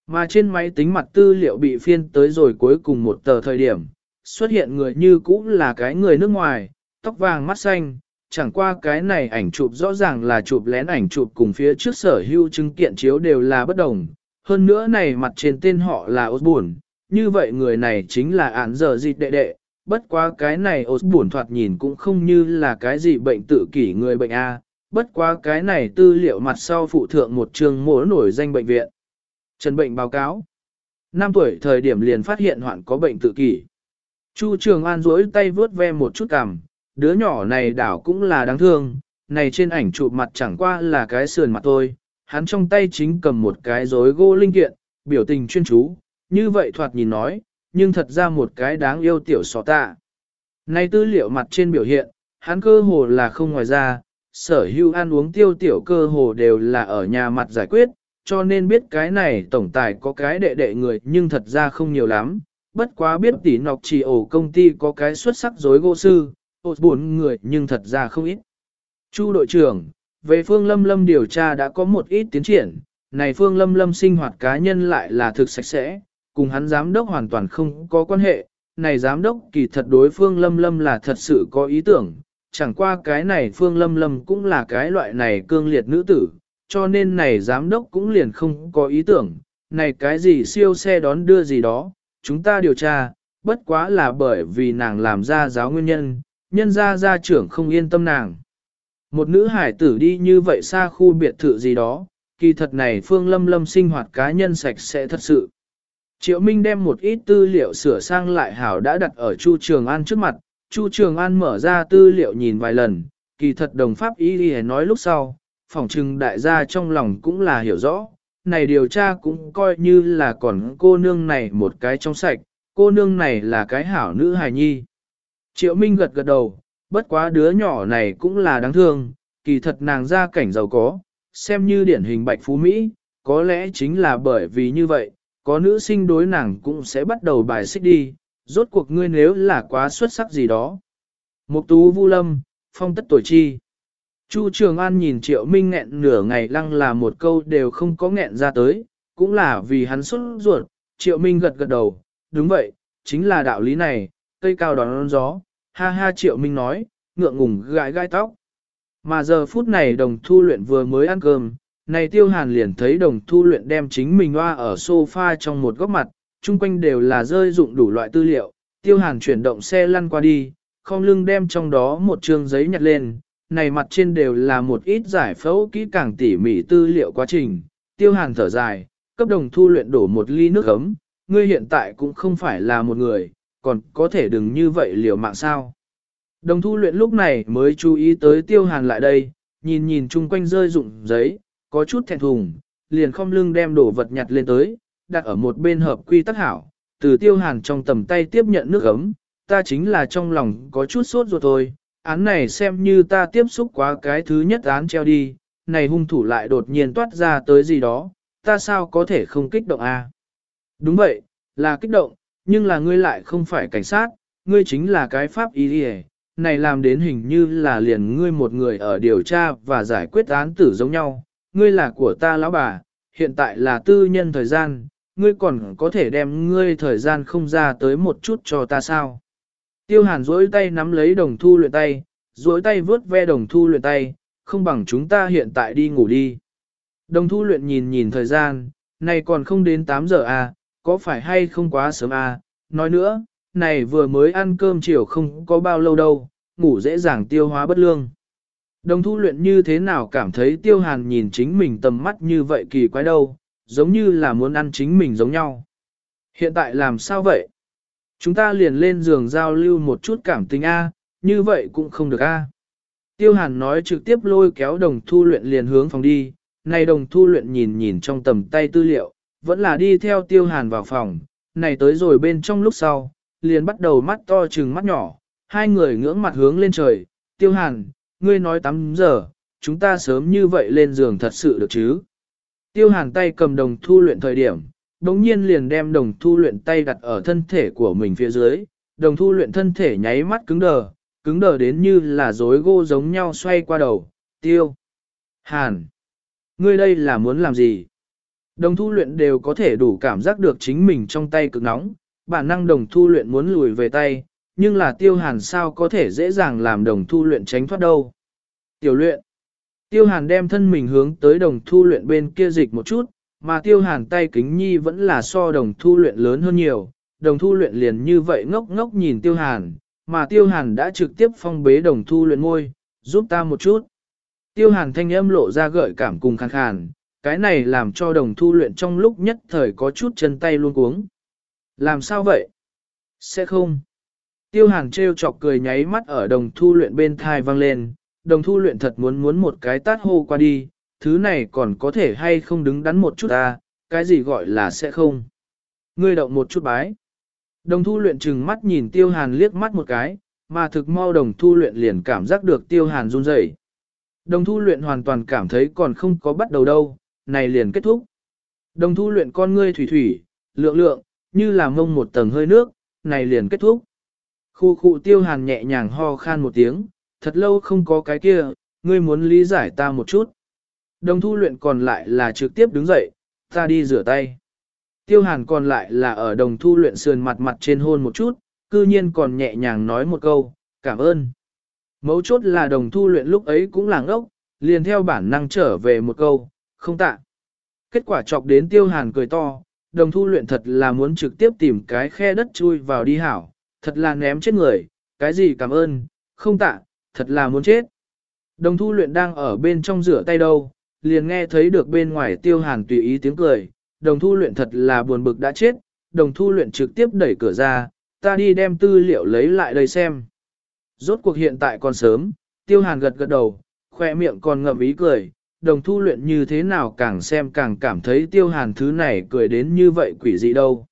A: Mà trên máy tính mặt tư liệu bị phiên tới rồi cuối cùng một tờ thời điểm, xuất hiện người như cũng là cái người nước ngoài, tóc vàng mắt xanh, chẳng qua cái này ảnh chụp rõ ràng là chụp lén ảnh chụp cùng phía trước sở hữu chứng kiện chiếu đều là bất đồng. Hơn nữa này mặt trên tên họ là Osborne, như vậy người này chính là án giờ dịch đệ đệ, bất quá cái này Osborne thoạt nhìn cũng không như là cái gì bệnh tự kỷ người bệnh A, bất quá cái này tư liệu mặt sau phụ thượng một trường mổ nổi danh bệnh viện. Trần bệnh báo cáo. Năm tuổi thời điểm liền phát hiện hoạn có bệnh tự kỷ. Chu Trường An duỗi tay vướt ve một chút cằm, đứa nhỏ này đảo cũng là đáng thương, này trên ảnh chụp mặt chẳng qua là cái sườn mặt thôi, hắn trong tay chính cầm một cái rối gỗ linh kiện, biểu tình chuyên chú, như vậy thoạt nhìn nói, nhưng thật ra một cái đáng yêu tiểu sọ tạ. nay tư liệu mặt trên biểu hiện, hắn cơ hồ là không ngoài ra, sở hữu ăn uống tiêu tiểu cơ hồ đều là ở nhà mặt giải quyết, cho nên biết cái này tổng tài có cái đệ đệ người nhưng thật ra không nhiều lắm, bất quá biết tỷ nọc chỉ ổ công ty có cái xuất sắc dối gỗ sư, ổ bốn người nhưng thật ra không ít. Chu đội trưởng, về Phương Lâm Lâm điều tra đã có một ít tiến triển, này Phương Lâm Lâm sinh hoạt cá nhân lại là thực sạch sẽ, cùng hắn giám đốc hoàn toàn không có quan hệ, này giám đốc kỳ thật đối Phương Lâm Lâm là thật sự có ý tưởng, chẳng qua cái này Phương Lâm Lâm cũng là cái loại này cương liệt nữ tử, cho nên này giám đốc cũng liền không có ý tưởng, này cái gì siêu xe đón đưa gì đó, chúng ta điều tra, bất quá là bởi vì nàng làm ra giáo nguyên nhân, nhân ra gia trưởng không yên tâm nàng. Một nữ hải tử đi như vậy xa khu biệt thự gì đó, kỳ thật này Phương Lâm Lâm sinh hoạt cá nhân sạch sẽ thật sự. Triệu Minh đem một ít tư liệu sửa sang lại hảo đã đặt ở Chu Trường An trước mặt, Chu Trường An mở ra tư liệu nhìn vài lần, kỳ thật đồng pháp ý đi nói lúc sau, phỏng trừng đại gia trong lòng cũng là hiểu rõ, này điều tra cũng coi như là còn cô nương này một cái trong sạch, cô nương này là cái hảo nữ hài nhi. Triệu Minh gật gật đầu, bất quá đứa nhỏ này cũng là đáng thương, kỳ thật nàng ra cảnh giàu có, xem như điển hình bạch phú Mỹ, có lẽ chính là bởi vì như vậy, có nữ sinh đối nàng cũng sẽ bắt đầu bài xích đi, rốt cuộc ngươi nếu là quá xuất sắc gì đó. Mục tú vu lâm, phong tất tuổi chi. Chu Trường An nhìn Triệu Minh nghẹn nửa ngày lăng là một câu đều không có nghẹn ra tới, cũng là vì hắn xuất ruột, Triệu Minh gật gật đầu, đúng vậy, chính là đạo lý này, cây cao đón gió, ha ha Triệu Minh nói, ngượng ngùng gãi gai tóc. Mà giờ phút này đồng thu luyện vừa mới ăn cơm, này tiêu hàn liền thấy đồng thu luyện đem chính mình hoa ở sofa trong một góc mặt, chung quanh đều là rơi dụng đủ loại tư liệu, tiêu hàn chuyển động xe lăn qua đi, không lưng đem trong đó một trường giấy nhặt lên, này mặt trên đều là một ít giải phẫu kỹ càng tỉ mỉ tư liệu quá trình, tiêu hàn thở dài, cấp đồng thu luyện đổ một ly nước ấm, ngươi hiện tại cũng không phải là một người, còn có thể đừng như vậy liều mạng sao. Đồng thu luyện lúc này mới chú ý tới tiêu hàn lại đây, nhìn nhìn chung quanh rơi rụng giấy, có chút thẹn thùng, liền không lưng đem đồ vật nhặt lên tới, đặt ở một bên hợp quy tắc hảo, từ tiêu hàn trong tầm tay tiếp nhận nước ấm, ta chính là trong lòng có chút sốt ruột thôi, án này xem như ta tiếp xúc quá cái thứ nhất án treo đi, này hung thủ lại đột nhiên toát ra tới gì đó, ta sao có thể không kích động a? À? Đúng vậy, là kích động, nhưng là ngươi lại không phải cảnh sát, ngươi chính là cái pháp y đi này làm đến hình như là liền ngươi một người ở điều tra và giải quyết án tử giống nhau, ngươi là của ta lão bà, hiện tại là tư nhân thời gian, ngươi còn có thể đem ngươi thời gian không ra tới một chút cho ta sao. Tiêu hàn duỗi tay nắm lấy đồng thu luyện tay, duỗi tay vướt ve đồng thu luyện tay, không bằng chúng ta hiện tại đi ngủ đi. Đồng thu luyện nhìn nhìn thời gian, này còn không đến 8 giờ à, có phải hay không quá sớm à, nói nữa, này vừa mới ăn cơm chiều không có bao lâu đâu, ngủ dễ dàng tiêu hóa bất lương. Đồng thu luyện như thế nào cảm thấy tiêu hàn nhìn chính mình tầm mắt như vậy kỳ quái đâu, giống như là muốn ăn chính mình giống nhau. Hiện tại làm sao vậy? Chúng ta liền lên giường giao lưu một chút cảm tình A, như vậy cũng không được A. Tiêu hàn nói trực tiếp lôi kéo đồng thu luyện liền hướng phòng đi, này đồng thu luyện nhìn nhìn trong tầm tay tư liệu, vẫn là đi theo tiêu hàn vào phòng, này tới rồi bên trong lúc sau, liền bắt đầu mắt to chừng mắt nhỏ, hai người ngưỡng mặt hướng lên trời, tiêu hàn, ngươi nói 8 giờ, chúng ta sớm như vậy lên giường thật sự được chứ. Tiêu hàn tay cầm đồng thu luyện thời điểm, đồng nhiên liền đem đồng thu luyện tay đặt ở thân thể của mình phía dưới, đồng thu luyện thân thể nháy mắt cứng đờ, cứng đờ đến như là rối gô giống nhau xoay qua đầu, tiêu. Hàn, ngươi đây là muốn làm gì? Đồng thu luyện đều có thể đủ cảm giác được chính mình trong tay cực nóng, bản năng đồng thu luyện muốn lùi về tay, nhưng là tiêu hàn sao có thể dễ dàng làm đồng thu luyện tránh thoát đâu. Tiểu luyện, tiêu hàn đem thân mình hướng tới đồng thu luyện bên kia dịch một chút, mà tiêu hàn tay kính nhi vẫn là so đồng thu luyện lớn hơn nhiều, đồng thu luyện liền như vậy ngốc ngốc nhìn tiêu hàn, mà tiêu hàn đã trực tiếp phong bế đồng thu luyện môi, giúp ta một chút. Tiêu hàn thanh âm lộ ra gợi cảm cùng khàn khàn, cái này làm cho đồng thu luyện trong lúc nhất thời có chút chân tay luôn cuống. Làm sao vậy? Sẽ không. Tiêu hàn trêu chọc cười nháy mắt ở đồng thu luyện bên thai vang lên, đồng thu luyện thật muốn muốn một cái tát hô qua đi, thứ này còn có thể hay không đứng đắn một chút ta, cái gì gọi là sẽ không. Ngươi động một chút bái. Đồng thu luyện chừng mắt nhìn tiêu hàn liếc mắt một cái, mà thực mau đồng thu luyện liền cảm giác được tiêu hàn run rẩy. Đồng thu luyện hoàn toàn cảm thấy còn không có bắt đầu đâu, này liền kết thúc. Đồng thu luyện con ngươi thủy thủy, lượng lượng, như là mông một tầng hơi nước, này liền kết thúc. Khu khu tiêu hàn nhẹ nhàng ho khan một tiếng, thật lâu không có cái kia, ngươi muốn lý giải ta một chút. Đồng thu luyện còn lại là trực tiếp đứng dậy, ta đi rửa tay. Tiêu hàn còn lại là ở đồng thu luyện sườn mặt mặt trên hôn một chút, cư nhiên còn nhẹ nhàng nói một câu, cảm ơn. Mấu chốt là đồng thu luyện lúc ấy cũng làng ốc, liền theo bản năng trở về một câu, không tạ. Kết quả chọc đến tiêu hàn cười to, đồng thu luyện thật là muốn trực tiếp tìm cái khe đất chui vào đi hảo, thật là ném chết người, cái gì cảm ơn, không tạ, thật là muốn chết. Đồng thu luyện đang ở bên trong rửa tay đâu, liền nghe thấy được bên ngoài tiêu hàn tùy ý tiếng cười, đồng thu luyện thật là buồn bực đã chết, đồng thu luyện trực tiếp đẩy cửa ra, ta đi đem tư liệu lấy lại đây xem. Rốt cuộc hiện tại còn sớm, tiêu hàn gật gật đầu, khoe miệng còn ngậm ý cười, đồng thu luyện như thế nào càng xem càng cảm thấy tiêu hàn thứ này cười đến như vậy quỷ dị đâu.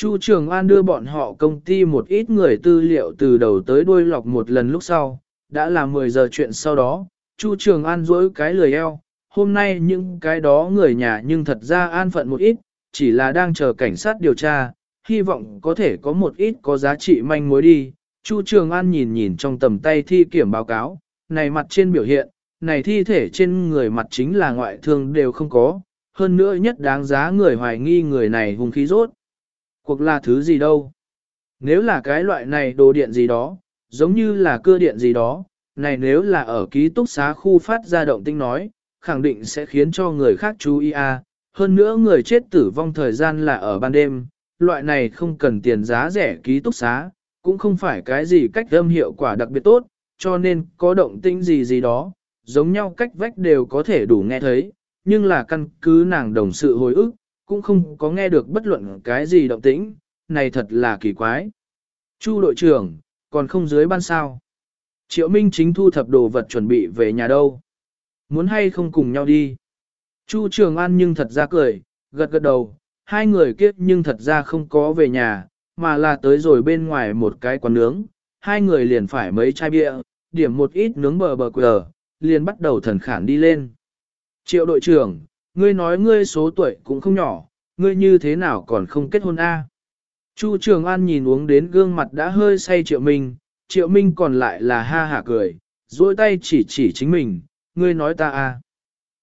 A: Chu Trường An đưa bọn họ công ty một ít người tư liệu từ đầu tới đuôi lọc một lần lúc sau, đã là 10 giờ chuyện sau đó, Chu Trường An dối cái lười eo, hôm nay những cái đó người nhà nhưng thật ra an phận một ít, chỉ là đang chờ cảnh sát điều tra, hy vọng có thể có một ít có giá trị manh mối đi. Chu Trường An nhìn nhìn trong tầm tay thi kiểm báo cáo, này mặt trên biểu hiện, này thi thể trên người mặt chính là ngoại thương đều không có, hơn nữa nhất đáng giá người hoài nghi người này hung khí rốt. Cuộc là thứ gì đâu? Nếu là cái loại này đồ điện gì đó, giống như là cưa điện gì đó, này nếu là ở ký túc xá khu phát ra động tinh nói, khẳng định sẽ khiến cho người khác chú ý à. Hơn nữa người chết tử vong thời gian là ở ban đêm, loại này không cần tiền giá rẻ ký túc xá, cũng không phải cái gì cách âm hiệu quả đặc biệt tốt, cho nên có động tinh gì gì đó, giống nhau cách vách đều có thể đủ nghe thấy, nhưng là căn cứ nàng đồng sự hồi ức, cũng không có nghe được bất luận cái gì động tĩnh, này thật là kỳ quái. Chu đội trưởng, còn không dưới ban sao. Triệu Minh chính thu thập đồ vật chuẩn bị về nhà đâu. Muốn hay không cùng nhau đi. Chu Trường An nhưng thật ra cười, gật gật đầu, hai người kiếp nhưng thật ra không có về nhà, mà là tới rồi bên ngoài một cái quán nướng, hai người liền phải mấy chai bia, điểm một ít nướng bờ bờ quờ, liền bắt đầu thần khản đi lên. Triệu đội trưởng, ngươi nói ngươi số tuổi cũng không nhỏ, ngươi như thế nào còn không kết hôn a? Chu Trường An nhìn uống đến gương mặt đã hơi say Triệu Minh, Triệu Minh còn lại là ha hả cười, duỗi tay chỉ chỉ chính mình, ngươi nói ta a?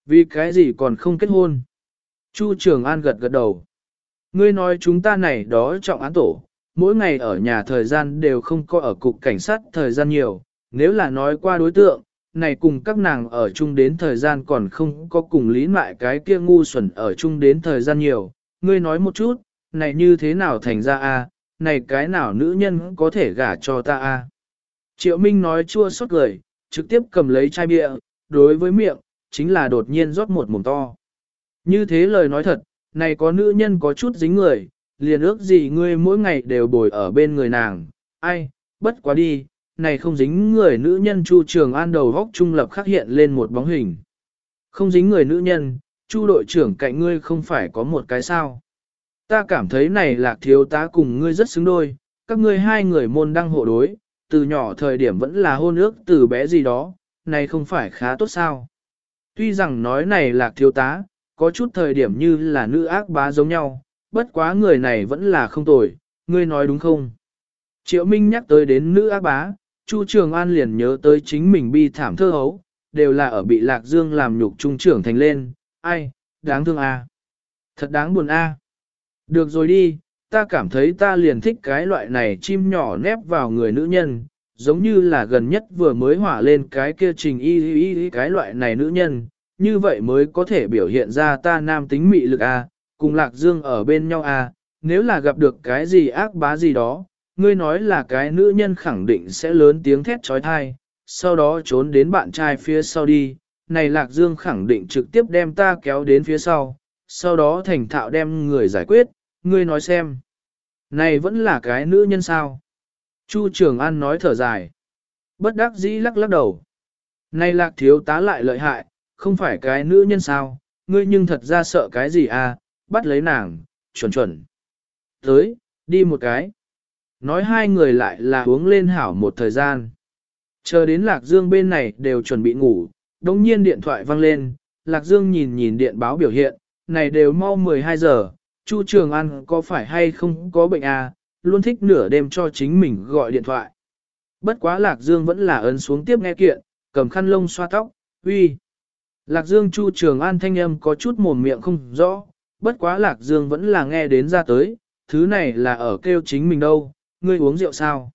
A: Vì cái gì còn không kết hôn? Chu Trường An gật gật đầu. ngươi nói chúng ta này đó trọng án tổ, mỗi ngày ở nhà thời gian đều không có ở cục cảnh sát thời gian nhiều, nếu là nói qua đối tượng, này cùng các nàng ở chung đến thời gian còn không có cùng lý mại cái kia ngu xuẩn ở chung đến thời gian nhiều, ngươi nói một chút, này như thế nào thành ra a? Này cái nào nữ nhân có thể gả cho ta a? Triệu Minh nói chua xót cười, trực tiếp cầm lấy chai bia, đối với miệng, chính là đột nhiên rót một mồm to. Như thế lời nói thật, này có nữ nhân có chút dính người, liền ước gì ngươi mỗi ngày đều bồi ở bên người nàng, ai, bất quá đi, này không dính người nữ nhân Chu Trường An đầu góc trung lập khắc hiện lên một bóng hình. Không dính người nữ nhân, Chu đội trưởng cạnh ngươi không phải có một cái sao. Ta cảm thấy này lạc thiếu tá cùng ngươi rất xứng đôi, các ngươi hai người môn đăng hộ đối, từ nhỏ thời điểm vẫn là hôn ước từ bé gì đó, này không phải khá tốt sao. Tuy rằng nói này lạc thiếu tá, có chút thời điểm như là nữ ác bá giống nhau, bất quá người này vẫn là không tồi, ngươi nói đúng không? Triệu Minh nhắc tới đến nữ ác bá, Chu Trường An liền nhớ tới chính mình bi thảm thơ hấu, đều là ở bị Lạc Dương làm nhục trung trưởng thành lên, ai, đáng thương a, Thật đáng buồn a. Được rồi đi, ta cảm thấy ta liền thích cái loại này chim nhỏ nép vào người nữ nhân, giống như là gần nhất vừa mới hỏa lên cái kia trình y y y cái loại này nữ nhân, như vậy mới có thể biểu hiện ra ta nam tính mị lực a, cùng Lạc Dương ở bên nhau a, nếu là gặp được cái gì ác bá gì đó, ngươi nói là cái nữ nhân khẳng định sẽ lớn tiếng thét trói thai, sau đó trốn đến bạn trai phía sau đi, này Lạc Dương khẳng định trực tiếp đem ta kéo đến phía sau, sau đó thành thạo đem người giải quyết, ngươi nói xem. Này vẫn là cái nữ nhân sao? Chu Trường An nói thở dài. Bất đắc dĩ lắc lắc đầu. Này Lạc thiếu tá lại lợi hại, không phải cái nữ nhân sao, ngươi nhưng thật ra sợ cái gì à, bắt lấy nàng, chuẩn chuẩn. Tới, đi một cái. Nói hai người lại là uống lên hảo một thời gian. Chờ đến Lạc Dương bên này đều chuẩn bị ngủ, đồng nhiên điện thoại vang lên, Lạc Dương nhìn nhìn điện báo biểu hiện, này đều mau 12 giờ, Chu Trường An có phải hay không có bệnh à, luôn thích nửa đêm cho chính mình gọi điện thoại. Bất quá Lạc Dương vẫn là ấn xuống tiếp nghe kiện, cầm khăn lông xoa tóc, uy. Lạc Dương Chu Trường An thanh âm có chút mồm miệng không rõ, bất quá Lạc Dương vẫn là nghe đến ra tới, thứ này là ở kêu chính mình đâu, ngươi uống rượu sao?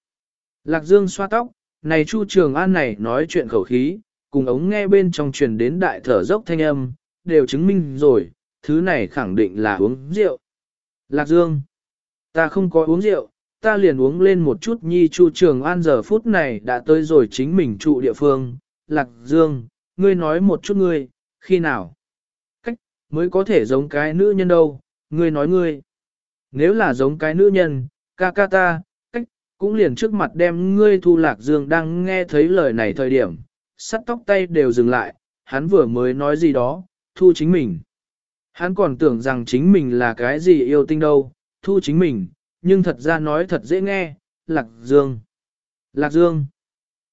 A: Lạc Dương xoa tóc, này Chu Trường An này nói chuyện khẩu khí, cùng ống nghe bên trong truyền đến đại thở dốc thanh âm, đều chứng minh rồi, thứ này khẳng định là uống rượu. Lạc Dương, ta không có uống rượu, ta liền uống lên một chút nhi Chu Trường An giờ phút này đã tới rồi chính mình trụ địa phương. Lạc Dương, ngươi nói một chút ngươi, khi nào? Cách, mới có thể giống cái nữ nhân đâu, ngươi nói ngươi. Nếu là giống cái nữ nhân, ca ca ta, cũng liền trước mặt đem ngươi thu lạc dương đang nghe thấy lời này thời điểm, sắt tóc tay đều dừng lại, hắn vừa mới nói gì đó, thu chính mình. Hắn còn tưởng rằng chính mình là cái gì yêu tinh đâu, thu chính mình, nhưng thật ra nói thật dễ nghe, lạc dương. Lạc dương.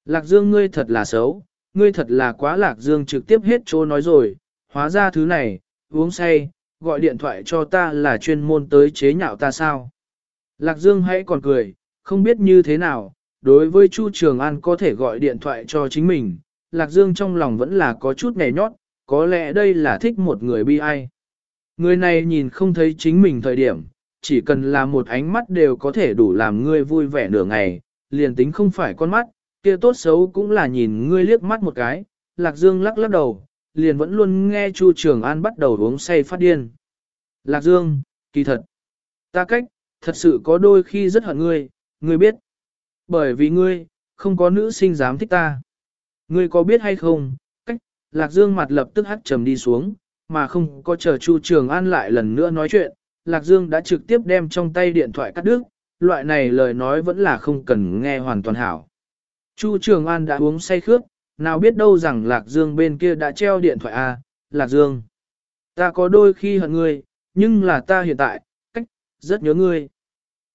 A: Lạc dương ngươi thật là xấu, ngươi thật là quá lạc dương trực tiếp hết chỗ nói rồi, hóa ra thứ này, uống say, gọi điện thoại cho ta là chuyên môn tới chế nhạo ta sao. Lạc dương hãy còn cười, không biết như thế nào, đối với Chu Trường An có thể gọi điện thoại cho chính mình, Lạc Dương trong lòng vẫn là có chút nghè nhót, có lẽ đây là thích một người bi ai. Người này nhìn không thấy chính mình thời điểm, chỉ cần là một ánh mắt đều có thể đủ làm ngươi vui vẻ nửa ngày, liền tính không phải con mắt, kia tốt xấu cũng là nhìn ngươi liếc mắt một cái, Lạc Dương lắc lắc đầu, liền vẫn luôn nghe Chu Trường An bắt đầu uống say phát điên. Lạc Dương, kỳ thật, ta cách, thật sự có đôi khi rất hận ngươi, ngươi biết. Bởi vì ngươi, không có nữ sinh dám thích ta. Ngươi có biết hay không, cách, Lạc Dương mặt lập tức hắt trầm đi xuống, mà không có chờ Chu Trường An lại lần nữa nói chuyện, Lạc Dương đã trực tiếp đem trong tay điện thoại cắt đứt, loại này lời nói vẫn là không cần nghe hoàn toàn hảo. Chu Trường An đã uống say khước, nào biết đâu rằng Lạc Dương bên kia đã treo điện thoại à, Lạc Dương. Ta có đôi khi hận ngươi, nhưng là ta hiện tại, cách, rất nhớ ngươi.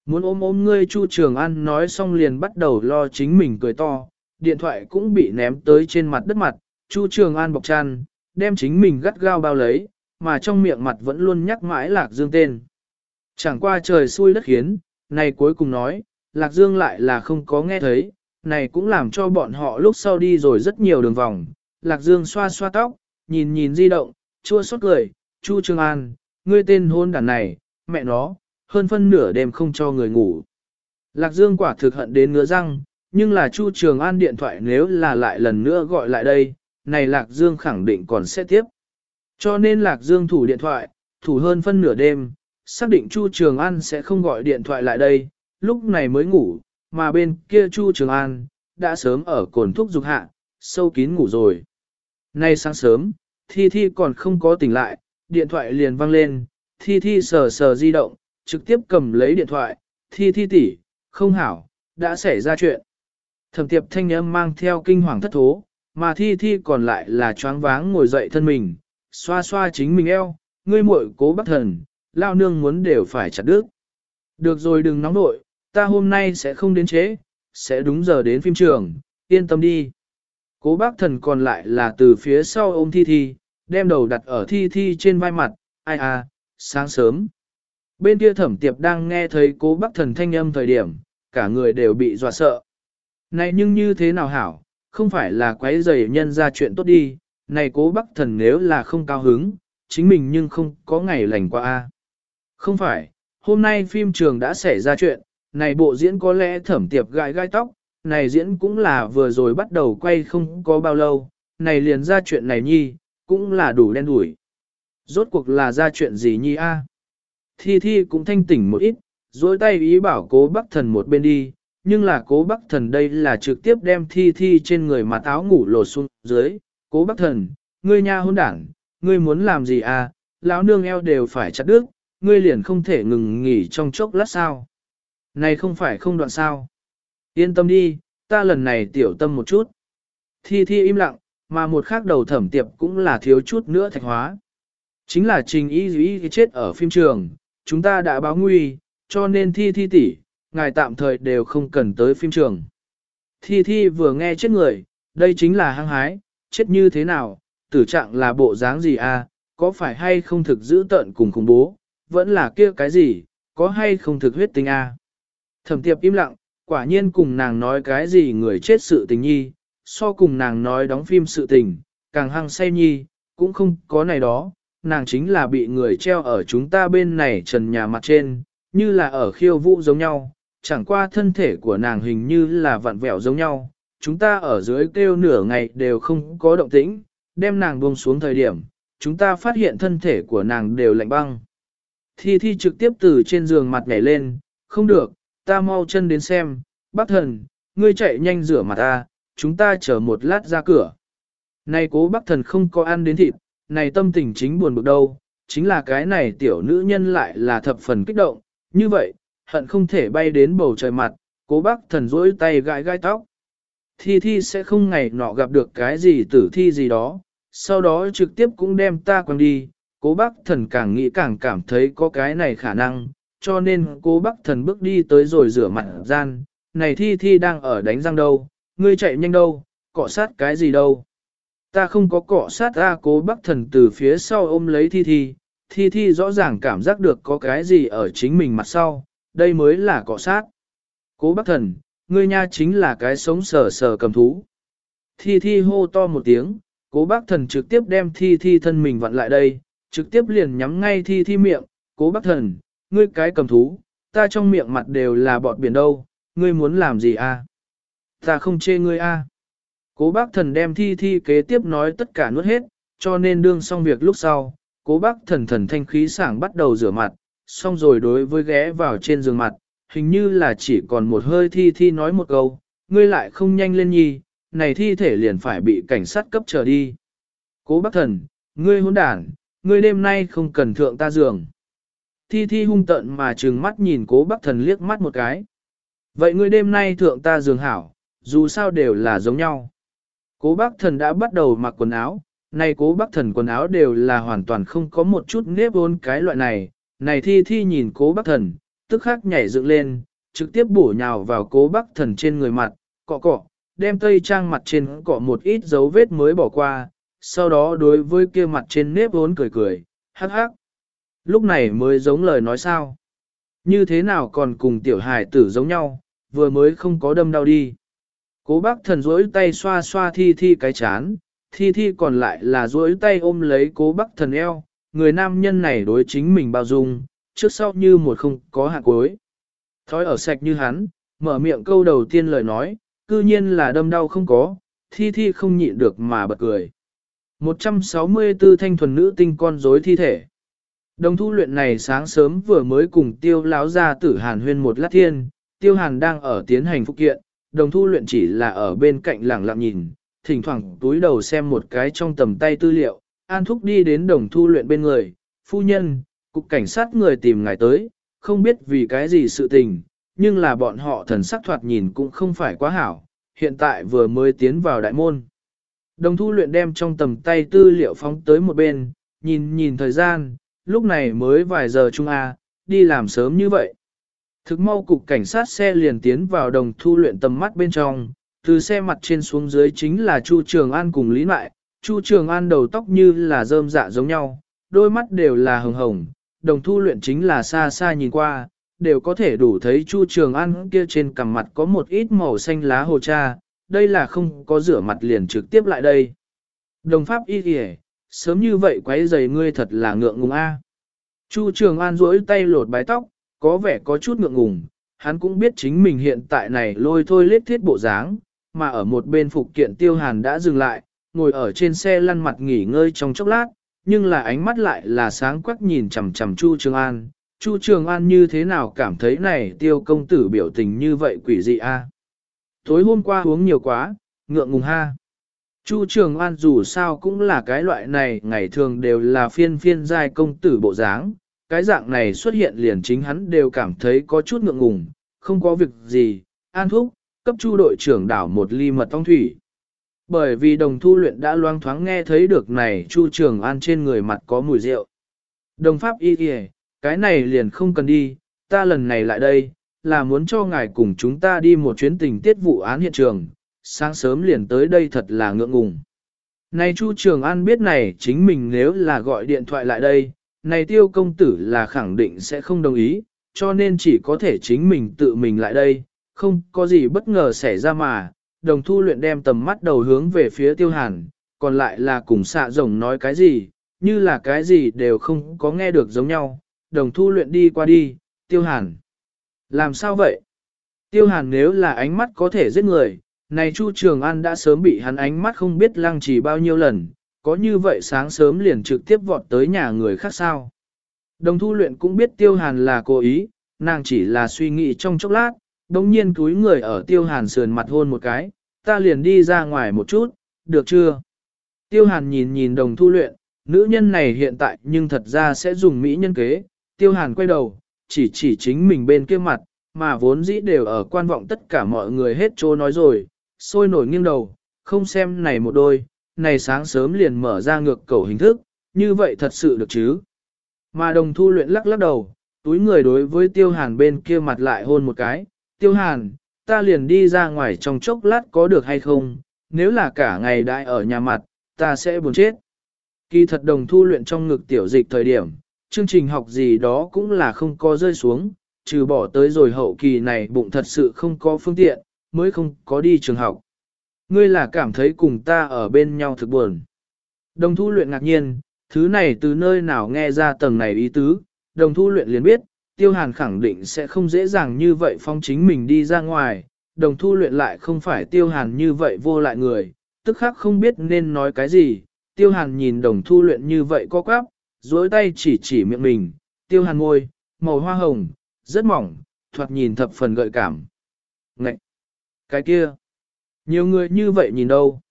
A: Muốn ôm ôm ngươi Chu Trường An nói xong liền bắt đầu lo chính mình cười to, điện thoại cũng bị ném tới trên mặt đất mặt, Chu Trường An bọc chăn, đem chính mình gắt gao bao lấy, mà trong miệng mặt vẫn luôn nhắc mãi Lạc Dương tên. Chẳng qua trời xui đất khiến, này cuối cùng nói, Lạc Dương lại là không có nghe thấy, này cũng làm cho bọn họ lúc sau đi rồi rất nhiều đường vòng. Lạc Dương xoa xoa tóc, nhìn nhìn di động, chua xót cười, Chu Trường An, ngươi tên hôn đàn này, mẹ nó, hơn phân nửa đêm không cho người ngủ. Lạc Dương quả thực hận đến ngứa răng, nhưng là Chu Trường An điện thoại nếu là lại lần nữa gọi lại đây, này Lạc Dương khẳng định còn sẽ tiếp. Cho nên Lạc Dương thủ điện thoại, thủ hơn phân nửa đêm, xác định Chu Trường An sẽ không gọi điện thoại lại đây, lúc này mới ngủ, mà bên kia Chu Trường An, đã sớm ở cồn thuốc dục hạ, sâu kín ngủ rồi. Nay sáng sớm, Thi Thi còn không có tỉnh lại, điện thoại liền vang lên, Thi Thi sờ sờ di động, trực tiếp cầm lấy điện thoại, Thi Thi tỷ, không hảo, đã xảy ra chuyện. Thẩm tiệp thanh âm mang theo kinh hoàng thất thố, mà Thi Thi còn lại là choáng váng ngồi dậy thân mình, xoa xoa chính mình eo, ngươi muội cố bắt thần, lao nương muốn đều phải chặt đứt. Được rồi đừng nóng nội, ta hôm nay sẽ không đến chế, sẽ đúng giờ đến phim trường, yên tâm đi. Cố bác thần còn lại là từ phía sau ôm thi thi, đem đầu đặt ở thi thi trên vai mặt, ai à, sáng sớm. Bên kia thẩm tiệp đang nghe thấy cố bác thần thanh âm thời điểm, cả người đều bị dọa sợ. Này nhưng như thế nào hảo, không phải là quấy rầy nhân ra chuyện tốt đi, này cố bác thần nếu là không cao hứng, chính mình nhưng không có ngày lành qua a. Không phải, hôm nay phim trường đã xảy ra chuyện, này bộ diễn có lẽ thẩm tiệp gai gai tóc, này diễn cũng là vừa rồi bắt đầu quay không có bao lâu, này liền ra chuyện này nhi, cũng là đủ đen đủi. Rốt cuộc là ra chuyện gì nhi a? Thi Thi cũng thanh tỉnh một ít, dối tay ý bảo cố bắc thần một bên đi, nhưng là cố bắc thần đây là trực tiếp đem Thi Thi trên người mà áo ngủ lột xuống dưới. Cố bắc thần, ngươi nha hôn đảng, ngươi muốn làm gì à, lão nương eo đều phải chặt đứt, ngươi liền không thể ngừng nghỉ trong chốc lát sao. Này không phải không đoạn sao. Yên tâm đi, ta lần này tiểu tâm một chút. Thi thi im lặng, mà một khác đầu thẩm tiệp cũng là thiếu chút nữa thạch hóa. Chính là trình y y chết ở phim trường, chúng ta đã báo nguy, cho nên thi thi tỷ, ngài tạm thời đều không cần tới phim trường. Thi thi vừa nghe chết người, đây chính là hăng hái, chết như thế nào, tử trạng là bộ dáng gì à, có phải hay không thực giữ tận cùng khủng bố, vẫn là kia cái gì, có hay không thực huyết tinh à. Thẩm tiệp im lặng, quả nhiên cùng nàng nói cái gì người chết sự tình nhi, so cùng nàng nói đóng phim sự tình, càng hăng say nhi, cũng không có này đó, nàng chính là bị người treo ở chúng ta bên này trần nhà mặt trên, như là ở khiêu vũ giống nhau, chẳng qua thân thể của nàng hình như là vặn vẹo giống nhau, chúng ta ở dưới kêu nửa ngày đều không có động tĩnh, đem nàng buông xuống thời điểm, chúng ta phát hiện thân thể của nàng đều lạnh băng. Thi Thi trực tiếp từ trên giường mặt nhảy lên, không được, ta mau chân đến xem, bác thần, ngươi chạy nhanh rửa mặt ta, chúng ta chờ một lát ra cửa. Này cố bác thần không có ăn đến thịt, này tâm tình chính buồn bực đâu, chính là cái này tiểu nữ nhân lại là thập phần kích động, như vậy, hận không thể bay đến bầu trời mặt, cố bác thần rỗi tay gãi gai tóc. Thi thi sẽ không ngày nọ gặp được cái gì tử thi gì đó, sau đó trực tiếp cũng đem ta quăng đi, cố bác thần càng nghĩ càng cảm thấy có cái này khả năng, cho nên cố bác thần bước đi tới rồi rửa mặt gian, này thi thi đang ở đánh răng đâu, ngươi chạy nhanh đâu, cọ sát cái gì đâu. Ta không có cọ sát ra cố bác thần từ phía sau ôm lấy thi thi, thi thi rõ ràng cảm giác được có cái gì ở chính mình mặt sau, đây mới là cọ sát. Cố bác thần, ngươi nha chính là cái sống sờ sờ cầm thú. Thi thi hô to một tiếng, cố bác thần trực tiếp đem thi thi thân mình vặn lại đây, trực tiếp liền nhắm ngay thi thi miệng, cố bác thần, ngươi cái cầm thú, ta trong miệng mặt đều là bọt biển đâu, ngươi muốn làm gì a? À? Ta không chê ngươi a. À? Cố bác thần đem thi thi kế tiếp nói tất cả nuốt hết, cho nên đương xong việc lúc sau, cố bác thần thần thanh khí sảng bắt đầu rửa mặt, xong rồi đối với ghé vào trên giường mặt, hình như là chỉ còn một hơi thi thi nói một câu, ngươi lại không nhanh lên nhi, này thi thể liền phải bị cảnh sát cấp trở đi. Cố bác thần, ngươi hỗn đản, ngươi đêm nay không cần thượng ta giường. Thi thi hung tận mà trừng mắt nhìn cố bác thần liếc mắt một cái. Vậy ngươi đêm nay thượng ta giường hảo, dù sao đều là giống nhau. Cố bác thần đã bắt đầu mặc quần áo, này cố bác thần quần áo đều là hoàn toàn không có một chút nếp ôn cái loại này. Này thi thi nhìn cố bác thần, tức khắc nhảy dựng lên, trực tiếp bổ nhào vào cố bác thần trên người mặt, cọ cọ, đem tây trang mặt trên cọ một ít dấu vết mới bỏ qua, sau đó đối với kia mặt trên nếp ôn cười cười, hắc hắc. Lúc này mới giống lời nói sao. Như thế nào còn cùng tiểu hài tử giống nhau, vừa mới không có đâm đau đi. Cố bác thần rỗi tay xoa xoa thi thi cái chán, thi thi còn lại là rỗi tay ôm lấy cố bác thần eo, người nam nhân này đối chính mình bao dung, trước sau như một không có hạ cuối. Thói ở sạch như hắn, mở miệng câu đầu tiên lời nói, cư nhiên là đâm đau không có, thi thi không nhịn được mà bật cười. 164 thanh thuần nữ tinh con rối thi thể. Đồng thu luyện này sáng sớm vừa mới cùng tiêu láo ra tử hàn huyên một lát thiên, tiêu hàn đang ở tiến hành phục kiện, đồng thu luyện chỉ là ở bên cạnh lẳng lặng nhìn, thỉnh thoảng túi đầu xem một cái trong tầm tay tư liệu, an thúc đi đến đồng thu luyện bên người, phu nhân, cục cảnh sát người tìm ngài tới, không biết vì cái gì sự tình, nhưng là bọn họ thần sắc thoạt nhìn cũng không phải quá hảo, hiện tại vừa mới tiến vào đại môn. Đồng thu luyện đem trong tầm tay tư liệu phóng tới một bên, nhìn nhìn thời gian, lúc này mới vài giờ chung A, đi làm sớm như vậy. Thực mau cục cảnh sát xe liền tiến vào đồng thu luyện tầm mắt bên trong, từ xe mặt trên xuống dưới chính là Chu Trường An cùng Lý Mại, Chu Trường An đầu tóc như là rơm dạ giống nhau, đôi mắt đều là hồng hồng, đồng thu luyện chính là xa xa nhìn qua, đều có thể đủ thấy Chu Trường An kia trên cằm mặt có một ít màu xanh lá hồ cha, đây là không có rửa mặt liền trực tiếp lại đây. Đồng pháp y kìa, sớm như vậy quấy giày ngươi thật là ngượng ngùng a. Chu Trường An duỗi tay lột bái tóc, có vẻ có chút ngượng ngùng, hắn cũng biết chính mình hiện tại này lôi thôi lết thiết bộ dáng, mà ở một bên phục kiện tiêu hàn đã dừng lại, ngồi ở trên xe lăn mặt nghỉ ngơi trong chốc lát, nhưng là ánh mắt lại là sáng quắc nhìn chằm chằm Chu Trường An. Chu Trường An như thế nào cảm thấy này tiêu công tử biểu tình như vậy quỷ dị a? Tối hôm qua uống nhiều quá, ngượng ngùng ha. Chu Trường An dù sao cũng là cái loại này ngày thường đều là phiên phiên giai công tử bộ dáng, cái dạng này xuất hiện liền chính hắn đều cảm thấy có chút ngượng ngùng, không có việc gì, an thúc, cấp chu đội trưởng đảo một ly mật ong thủy. Bởi vì đồng thu luyện đã loang thoáng nghe thấy được này chu trường an trên người mặt có mùi rượu. Đồng pháp y kìa, cái này liền không cần đi, ta lần này lại đây, là muốn cho ngài cùng chúng ta đi một chuyến tình tiết vụ án hiện trường, sáng sớm liền tới đây thật là ngượng ngùng. Này Chu Trường An biết này chính mình nếu là gọi điện thoại lại đây, này tiêu công tử là khẳng định sẽ không đồng ý, cho nên chỉ có thể chính mình tự mình lại đây, không có gì bất ngờ xảy ra mà, đồng thu luyện đem tầm mắt đầu hướng về phía tiêu hàn, còn lại là cùng xạ rồng nói cái gì, như là cái gì đều không có nghe được giống nhau, đồng thu luyện đi qua đi, tiêu hàn. Làm sao vậy? Tiêu hàn nếu là ánh mắt có thể giết người, này Chu Trường An đã sớm bị hắn ánh mắt không biết lăng trì bao nhiêu lần, có như vậy sáng sớm liền trực tiếp vọt tới nhà người khác sao. Đồng thu luyện cũng biết tiêu hàn là cố ý, nàng chỉ là suy nghĩ trong chốc lát, đồng nhiên túi người ở tiêu hàn sườn mặt hôn một cái, ta liền đi ra ngoài một chút, được chưa? Tiêu hàn nhìn nhìn đồng thu luyện, nữ nhân này hiện tại nhưng thật ra sẽ dùng mỹ nhân kế, tiêu hàn quay đầu, chỉ chỉ chính mình bên kia mặt, mà vốn dĩ đều ở quan vọng tất cả mọi người hết trô nói rồi, sôi nổi nghiêng đầu, không xem này một đôi, này sáng sớm liền mở ra ngược cầu hình thức, như vậy thật sự được chứ. Mà đồng thu luyện lắc lắc đầu, túi người đối với tiêu hàn bên kia mặt lại hôn một cái, tiêu hàn, ta liền đi ra ngoài trong chốc lát có được hay không, nếu là cả ngày đại ở nhà mặt, ta sẽ buồn chết. Kỳ thật đồng thu luyện trong ngực tiểu dịch thời điểm, chương trình học gì đó cũng là không có rơi xuống, trừ bỏ tới rồi hậu kỳ này bụng thật sự không có phương tiện, mới không có đi trường học. Ngươi là cảm thấy cùng ta ở bên nhau thực buồn. Đồng thu luyện ngạc nhiên, thứ này từ nơi nào nghe ra tầng này ý tứ, đồng thu luyện liền biết, tiêu hàn khẳng định sẽ không dễ dàng như vậy phong chính mình đi ra ngoài, đồng thu luyện lại không phải tiêu hàn như vậy vô lại người, tức khác không biết nên nói cái gì, tiêu hàn nhìn đồng thu luyện như vậy co quắp, dối tay chỉ chỉ miệng mình, tiêu hàn môi, màu hoa hồng, rất mỏng, thoạt nhìn thập phần gợi cảm. Ngậy! Cái kia! Nhiều người như vậy nhìn đâu.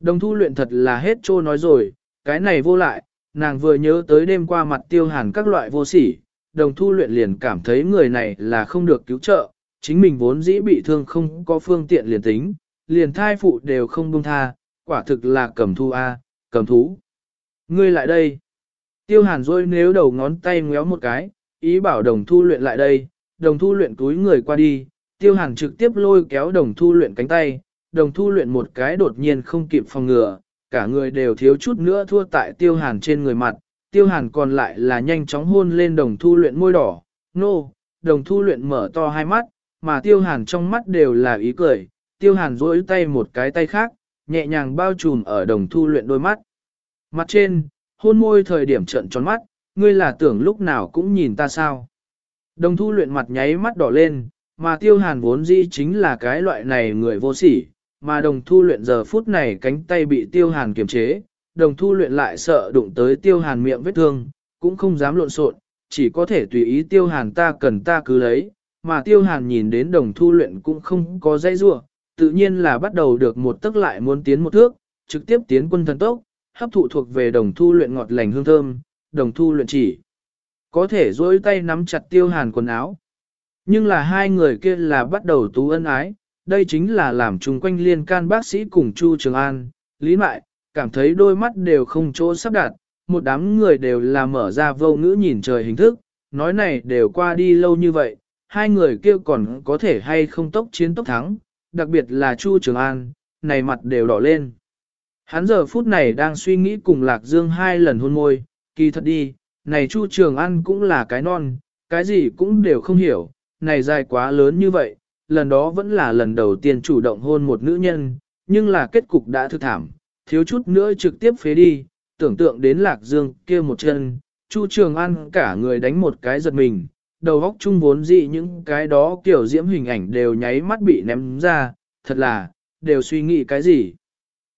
A: Đồng thu luyện thật là hết trô nói rồi, cái này vô lại, nàng vừa nhớ tới đêm qua mặt tiêu hàn các loại vô sỉ, đồng thu luyện liền cảm thấy người này là không được cứu trợ, chính mình vốn dĩ bị thương không có phương tiện liền tính, liền thai phụ đều không buông tha, quả thực là cầm thu A, cầm thú. Ngươi lại đây. Tiêu hàn rôi nếu đầu ngón tay ngéo một cái, ý bảo đồng thu luyện lại đây, đồng thu luyện túi người qua đi, tiêu hàn trực tiếp lôi kéo đồng thu luyện cánh tay, đồng thu luyện một cái đột nhiên không kịp phòng ngừa, cả người đều thiếu chút nữa thua tại tiêu hàn trên người mặt, tiêu hàn còn lại là nhanh chóng hôn lên đồng thu luyện môi đỏ, nô, no, đồng thu luyện mở to hai mắt, mà tiêu hàn trong mắt đều là ý cười, tiêu hàn duỗi tay một cái tay khác, nhẹ nhàng bao trùm ở đồng thu luyện đôi mắt. Mặt trên, hôn môi thời điểm trận tròn mắt, ngươi là tưởng lúc nào cũng nhìn ta sao. Đồng thu luyện mặt nháy mắt đỏ lên, mà tiêu hàn vốn dĩ chính là cái loại này người vô sỉ, mà đồng thu luyện giờ phút này cánh tay bị tiêu hàn kiềm chế, đồng thu luyện lại sợ đụng tới tiêu hàn miệng vết thương, cũng không dám lộn xộn, chỉ có thể tùy ý tiêu hàn ta cần ta cứ lấy, mà tiêu hàn nhìn đến đồng thu luyện cũng không có dây rua, tự nhiên là bắt đầu được một tức lại muốn tiến một thước, trực tiếp tiến quân thần tốc, hấp thụ thuộc về đồng thu luyện ngọt lành hương thơm, đồng thu luyện chỉ. Có thể dối tay nắm chặt tiêu hàn quần áo. Nhưng là hai người kia là bắt đầu tú ân ái, đây chính là làm chung quanh liên can bác sĩ cùng Chu Trường An, Lý Mại, cảm thấy đôi mắt đều không chỗ sắp đặt, một đám người đều là mở ra vô ngữ nhìn trời hình thức, nói này đều qua đi lâu như vậy, hai người kia còn có thể hay không tốc chiến tốc thắng, đặc biệt là Chu Trường An, này mặt đều đỏ lên. Hắn giờ phút này đang suy nghĩ cùng Lạc Dương hai lần hôn môi, kỳ thật đi, này Chu Trường An cũng là cái non, cái gì cũng đều không hiểu, này dài quá lớn như vậy, lần đó vẫn là lần đầu tiên chủ động hôn một nữ nhân, nhưng là kết cục đã thực thảm, thiếu chút nữa trực tiếp phế đi, tưởng tượng đến Lạc Dương kia một chân, Chu Trường An cả người đánh một cái giật mình, đầu óc chung vốn dị những cái đó kiểu diễm hình ảnh đều nháy mắt bị ném ra, thật là, đều suy nghĩ cái gì.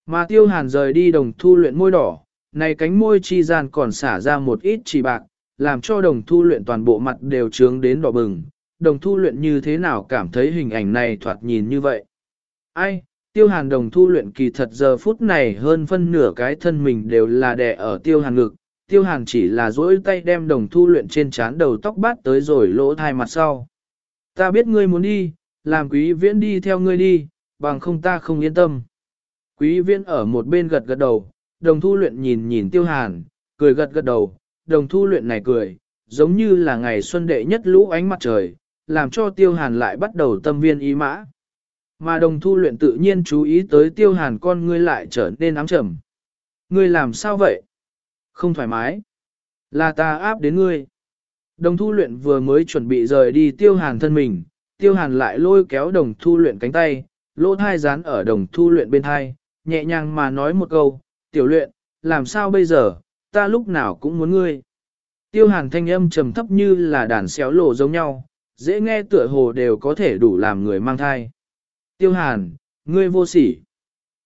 A: Mà tiêu hàn rời đi đồng thu luyện môi đỏ, này cánh môi chi gian còn xả ra một ít chỉ bạc, làm cho đồng thu luyện toàn bộ mặt đều trướng đến đỏ bừng. Đồng thu luyện như thế nào cảm thấy hình ảnh này thoạt nhìn như vậy? Ai, tiêu hàn đồng thu luyện kỳ thật giờ phút này hơn phân nửa cái thân mình đều là đè ở tiêu hàn ngực. Tiêu hàn chỉ là duỗi tay đem đồng thu luyện trên trán đầu tóc bát tới rồi lỗ thai mặt sau. Ta biết ngươi muốn đi, làm quý viễn đi theo ngươi đi, bằng không ta không yên tâm. Quý viễn ở một bên gật gật đầu, đồng thu luyện nhìn nhìn tiêu hàn, cười gật gật đầu, đồng thu luyện này cười, giống như là ngày xuân đệ nhất lũ ánh mặt trời, làm cho tiêu hàn lại bắt đầu tâm viên ý mã. Mà đồng thu luyện tự nhiên chú ý tới tiêu hàn con ngươi lại trở nên ám trầm. Ngươi làm sao vậy? Không thoải mái. Là ta áp đến ngươi. Đồng thu luyện vừa mới chuẩn bị rời đi tiêu hàn thân mình, tiêu hàn lại lôi kéo đồng thu luyện cánh tay, lỗ thai dán ở đồng thu luyện bên thai, nhẹ nhàng mà nói một câu, tiểu luyện, làm sao bây giờ, ta lúc nào cũng muốn ngươi. Tiêu hàn thanh âm trầm thấp như là đàn xéo lộ giống nhau, dễ nghe tựa hồ đều có thể đủ làm người mang thai. Tiêu hàn, ngươi vô sỉ.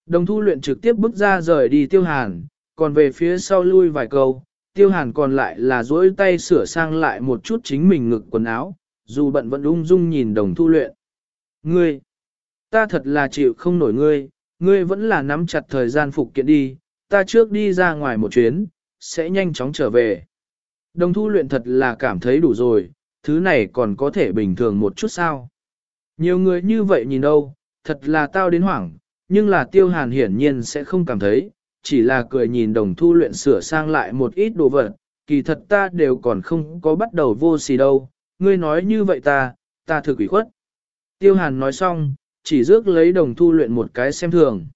A: Đồng thu luyện trực tiếp bước ra rời đi tiêu hàn, còn về phía sau lui vài câu, tiêu hàn còn lại là duỗi tay sửa sang lại một chút chính mình ngực quần áo, dù bận vẫn ung dung nhìn đồng thu luyện. Ngươi, ta thật là chịu không nổi ngươi, ngươi vẫn là nắm chặt thời gian phục kiện đi, ta trước đi ra ngoài một chuyến, sẽ nhanh chóng trở về. Đồng thu luyện thật là cảm thấy đủ rồi, thứ này còn có thể bình thường một chút sao. Nhiều người như vậy nhìn đâu, thật là tao đến hoảng, nhưng là tiêu hàn hiển nhiên sẽ không cảm thấy, chỉ là cười nhìn đồng thu luyện sửa sang lại một ít đồ vật, kỳ thật ta đều còn không có bắt đầu vô xì đâu, ngươi nói như vậy ta, ta thực ủy khuất. Tiêu hàn nói xong, chỉ rước lấy đồng thu luyện một cái xem thường.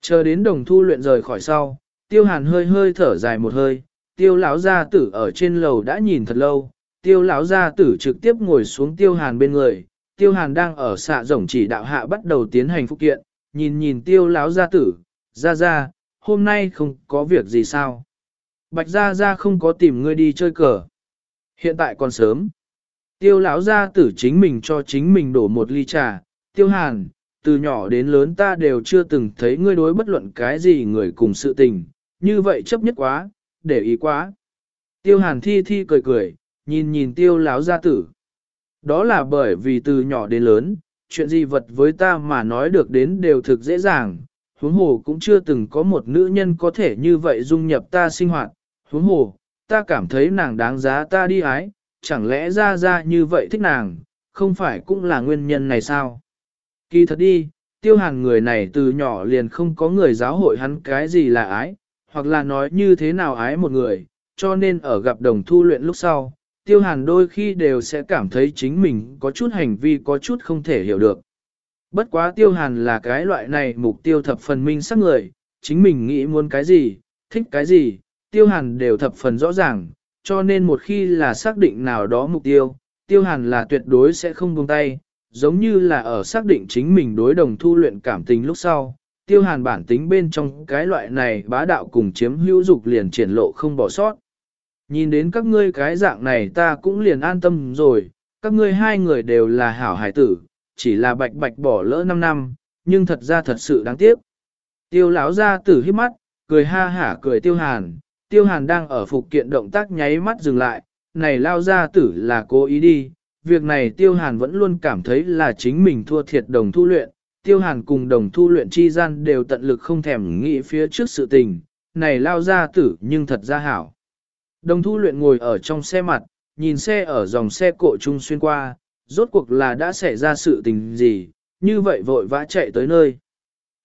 A: Chờ đến đồng thu luyện rời khỏi sau, tiêu hàn hơi hơi thở dài một hơi, tiêu lão gia tử ở trên lầu đã nhìn thật lâu, tiêu lão gia tử trực tiếp ngồi xuống tiêu hàn bên người, tiêu hàn đang ở xạ rồng chỉ đạo hạ bắt đầu tiến hành phụ kiện, nhìn nhìn tiêu lão gia tử, ra ra, hôm nay không có việc gì sao. Bạch gia gia không có tìm ngươi đi chơi cờ. Hiện tại còn sớm. Tiêu lão gia tử chính mình cho chính mình đổ một ly trà, tiêu hàn, từ nhỏ đến lớn ta đều chưa từng thấy ngươi đối bất luận cái gì người cùng sự tình, như vậy chấp nhất quá, để ý quá. Tiêu hàn thi thi cười cười, nhìn nhìn tiêu láo gia tử. Đó là bởi vì từ nhỏ đến lớn, chuyện gì vật với ta mà nói được đến đều thực dễ dàng, huống hồ cũng chưa từng có một nữ nhân có thể như vậy dung nhập ta sinh hoạt, huống hồ, ta cảm thấy nàng đáng giá ta đi ái, chẳng lẽ ra ra như vậy thích nàng, không phải cũng là nguyên nhân này sao? Kỳ thật đi, tiêu hàng người này từ nhỏ liền không có người giáo hội hắn cái gì là ái, hoặc là nói như thế nào ái một người, cho nên ở gặp đồng thu luyện lúc sau, tiêu hàn đôi khi đều sẽ cảm thấy chính mình có chút hành vi có chút không thể hiểu được. Bất quá tiêu hàn là cái loại này mục tiêu thập phần minh sắc người, chính mình nghĩ muốn cái gì, thích cái gì, tiêu hàn đều thập phần rõ ràng, cho nên một khi là xác định nào đó mục tiêu, tiêu hàn là tuyệt đối sẽ không buông tay, giống như là ở xác định chính mình đối đồng thu luyện cảm tình lúc sau, tiêu hàn bản tính bên trong cái loại này bá đạo cùng chiếm hữu dục liền triển lộ không bỏ sót. Nhìn đến các ngươi cái dạng này ta cũng liền an tâm rồi, các ngươi hai người đều là hảo hải tử, chỉ là bạch bạch bỏ lỡ 5 năm, nhưng thật ra thật sự đáng tiếc. Tiêu lão ra tử hiếp mắt, cười ha hả cười tiêu hàn, tiêu hàn đang ở phục kiện động tác nháy mắt dừng lại, này lao ra tử là cố ý đi, việc này tiêu hàn vẫn luôn cảm thấy là chính mình thua thiệt đồng thu luyện, tiêu hàn cùng đồng thu luyện chi gian đều tận lực không thèm nghĩ phía trước sự tình, này lao ra tử nhưng thật ra hảo. Đồng thu luyện ngồi ở trong xe mặt, nhìn xe ở dòng xe cộ trung xuyên qua, rốt cuộc là đã xảy ra sự tình gì, như vậy vội vã chạy tới nơi.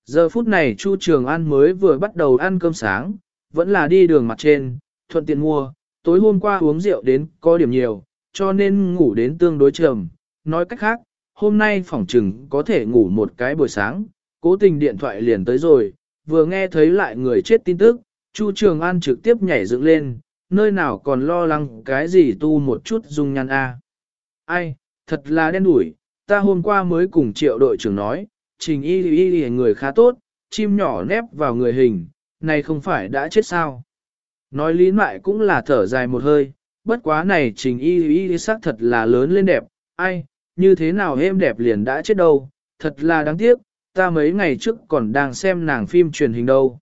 A: Giờ phút này Chu Trường An mới vừa bắt đầu ăn cơm sáng, vẫn là đi đường mặt trên, thuận tiện mua, tối hôm qua uống rượu đến có điểm nhiều, cho nên ngủ đến tương đối trầm. Nói cách khác, hôm nay phỏng trừng có thể ngủ một cái buổi sáng, cố tình điện thoại liền tới rồi, vừa nghe thấy lại người chết tin tức, Chu Trường An trực tiếp nhảy dựng lên, nơi nào còn lo lắng cái gì tu một chút dung nhan a. Ai, thật là đen đủi, ta hôm qua mới cùng triệu đội trưởng nói, trình y y y người khá tốt, chim nhỏ nép vào người hình, này không phải đã chết sao. Nói lý mại cũng là thở dài một hơi, bất quá này trình y y sắc thật là lớn lên đẹp, ai, như thế nào êm đẹp liền đã chết đâu, thật là đáng tiếc, ta mấy ngày trước còn đang xem nàng phim truyền hình đâu.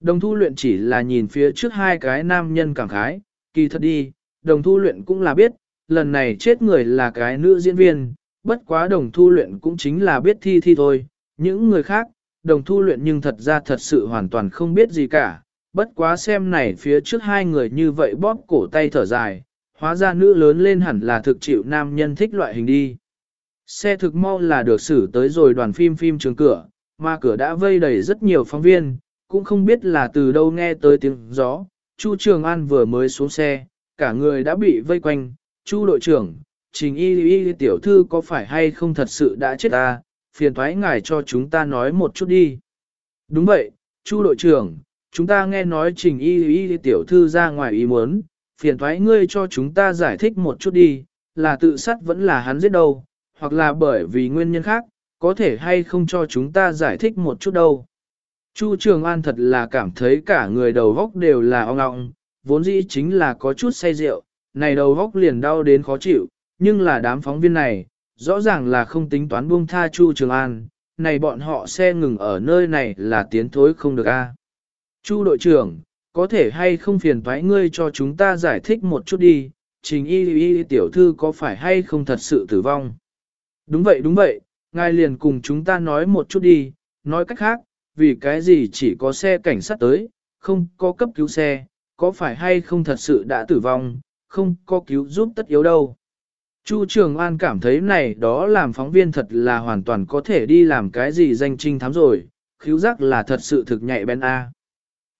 A: Đồng thu luyện chỉ là nhìn phía trước hai cái nam nhân cảm khái, kỳ thật đi, đồng thu luyện cũng là biết, lần này chết người là cái nữ diễn viên, bất quá đồng thu luyện cũng chính là biết thi thi thôi, những người khác, đồng thu luyện nhưng thật ra thật sự hoàn toàn không biết gì cả, bất quá xem này phía trước hai người như vậy bóp cổ tay thở dài, hóa ra nữ lớn lên hẳn là thực chịu nam nhân thích loại hình đi. Xe thực mau là được xử tới rồi đoàn phim phim trường cửa, mà cửa đã vây đầy rất nhiều phóng viên, cũng không biết là từ đâu nghe tới tiếng gió. Chu Trường An vừa mới xuống xe, cả người đã bị vây quanh. Chu đội trưởng, trình y y tiểu thư có phải hay không thật sự đã chết ta, phiền thoái ngài cho chúng ta nói một chút đi. Đúng vậy, Chu đội trưởng, chúng ta nghe nói trình y y tiểu thư ra ngoài ý muốn, phiền thoái ngươi cho chúng ta giải thích một chút đi, là tự sát vẫn là hắn giết đâu, hoặc là bởi vì nguyên nhân khác, có thể hay không cho chúng ta giải thích một chút đâu. Chu Trường An thật là cảm thấy cả người đầu góc đều là ong ong, vốn dĩ chính là có chút say rượu, này đầu góc liền đau đến khó chịu, nhưng là đám phóng viên này, rõ ràng là không tính toán buông tha Chu Trường An, này bọn họ xe ngừng ở nơi này là tiến thối không được a. Chu đội trưởng, có thể hay không phiền thoái ngươi cho chúng ta giải thích một chút đi, trình y y tiểu thư có phải hay không thật sự tử vong? Đúng vậy đúng vậy, ngài liền cùng chúng ta nói một chút đi, nói cách khác, vì cái gì chỉ có xe cảnh sát tới, không có cấp cứu xe, có phải hay không thật sự đã tử vong, không có cứu giúp tất yếu đâu. Chu Trường An cảm thấy này đó làm phóng viên thật là hoàn toàn có thể đi làm cái gì danh trinh thám rồi, khiếu giác là thật sự thực nhạy bên A.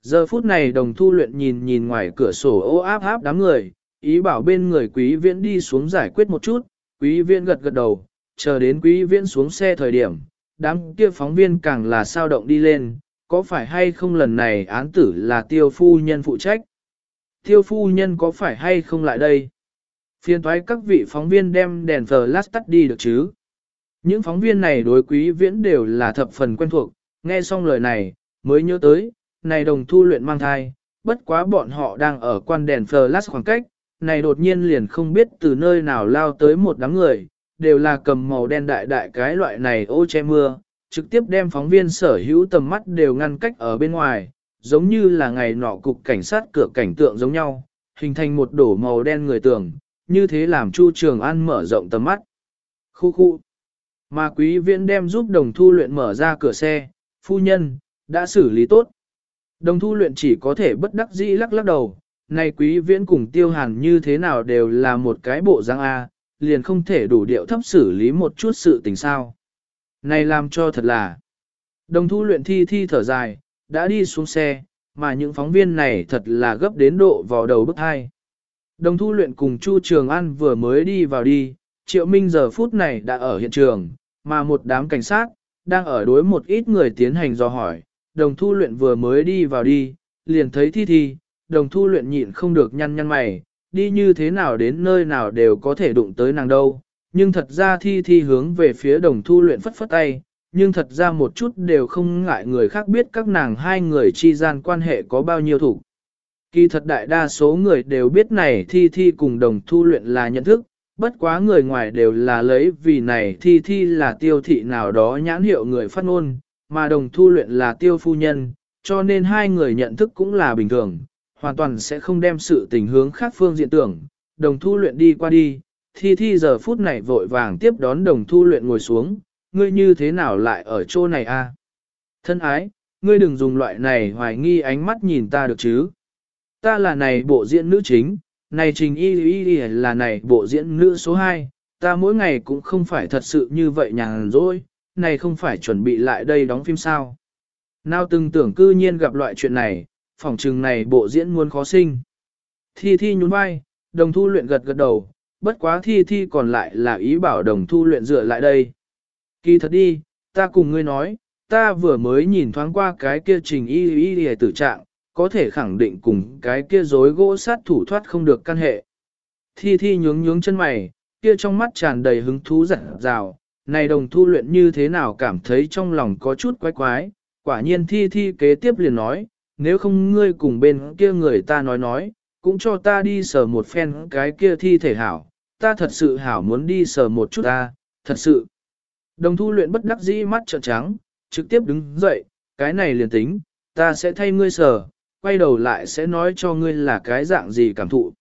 A: Giờ phút này đồng thu luyện nhìn nhìn ngoài cửa sổ ô áp áp đám người, ý bảo bên người quý viễn đi xuống giải quyết một chút, quý viễn gật gật đầu, chờ đến quý viễn xuống xe thời điểm, đám kia phóng viên càng là sao động đi lên, có phải hay không lần này án tử là tiêu phu nhân phụ trách? Tiêu phu nhân có phải hay không lại đây? Phiên thoái các vị phóng viên đem đèn flash tắt đi được chứ? Những phóng viên này đối quý viễn đều là thập phần quen thuộc, nghe xong lời này, mới nhớ tới, này đồng thu luyện mang thai, bất quá bọn họ đang ở quan đèn flash khoảng cách, này đột nhiên liền không biết từ nơi nào lao tới một đám người, đều là cầm màu đen đại đại cái loại này ô che mưa, trực tiếp đem phóng viên sở hữu tầm mắt đều ngăn cách ở bên ngoài, giống như là ngày nọ cục cảnh sát cửa cảnh tượng giống nhau, hình thành một đổ màu đen người tưởng như thế làm Chu Trường An mở rộng tầm mắt. Khu khu. Mà quý viễn đem giúp đồng thu luyện mở ra cửa xe, phu nhân, đã xử lý tốt. Đồng thu luyện chỉ có thể bất đắc dĩ lắc lắc đầu, này quý viễn cùng tiêu hàn như thế nào đều là một cái bộ răng A, liền không thể đủ điệu thấp xử lý một chút sự tình sao. Này làm cho thật là. Đồng thu luyện thi thi thở dài, đã đi xuống xe, mà những phóng viên này thật là gấp đến độ vào đầu bức hai. Đồng thu luyện cùng Chu Trường An vừa mới đi vào đi, Triệu Minh giờ phút này đã ở hiện trường, mà một đám cảnh sát, đang ở đối một ít người tiến hành do hỏi. Đồng thu luyện vừa mới đi vào đi, liền thấy thi thi, đồng thu luyện nhịn không được nhăn nhăn mày, đi như thế nào đến nơi nào đều có thể đụng tới nàng đâu. Nhưng thật ra thi thi hướng về phía đồng thu luyện phất phất tay, nhưng thật ra một chút đều không ngại người khác biết các nàng hai người chi gian quan hệ có bao nhiêu thủ. Kỳ thật đại đa số người đều biết này thi thi cùng đồng thu luyện là nhận thức, bất quá người ngoài đều là lấy vì này thi thi là tiêu thị nào đó nhãn hiệu người phát ngôn, mà đồng thu luyện là tiêu phu nhân, cho nên hai người nhận thức cũng là bình thường, hoàn toàn sẽ không đem sự tình hướng khác phương diện tưởng. Đồng thu luyện đi qua đi, thi thi giờ phút này vội vàng tiếp đón đồng thu luyện ngồi xuống, ngươi như thế nào lại ở chỗ này a? Thân ái, ngươi đừng dùng loại này hoài nghi ánh mắt nhìn ta được chứ. Ta là này bộ diễn nữ chính, này trình y y y là này bộ diễn nữ số 2, ta mỗi ngày cũng không phải thật sự như vậy nhàn rỗi, này không phải chuẩn bị lại đây đóng phim sao. Nào từng tưởng cư nhiên gặp loại chuyện này, phỏng trừng này bộ diễn muốn khó sinh. Thi thi nhún vai, đồng thu luyện gật gật đầu, bất quá thi thi còn lại là ý bảo đồng thu luyện dựa lại đây. Kỳ thật đi, ta cùng ngươi nói, ta vừa mới nhìn thoáng qua cái kia trình y y y tử trạng, có thể khẳng định cùng cái kia rối gỗ sát thủ thoát không được căn hệ. Thi thi nhướng nhướng chân mày, kia trong mắt tràn đầy hứng thú giật rào, này đồng thu luyện như thế nào cảm thấy trong lòng có chút quái quái, quả nhiên thi thi kế tiếp liền nói, nếu không ngươi cùng bên kia người ta nói nói, cũng cho ta đi sờ một phen cái kia thi thể hảo, ta thật sự hảo muốn đi sờ một chút ta, thật sự. Đồng thu luyện bất đắc dĩ mắt trợn trắng, trực tiếp đứng dậy, cái này liền tính, ta sẽ thay ngươi sờ, quay đầu lại sẽ nói cho ngươi là cái dạng gì cảm thụ.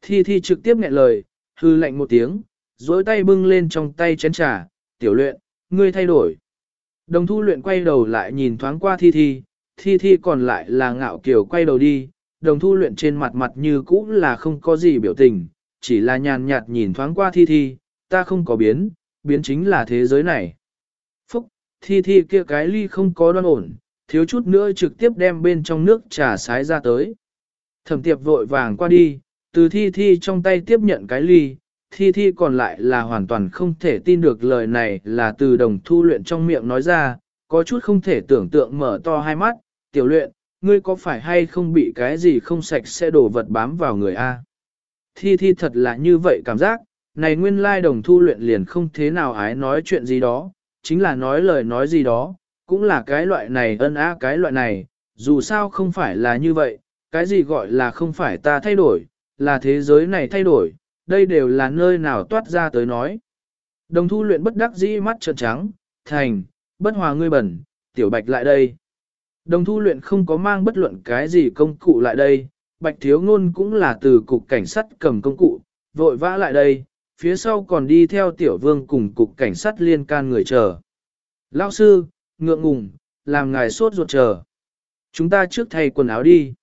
A: Thi thi trực tiếp nghẹn lời, hư lạnh một tiếng, dối tay bưng lên trong tay chén trà, tiểu luyện, ngươi thay đổi. Đồng thu luyện quay đầu lại nhìn thoáng qua thi thi, thi thi còn lại là ngạo kiều quay đầu đi, đồng thu luyện trên mặt mặt như cũ là không có gì biểu tình, chỉ là nhàn nhạt nhìn thoáng qua thi thi, ta không có biến, biến chính là thế giới này. Phúc, thi thi kia cái ly không có đoan ổn, thiếu chút nữa trực tiếp đem bên trong nước trà sái ra tới. Thẩm tiệp vội vàng qua đi, từ thi thi trong tay tiếp nhận cái ly, thi thi còn lại là hoàn toàn không thể tin được lời này là từ đồng thu luyện trong miệng nói ra, có chút không thể tưởng tượng mở to hai mắt, tiểu luyện, ngươi có phải hay không bị cái gì không sạch sẽ đổ vật bám vào người A. Thi thi thật là như vậy cảm giác, này nguyên lai đồng thu luyện liền không thế nào ái nói chuyện gì đó, chính là nói lời nói gì đó, cũng là cái loại này ân á cái loại này, dù sao không phải là như vậy, cái gì gọi là không phải ta thay đổi, là thế giới này thay đổi, đây đều là nơi nào toát ra tới nói. Đồng thu luyện bất đắc dĩ mắt trợn trắng, thành, bất hòa ngươi bẩn, tiểu bạch lại đây. Đồng thu luyện không có mang bất luận cái gì công cụ lại đây, bạch thiếu ngôn cũng là từ cục cảnh sát cầm công cụ, vội vã lại đây, phía sau còn đi theo tiểu vương cùng cục cảnh sát liên can người chờ. Lão sư, ngượng ngùng, làm ngài sốt ruột chờ. Chúng ta trước thay quần áo đi.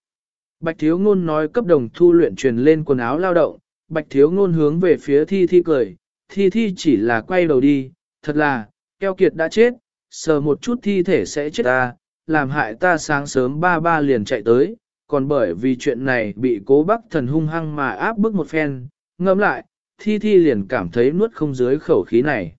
A: Bạch thiếu ngôn nói cấp đồng thu luyện truyền lên quần áo lao động, bạch thiếu ngôn hướng về phía thi thi cười, thi thi chỉ là quay đầu đi, thật là, keo kiệt đã chết, sờ một chút thi thể sẽ chết ta, làm hại ta sáng sớm ba ba liền chạy tới, còn bởi vì chuyện này bị cố bắc thần hung hăng mà áp bức một phen, ngâm lại, thi thi liền cảm thấy nuốt không dưới khẩu khí này.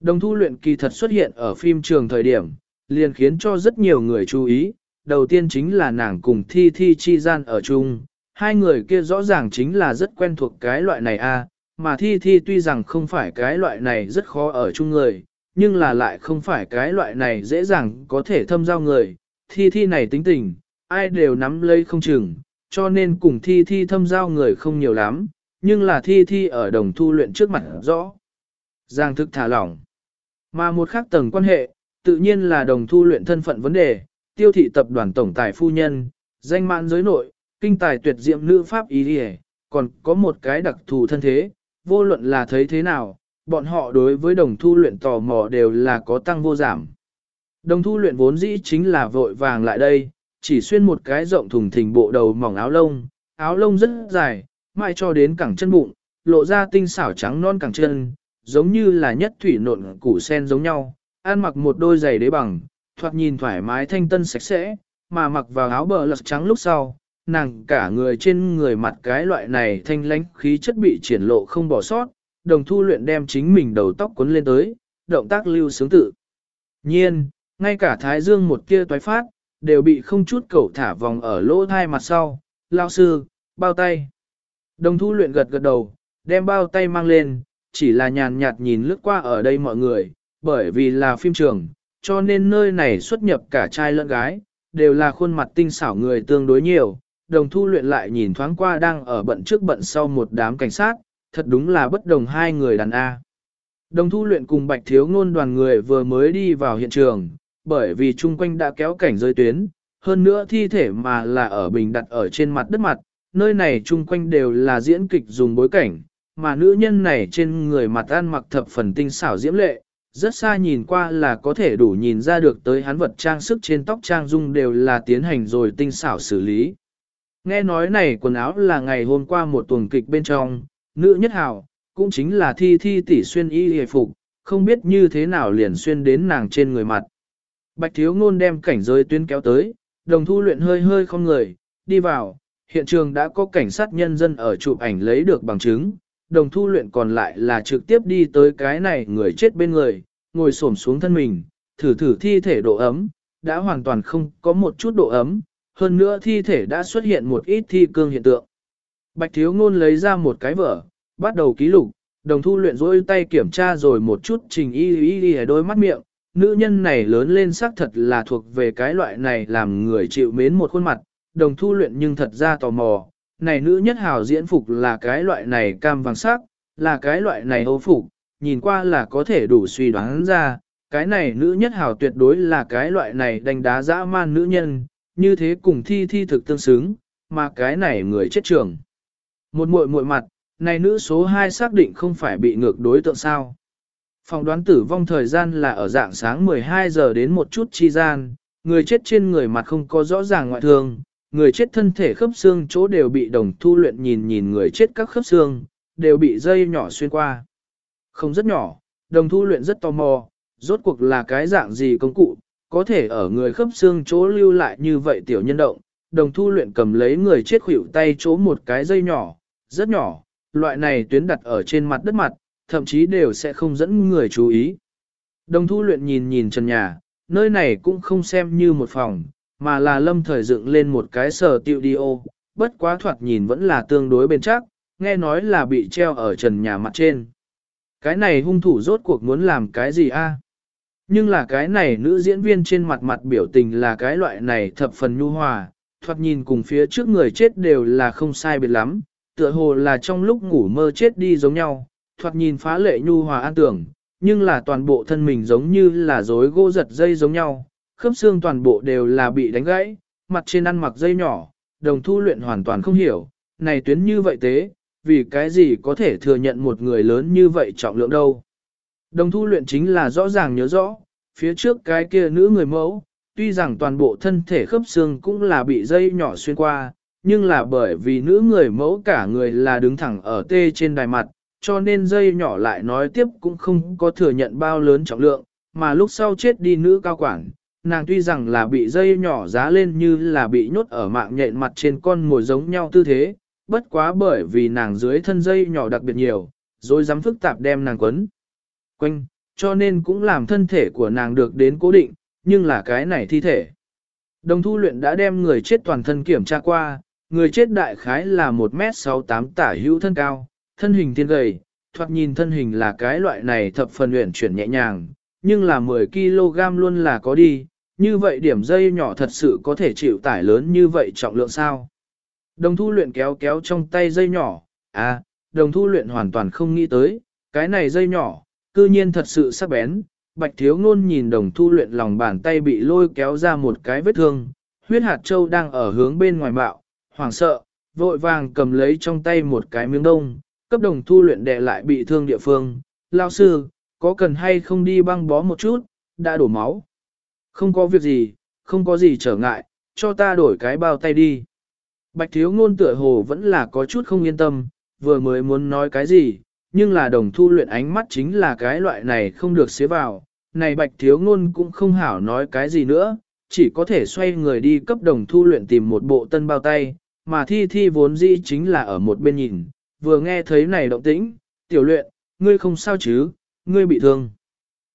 A: Đồng thu luyện kỳ thật xuất hiện ở phim trường thời điểm, liền khiến cho rất nhiều người chú ý, đầu tiên chính là nàng cùng thi thi chi gian ở chung, hai người kia rõ ràng chính là rất quen thuộc cái loại này a, mà thi thi tuy rằng không phải cái loại này rất khó ở chung người, nhưng là lại không phải cái loại này dễ dàng có thể thâm giao người, thi thi này tính tình, ai đều nắm lấy không chừng, cho nên cùng thi thi thâm giao người không nhiều lắm, nhưng là thi thi ở đồng thu luyện trước mặt rõ. Giang thức thả lỏng. Mà một khác tầng quan hệ, tự nhiên là đồng thu luyện thân phận vấn đề, tiêu thị tập đoàn tổng tài phu nhân, danh mãn giới nội, kinh tài tuyệt diệm nữ pháp ý đi còn có một cái đặc thù thân thế, vô luận là thấy thế nào, bọn họ đối với đồng thu luyện tò mò đều là có tăng vô giảm. Đồng thu luyện vốn dĩ chính là vội vàng lại đây, chỉ xuyên một cái rộng thùng thình bộ đầu mỏng áo lông, áo lông rất dài, mãi cho đến cẳng chân bụng, lộ ra tinh xảo trắng non cẳng chân, giống như là nhất thủy nộn củ sen giống nhau, ăn mặc một đôi giày đế bằng, thoạt nhìn thoải mái thanh tân sạch sẽ, mà mặc vào áo bờ lật trắng lúc sau, nàng cả người trên người mặt cái loại này thanh lãnh khí chất bị triển lộ không bỏ sót, đồng thu luyện đem chính mình đầu tóc cuốn lên tới, động tác lưu sướng tự. Nhiên, ngay cả thái dương một kia toái phát, đều bị không chút cẩu thả vòng ở lỗ thai mặt sau, lao sư, bao tay. Đồng thu luyện gật gật đầu, đem bao tay mang lên, chỉ là nhàn nhạt nhìn lướt qua ở đây mọi người, bởi vì là phim trường, cho nên nơi này xuất nhập cả trai lẫn gái, đều là khuôn mặt tinh xảo người tương đối nhiều, đồng thu luyện lại nhìn thoáng qua đang ở bận trước bận sau một đám cảnh sát, thật đúng là bất đồng hai người đàn A. Đồng thu luyện cùng bạch thiếu ngôn đoàn người vừa mới đi vào hiện trường, bởi vì chung quanh đã kéo cảnh rơi tuyến, hơn nữa thi thể mà là ở bình đặt ở trên mặt đất mặt, nơi này chung quanh đều là diễn kịch dùng bối cảnh, mà nữ nhân này trên người mặt ăn mặc thập phần tinh xảo diễm lệ, rất xa nhìn qua là có thể đủ nhìn ra được tới hắn vật trang sức trên tóc trang dung đều là tiến hành rồi tinh xảo xử lý. Nghe nói này quần áo là ngày hôm qua một tuần kịch bên trong, nữ nhất hào, cũng chính là thi thi tỷ xuyên y hề phục, không biết như thế nào liền xuyên đến nàng trên người mặt. Bạch thiếu ngôn đem cảnh giới tuyến kéo tới, đồng thu luyện hơi hơi không người, đi vào, hiện trường đã có cảnh sát nhân dân ở chụp ảnh lấy được bằng chứng, đồng thu luyện còn lại là trực tiếp đi tới cái này người chết bên người, ngồi xổm xuống thân mình, thử thử thi thể độ ấm, đã hoàn toàn không có một chút độ ấm, hơn nữa thi thể đã xuất hiện một ít thi cương hiện tượng. Bạch thiếu ngôn lấy ra một cái vở, bắt đầu ký lục, đồng thu luyện rỗi tay kiểm tra rồi một chút trình y y y ở đôi mắt miệng, nữ nhân này lớn lên xác thật là thuộc về cái loại này làm người chịu mến một khuôn mặt, đồng thu luyện nhưng thật ra tò mò, này nữ nhất hào diễn phục là cái loại này cam vàng sắc, là cái loại này ô phục, nhìn qua là có thể đủ suy đoán ra, cái này nữ nhất hào tuyệt đối là cái loại này đánh đá dã man nữ nhân, như thế cùng thi thi thực tương xứng, mà cái này người chết trường. Một muội muội mặt, này nữ số 2 xác định không phải bị ngược đối tượng sao. Phòng đoán tử vong thời gian là ở dạng sáng 12 giờ đến một chút chi gian, người chết trên người mặt không có rõ ràng ngoại thương, người chết thân thể khớp xương chỗ đều bị đồng thu luyện nhìn nhìn người chết các khớp xương, đều bị dây nhỏ xuyên qua. Không rất nhỏ, đồng thu luyện rất tò mò, rốt cuộc là cái dạng gì công cụ, có thể ở người khớp xương chỗ lưu lại như vậy tiểu nhân động. Đồng thu luyện cầm lấy người chết khuỷu tay chỗ một cái dây nhỏ, rất nhỏ, loại này tuyến đặt ở trên mặt đất mặt, thậm chí đều sẽ không dẫn người chú ý. Đồng thu luyện nhìn nhìn trần nhà, nơi này cũng không xem như một phòng, mà là lâm thời dựng lên một cái sở tiệu đi ô, bất quá thoạt nhìn vẫn là tương đối bền chắc, nghe nói là bị treo ở trần nhà mặt trên. Cái này hung thủ rốt cuộc muốn làm cái gì a? Nhưng là cái này nữ diễn viên trên mặt mặt biểu tình là cái loại này thập phần nhu hòa, thoạt nhìn cùng phía trước người chết đều là không sai biệt lắm, tựa hồ là trong lúc ngủ mơ chết đi giống nhau, thoạt nhìn phá lệ nhu hòa an tưởng, nhưng là toàn bộ thân mình giống như là rối gỗ giật dây giống nhau, khớp xương toàn bộ đều là bị đánh gãy, mặt trên ăn mặc dây nhỏ, đồng thu luyện hoàn toàn không hiểu, này tuyến như vậy thế, vì cái gì có thể thừa nhận một người lớn như vậy trọng lượng đâu. Đồng thu luyện chính là rõ ràng nhớ rõ, phía trước cái kia nữ người mẫu, tuy rằng toàn bộ thân thể khớp xương cũng là bị dây nhỏ xuyên qua, nhưng là bởi vì nữ người mẫu cả người là đứng thẳng ở tê trên đài mặt, cho nên dây nhỏ lại nói tiếp cũng không có thừa nhận bao lớn trọng lượng, mà lúc sau chết đi nữ cao quản, nàng tuy rằng là bị dây nhỏ giá lên như là bị nhốt ở mạng nhện mặt trên con ngồi giống nhau tư thế, bất quá bởi vì nàng dưới thân dây nhỏ đặc biệt nhiều, rồi dám phức tạp đem nàng quấn. Quanh, cho nên cũng làm thân thể của nàng được đến cố định, nhưng là cái này thi thể. Đồng thu luyện đã đem người chết toàn thân kiểm tra qua, người chết đại khái là 1m68 tả hữu thân cao, thân hình thiên gầy, thoạt nhìn thân hình là cái loại này thập phần luyện chuyển nhẹ nhàng, nhưng là 10kg luôn là có đi, như vậy điểm dây nhỏ thật sự có thể chịu tải lớn như vậy trọng lượng sao. Đồng thu luyện kéo kéo trong tay dây nhỏ, à, đồng thu luyện hoàn toàn không nghĩ tới, cái này dây nhỏ, cư nhiên thật sự sắc bén, bạch thiếu ngôn nhìn đồng thu luyện lòng bàn tay bị lôi kéo ra một cái vết thương, huyết hạt châu đang ở hướng bên ngoài bạo, hoảng sợ, vội vàng cầm lấy trong tay một cái miếng đông, cấp đồng thu luyện đè lại bị thương địa phương, lao sư, có cần hay không đi băng bó một chút, đã đổ máu. Không có việc gì, không có gì trở ngại, cho ta đổi cái bao tay đi. Bạch thiếu ngôn tựa hồ vẫn là có chút không yên tâm, vừa mới muốn nói cái gì, nhưng là đồng thu luyện ánh mắt chính là cái loại này không được xế vào. Này bạch thiếu ngôn cũng không hảo nói cái gì nữa, chỉ có thể xoay người đi cấp đồng thu luyện tìm một bộ tân bao tay, mà thi thi vốn dĩ chính là ở một bên nhìn, vừa nghe thấy này động tĩnh, tiểu luyện, ngươi không sao chứ, ngươi bị thương.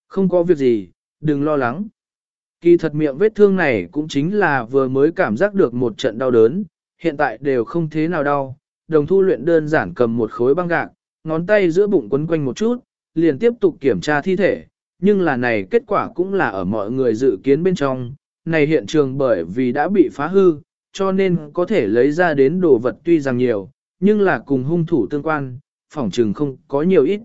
A: Không có việc gì, đừng lo lắng. Kỳ thật miệng vết thương này cũng chính là vừa mới cảm giác được một trận đau đớn, hiện tại đều không thế nào đau. Đồng thu luyện đơn giản cầm một khối băng gạc, ngón tay giữa bụng quấn quanh một chút, liền tiếp tục kiểm tra thi thể. Nhưng là này kết quả cũng là ở mọi người dự kiến bên trong, này hiện trường bởi vì đã bị phá hư, cho nên có thể lấy ra đến đồ vật tuy rằng nhiều, nhưng là cùng hung thủ tương quan, phỏng trừng không có nhiều ít.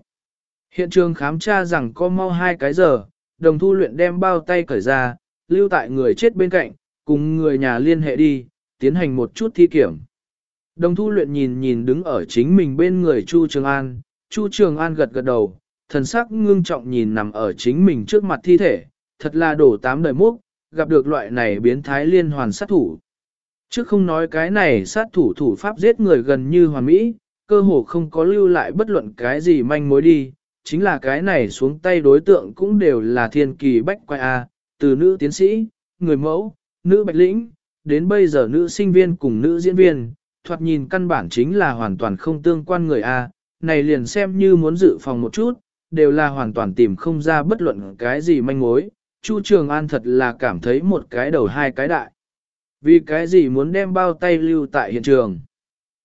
A: Hiện trường khám tra rằng có mau hai cái giờ, đồng thu luyện đem bao tay cởi ra, lưu tại người chết bên cạnh, cùng người nhà liên hệ đi, tiến hành một chút thi kiểm. Đồng thu luyện nhìn nhìn đứng ở chính mình bên người Chu Trường An, Chu Trường An gật gật đầu, thần sắc ngưng trọng nhìn nằm ở chính mình trước mặt thi thể, thật là đổ tám đời múc, gặp được loại này biến thái liên hoàn sát thủ. Trước không nói cái này sát thủ thủ pháp giết người gần như hoàn mỹ, cơ hồ không có lưu lại bất luận cái gì manh mối đi, chính là cái này xuống tay đối tượng cũng đều là thiên kỳ bách quay A, từ nữ tiến sĩ, người mẫu, nữ bạch lĩnh, đến bây giờ nữ sinh viên cùng nữ diễn viên, thoạt nhìn căn bản chính là hoàn toàn không tương quan người A, này liền xem như muốn dự phòng một chút, đều là hoàn toàn tìm không ra bất luận cái gì manh mối, Chu Trường An thật là cảm thấy một cái đầu hai cái đại. Vì cái gì muốn đem bao tay lưu tại hiện trường?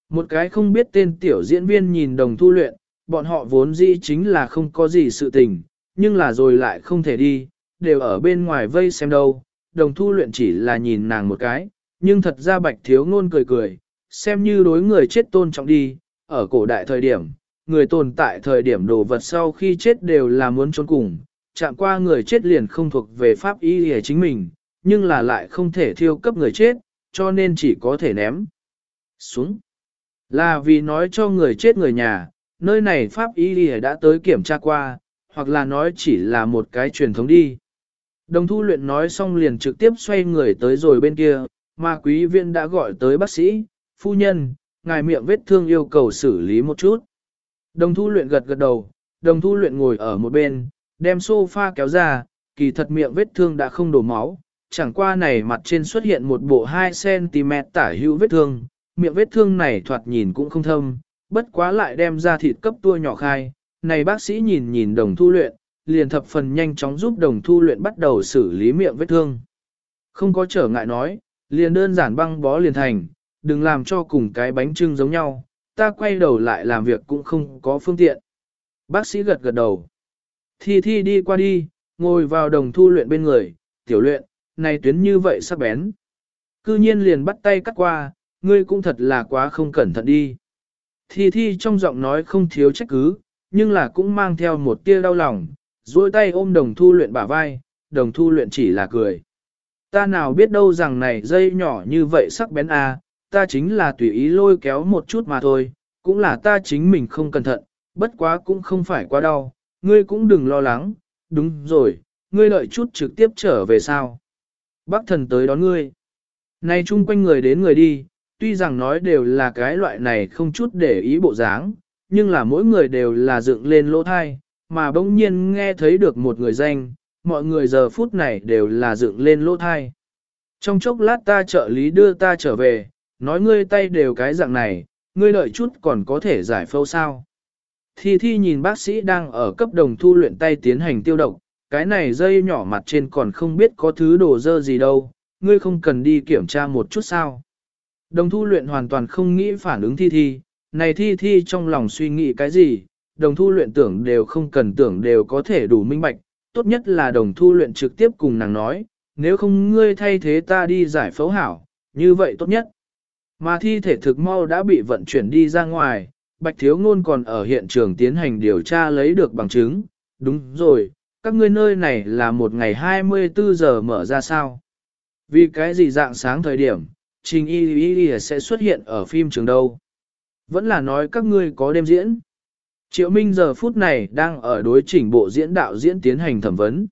A: Một cái không biết tên tiểu diễn viên nhìn đồng thu luyện, bọn họ vốn dĩ chính là không có gì sự tình, nhưng là rồi lại không thể đi, đều ở bên ngoài vây xem đâu. Đồng thu luyện chỉ là nhìn nàng một cái, nhưng thật ra bạch thiếu ngôn cười cười, xem như đối người chết tôn trọng đi, ở cổ đại thời điểm, người tồn tại thời điểm đồ vật sau khi chết đều là muốn trốn cùng, chạm qua người chết liền không thuộc về pháp y hề chính mình, nhưng là lại không thể thiêu cấp người chết, cho nên chỉ có thể ném xuống. Là vì nói cho người chết người nhà, nơi này pháp y hề đã tới kiểm tra qua, hoặc là nói chỉ là một cái truyền thống đi. Đồng thu luyện nói xong liền trực tiếp xoay người tới rồi bên kia, mà quý viện đã gọi tới bác sĩ, phu nhân, ngài miệng vết thương yêu cầu xử lý một chút. Đồng thu luyện gật gật đầu, đồng thu luyện ngồi ở một bên, đem sofa kéo ra, kỳ thật miệng vết thương đã không đổ máu, chẳng qua này mặt trên xuất hiện một bộ 2cm tả hữu vết thương, miệng vết thương này thoạt nhìn cũng không thâm, bất quá lại đem ra thịt cấp tua nhỏ khai, này bác sĩ nhìn nhìn đồng thu luyện, liền thập phần nhanh chóng giúp đồng thu luyện bắt đầu xử lý miệng vết thương. Không có trở ngại nói, liền đơn giản băng bó liền thành, đừng làm cho cùng cái bánh trưng giống nhau, ta quay đầu lại làm việc cũng không có phương tiện. Bác sĩ gật gật đầu. Thi thi đi qua đi, ngồi vào đồng thu luyện bên người, tiểu luyện, này tuyến như vậy sắc bén. Cư nhiên liền bắt tay cắt qua, ngươi cũng thật là quá không cẩn thận đi. Thi thi trong giọng nói không thiếu trách cứ, nhưng là cũng mang theo một tia đau lòng, duỗi tay ôm đồng thu luyện bả vai, đồng thu luyện chỉ là cười. Ta nào biết đâu rằng này dây nhỏ như vậy sắc bén à, ta chính là tùy ý lôi kéo một chút mà thôi, cũng là ta chính mình không cẩn thận, bất quá cũng không phải quá đau, ngươi cũng đừng lo lắng, đúng rồi, ngươi đợi chút trực tiếp trở về sao. Bác thần tới đón ngươi. Này chung quanh người đến người đi, tuy rằng nói đều là cái loại này không chút để ý bộ dáng, nhưng là mỗi người đều là dựng lên lỗ thai, mà bỗng nhiên nghe thấy được một người danh, mọi người giờ phút này đều là dựng lên lỗ thai. Trong chốc lát ta trợ lý đưa ta trở về, nói ngươi tay đều cái dạng này, ngươi đợi chút còn có thể giải phẫu sao. Thi Thi nhìn bác sĩ đang ở cấp đồng thu luyện tay tiến hành tiêu độc, cái này dây nhỏ mặt trên còn không biết có thứ đồ dơ gì đâu, ngươi không cần đi kiểm tra một chút sao. Đồng thu luyện hoàn toàn không nghĩ phản ứng Thi Thi, này Thi Thi trong lòng suy nghĩ cái gì, đồng thu luyện tưởng đều không cần tưởng đều có thể đủ minh bạch, tốt nhất là đồng thu luyện trực tiếp cùng nàng nói, nếu không ngươi thay thế ta đi giải phẫu hảo, như vậy tốt nhất. Mà thi thể thực mau đã bị vận chuyển đi ra ngoài, Bạch Thiếu Ngôn còn ở hiện trường tiến hành điều tra lấy được bằng chứng. Đúng rồi, các ngươi nơi này là một ngày 24 giờ mở ra sao? Vì cái gì dạng sáng thời điểm, Trình Y Y Y sẽ xuất hiện ở phim trường đâu? Vẫn là nói các ngươi có đêm diễn. Triệu Minh giờ phút này đang ở đối chỉnh bộ diễn đạo diễn tiến hành thẩm vấn.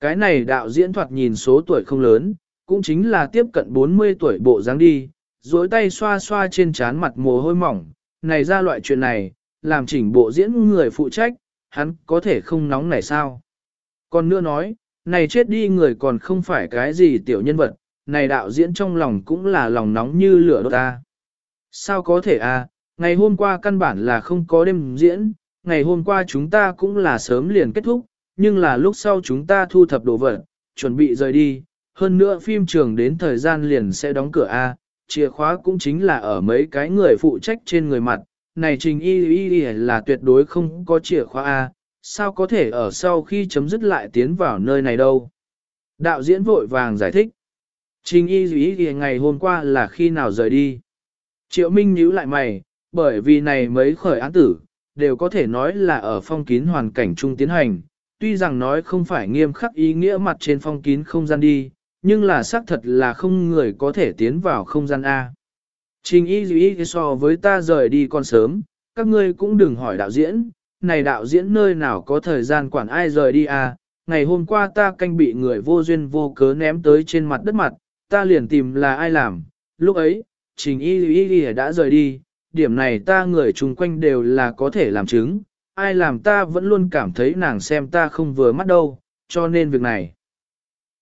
A: Cái này đạo diễn thoạt nhìn số tuổi không lớn, cũng chính là tiếp cận 40 tuổi bộ dáng đi, duỗi tay xoa xoa trên trán mặt mồ hôi mỏng, này ra loại chuyện này, làm chỉnh bộ diễn người phụ trách, hắn có thể không nóng này sao. Còn nữa nói, này chết đi người còn không phải cái gì tiểu nhân vật, này đạo diễn trong lòng cũng là lòng nóng như lửa đốt ta. Sao có thể à, ngày hôm qua căn bản là không có đêm diễn, ngày hôm qua chúng ta cũng là sớm liền kết thúc, nhưng là lúc sau chúng ta thu thập đồ vật, chuẩn bị rời đi, hơn nữa phim trường đến thời gian liền sẽ đóng cửa A, chìa khóa cũng chính là ở mấy cái người phụ trách trên người mặt, này trình y y y là tuyệt đối không có chìa khóa A, sao có thể ở sau khi chấm dứt lại tiến vào nơi này đâu. Đạo diễn vội vàng giải thích. Trình y dĩ y ngày hôm qua là khi nào rời đi. Triệu Minh nhíu lại mày, bởi vì này mấy khởi án tử, đều có thể nói là ở phong kín hoàn cảnh chung tiến hành, tuy rằng nói không phải nghiêm khắc ý nghĩa mặt trên phong kín không gian đi, nhưng là xác thật là không người có thể tiến vào không gian A. Trình y dĩ so với ta rời đi còn sớm, các ngươi cũng đừng hỏi đạo diễn, này đạo diễn nơi nào có thời gian quản ai rời đi à, ngày hôm qua ta canh bị người vô duyên vô cớ ném tới trên mặt đất mặt, ta liền tìm là ai làm, lúc ấy, trình y y y đã rời đi, điểm này ta người chung quanh đều là có thể làm chứng, ai làm ta vẫn luôn cảm thấy nàng xem ta không vừa mắt đâu, cho nên việc này.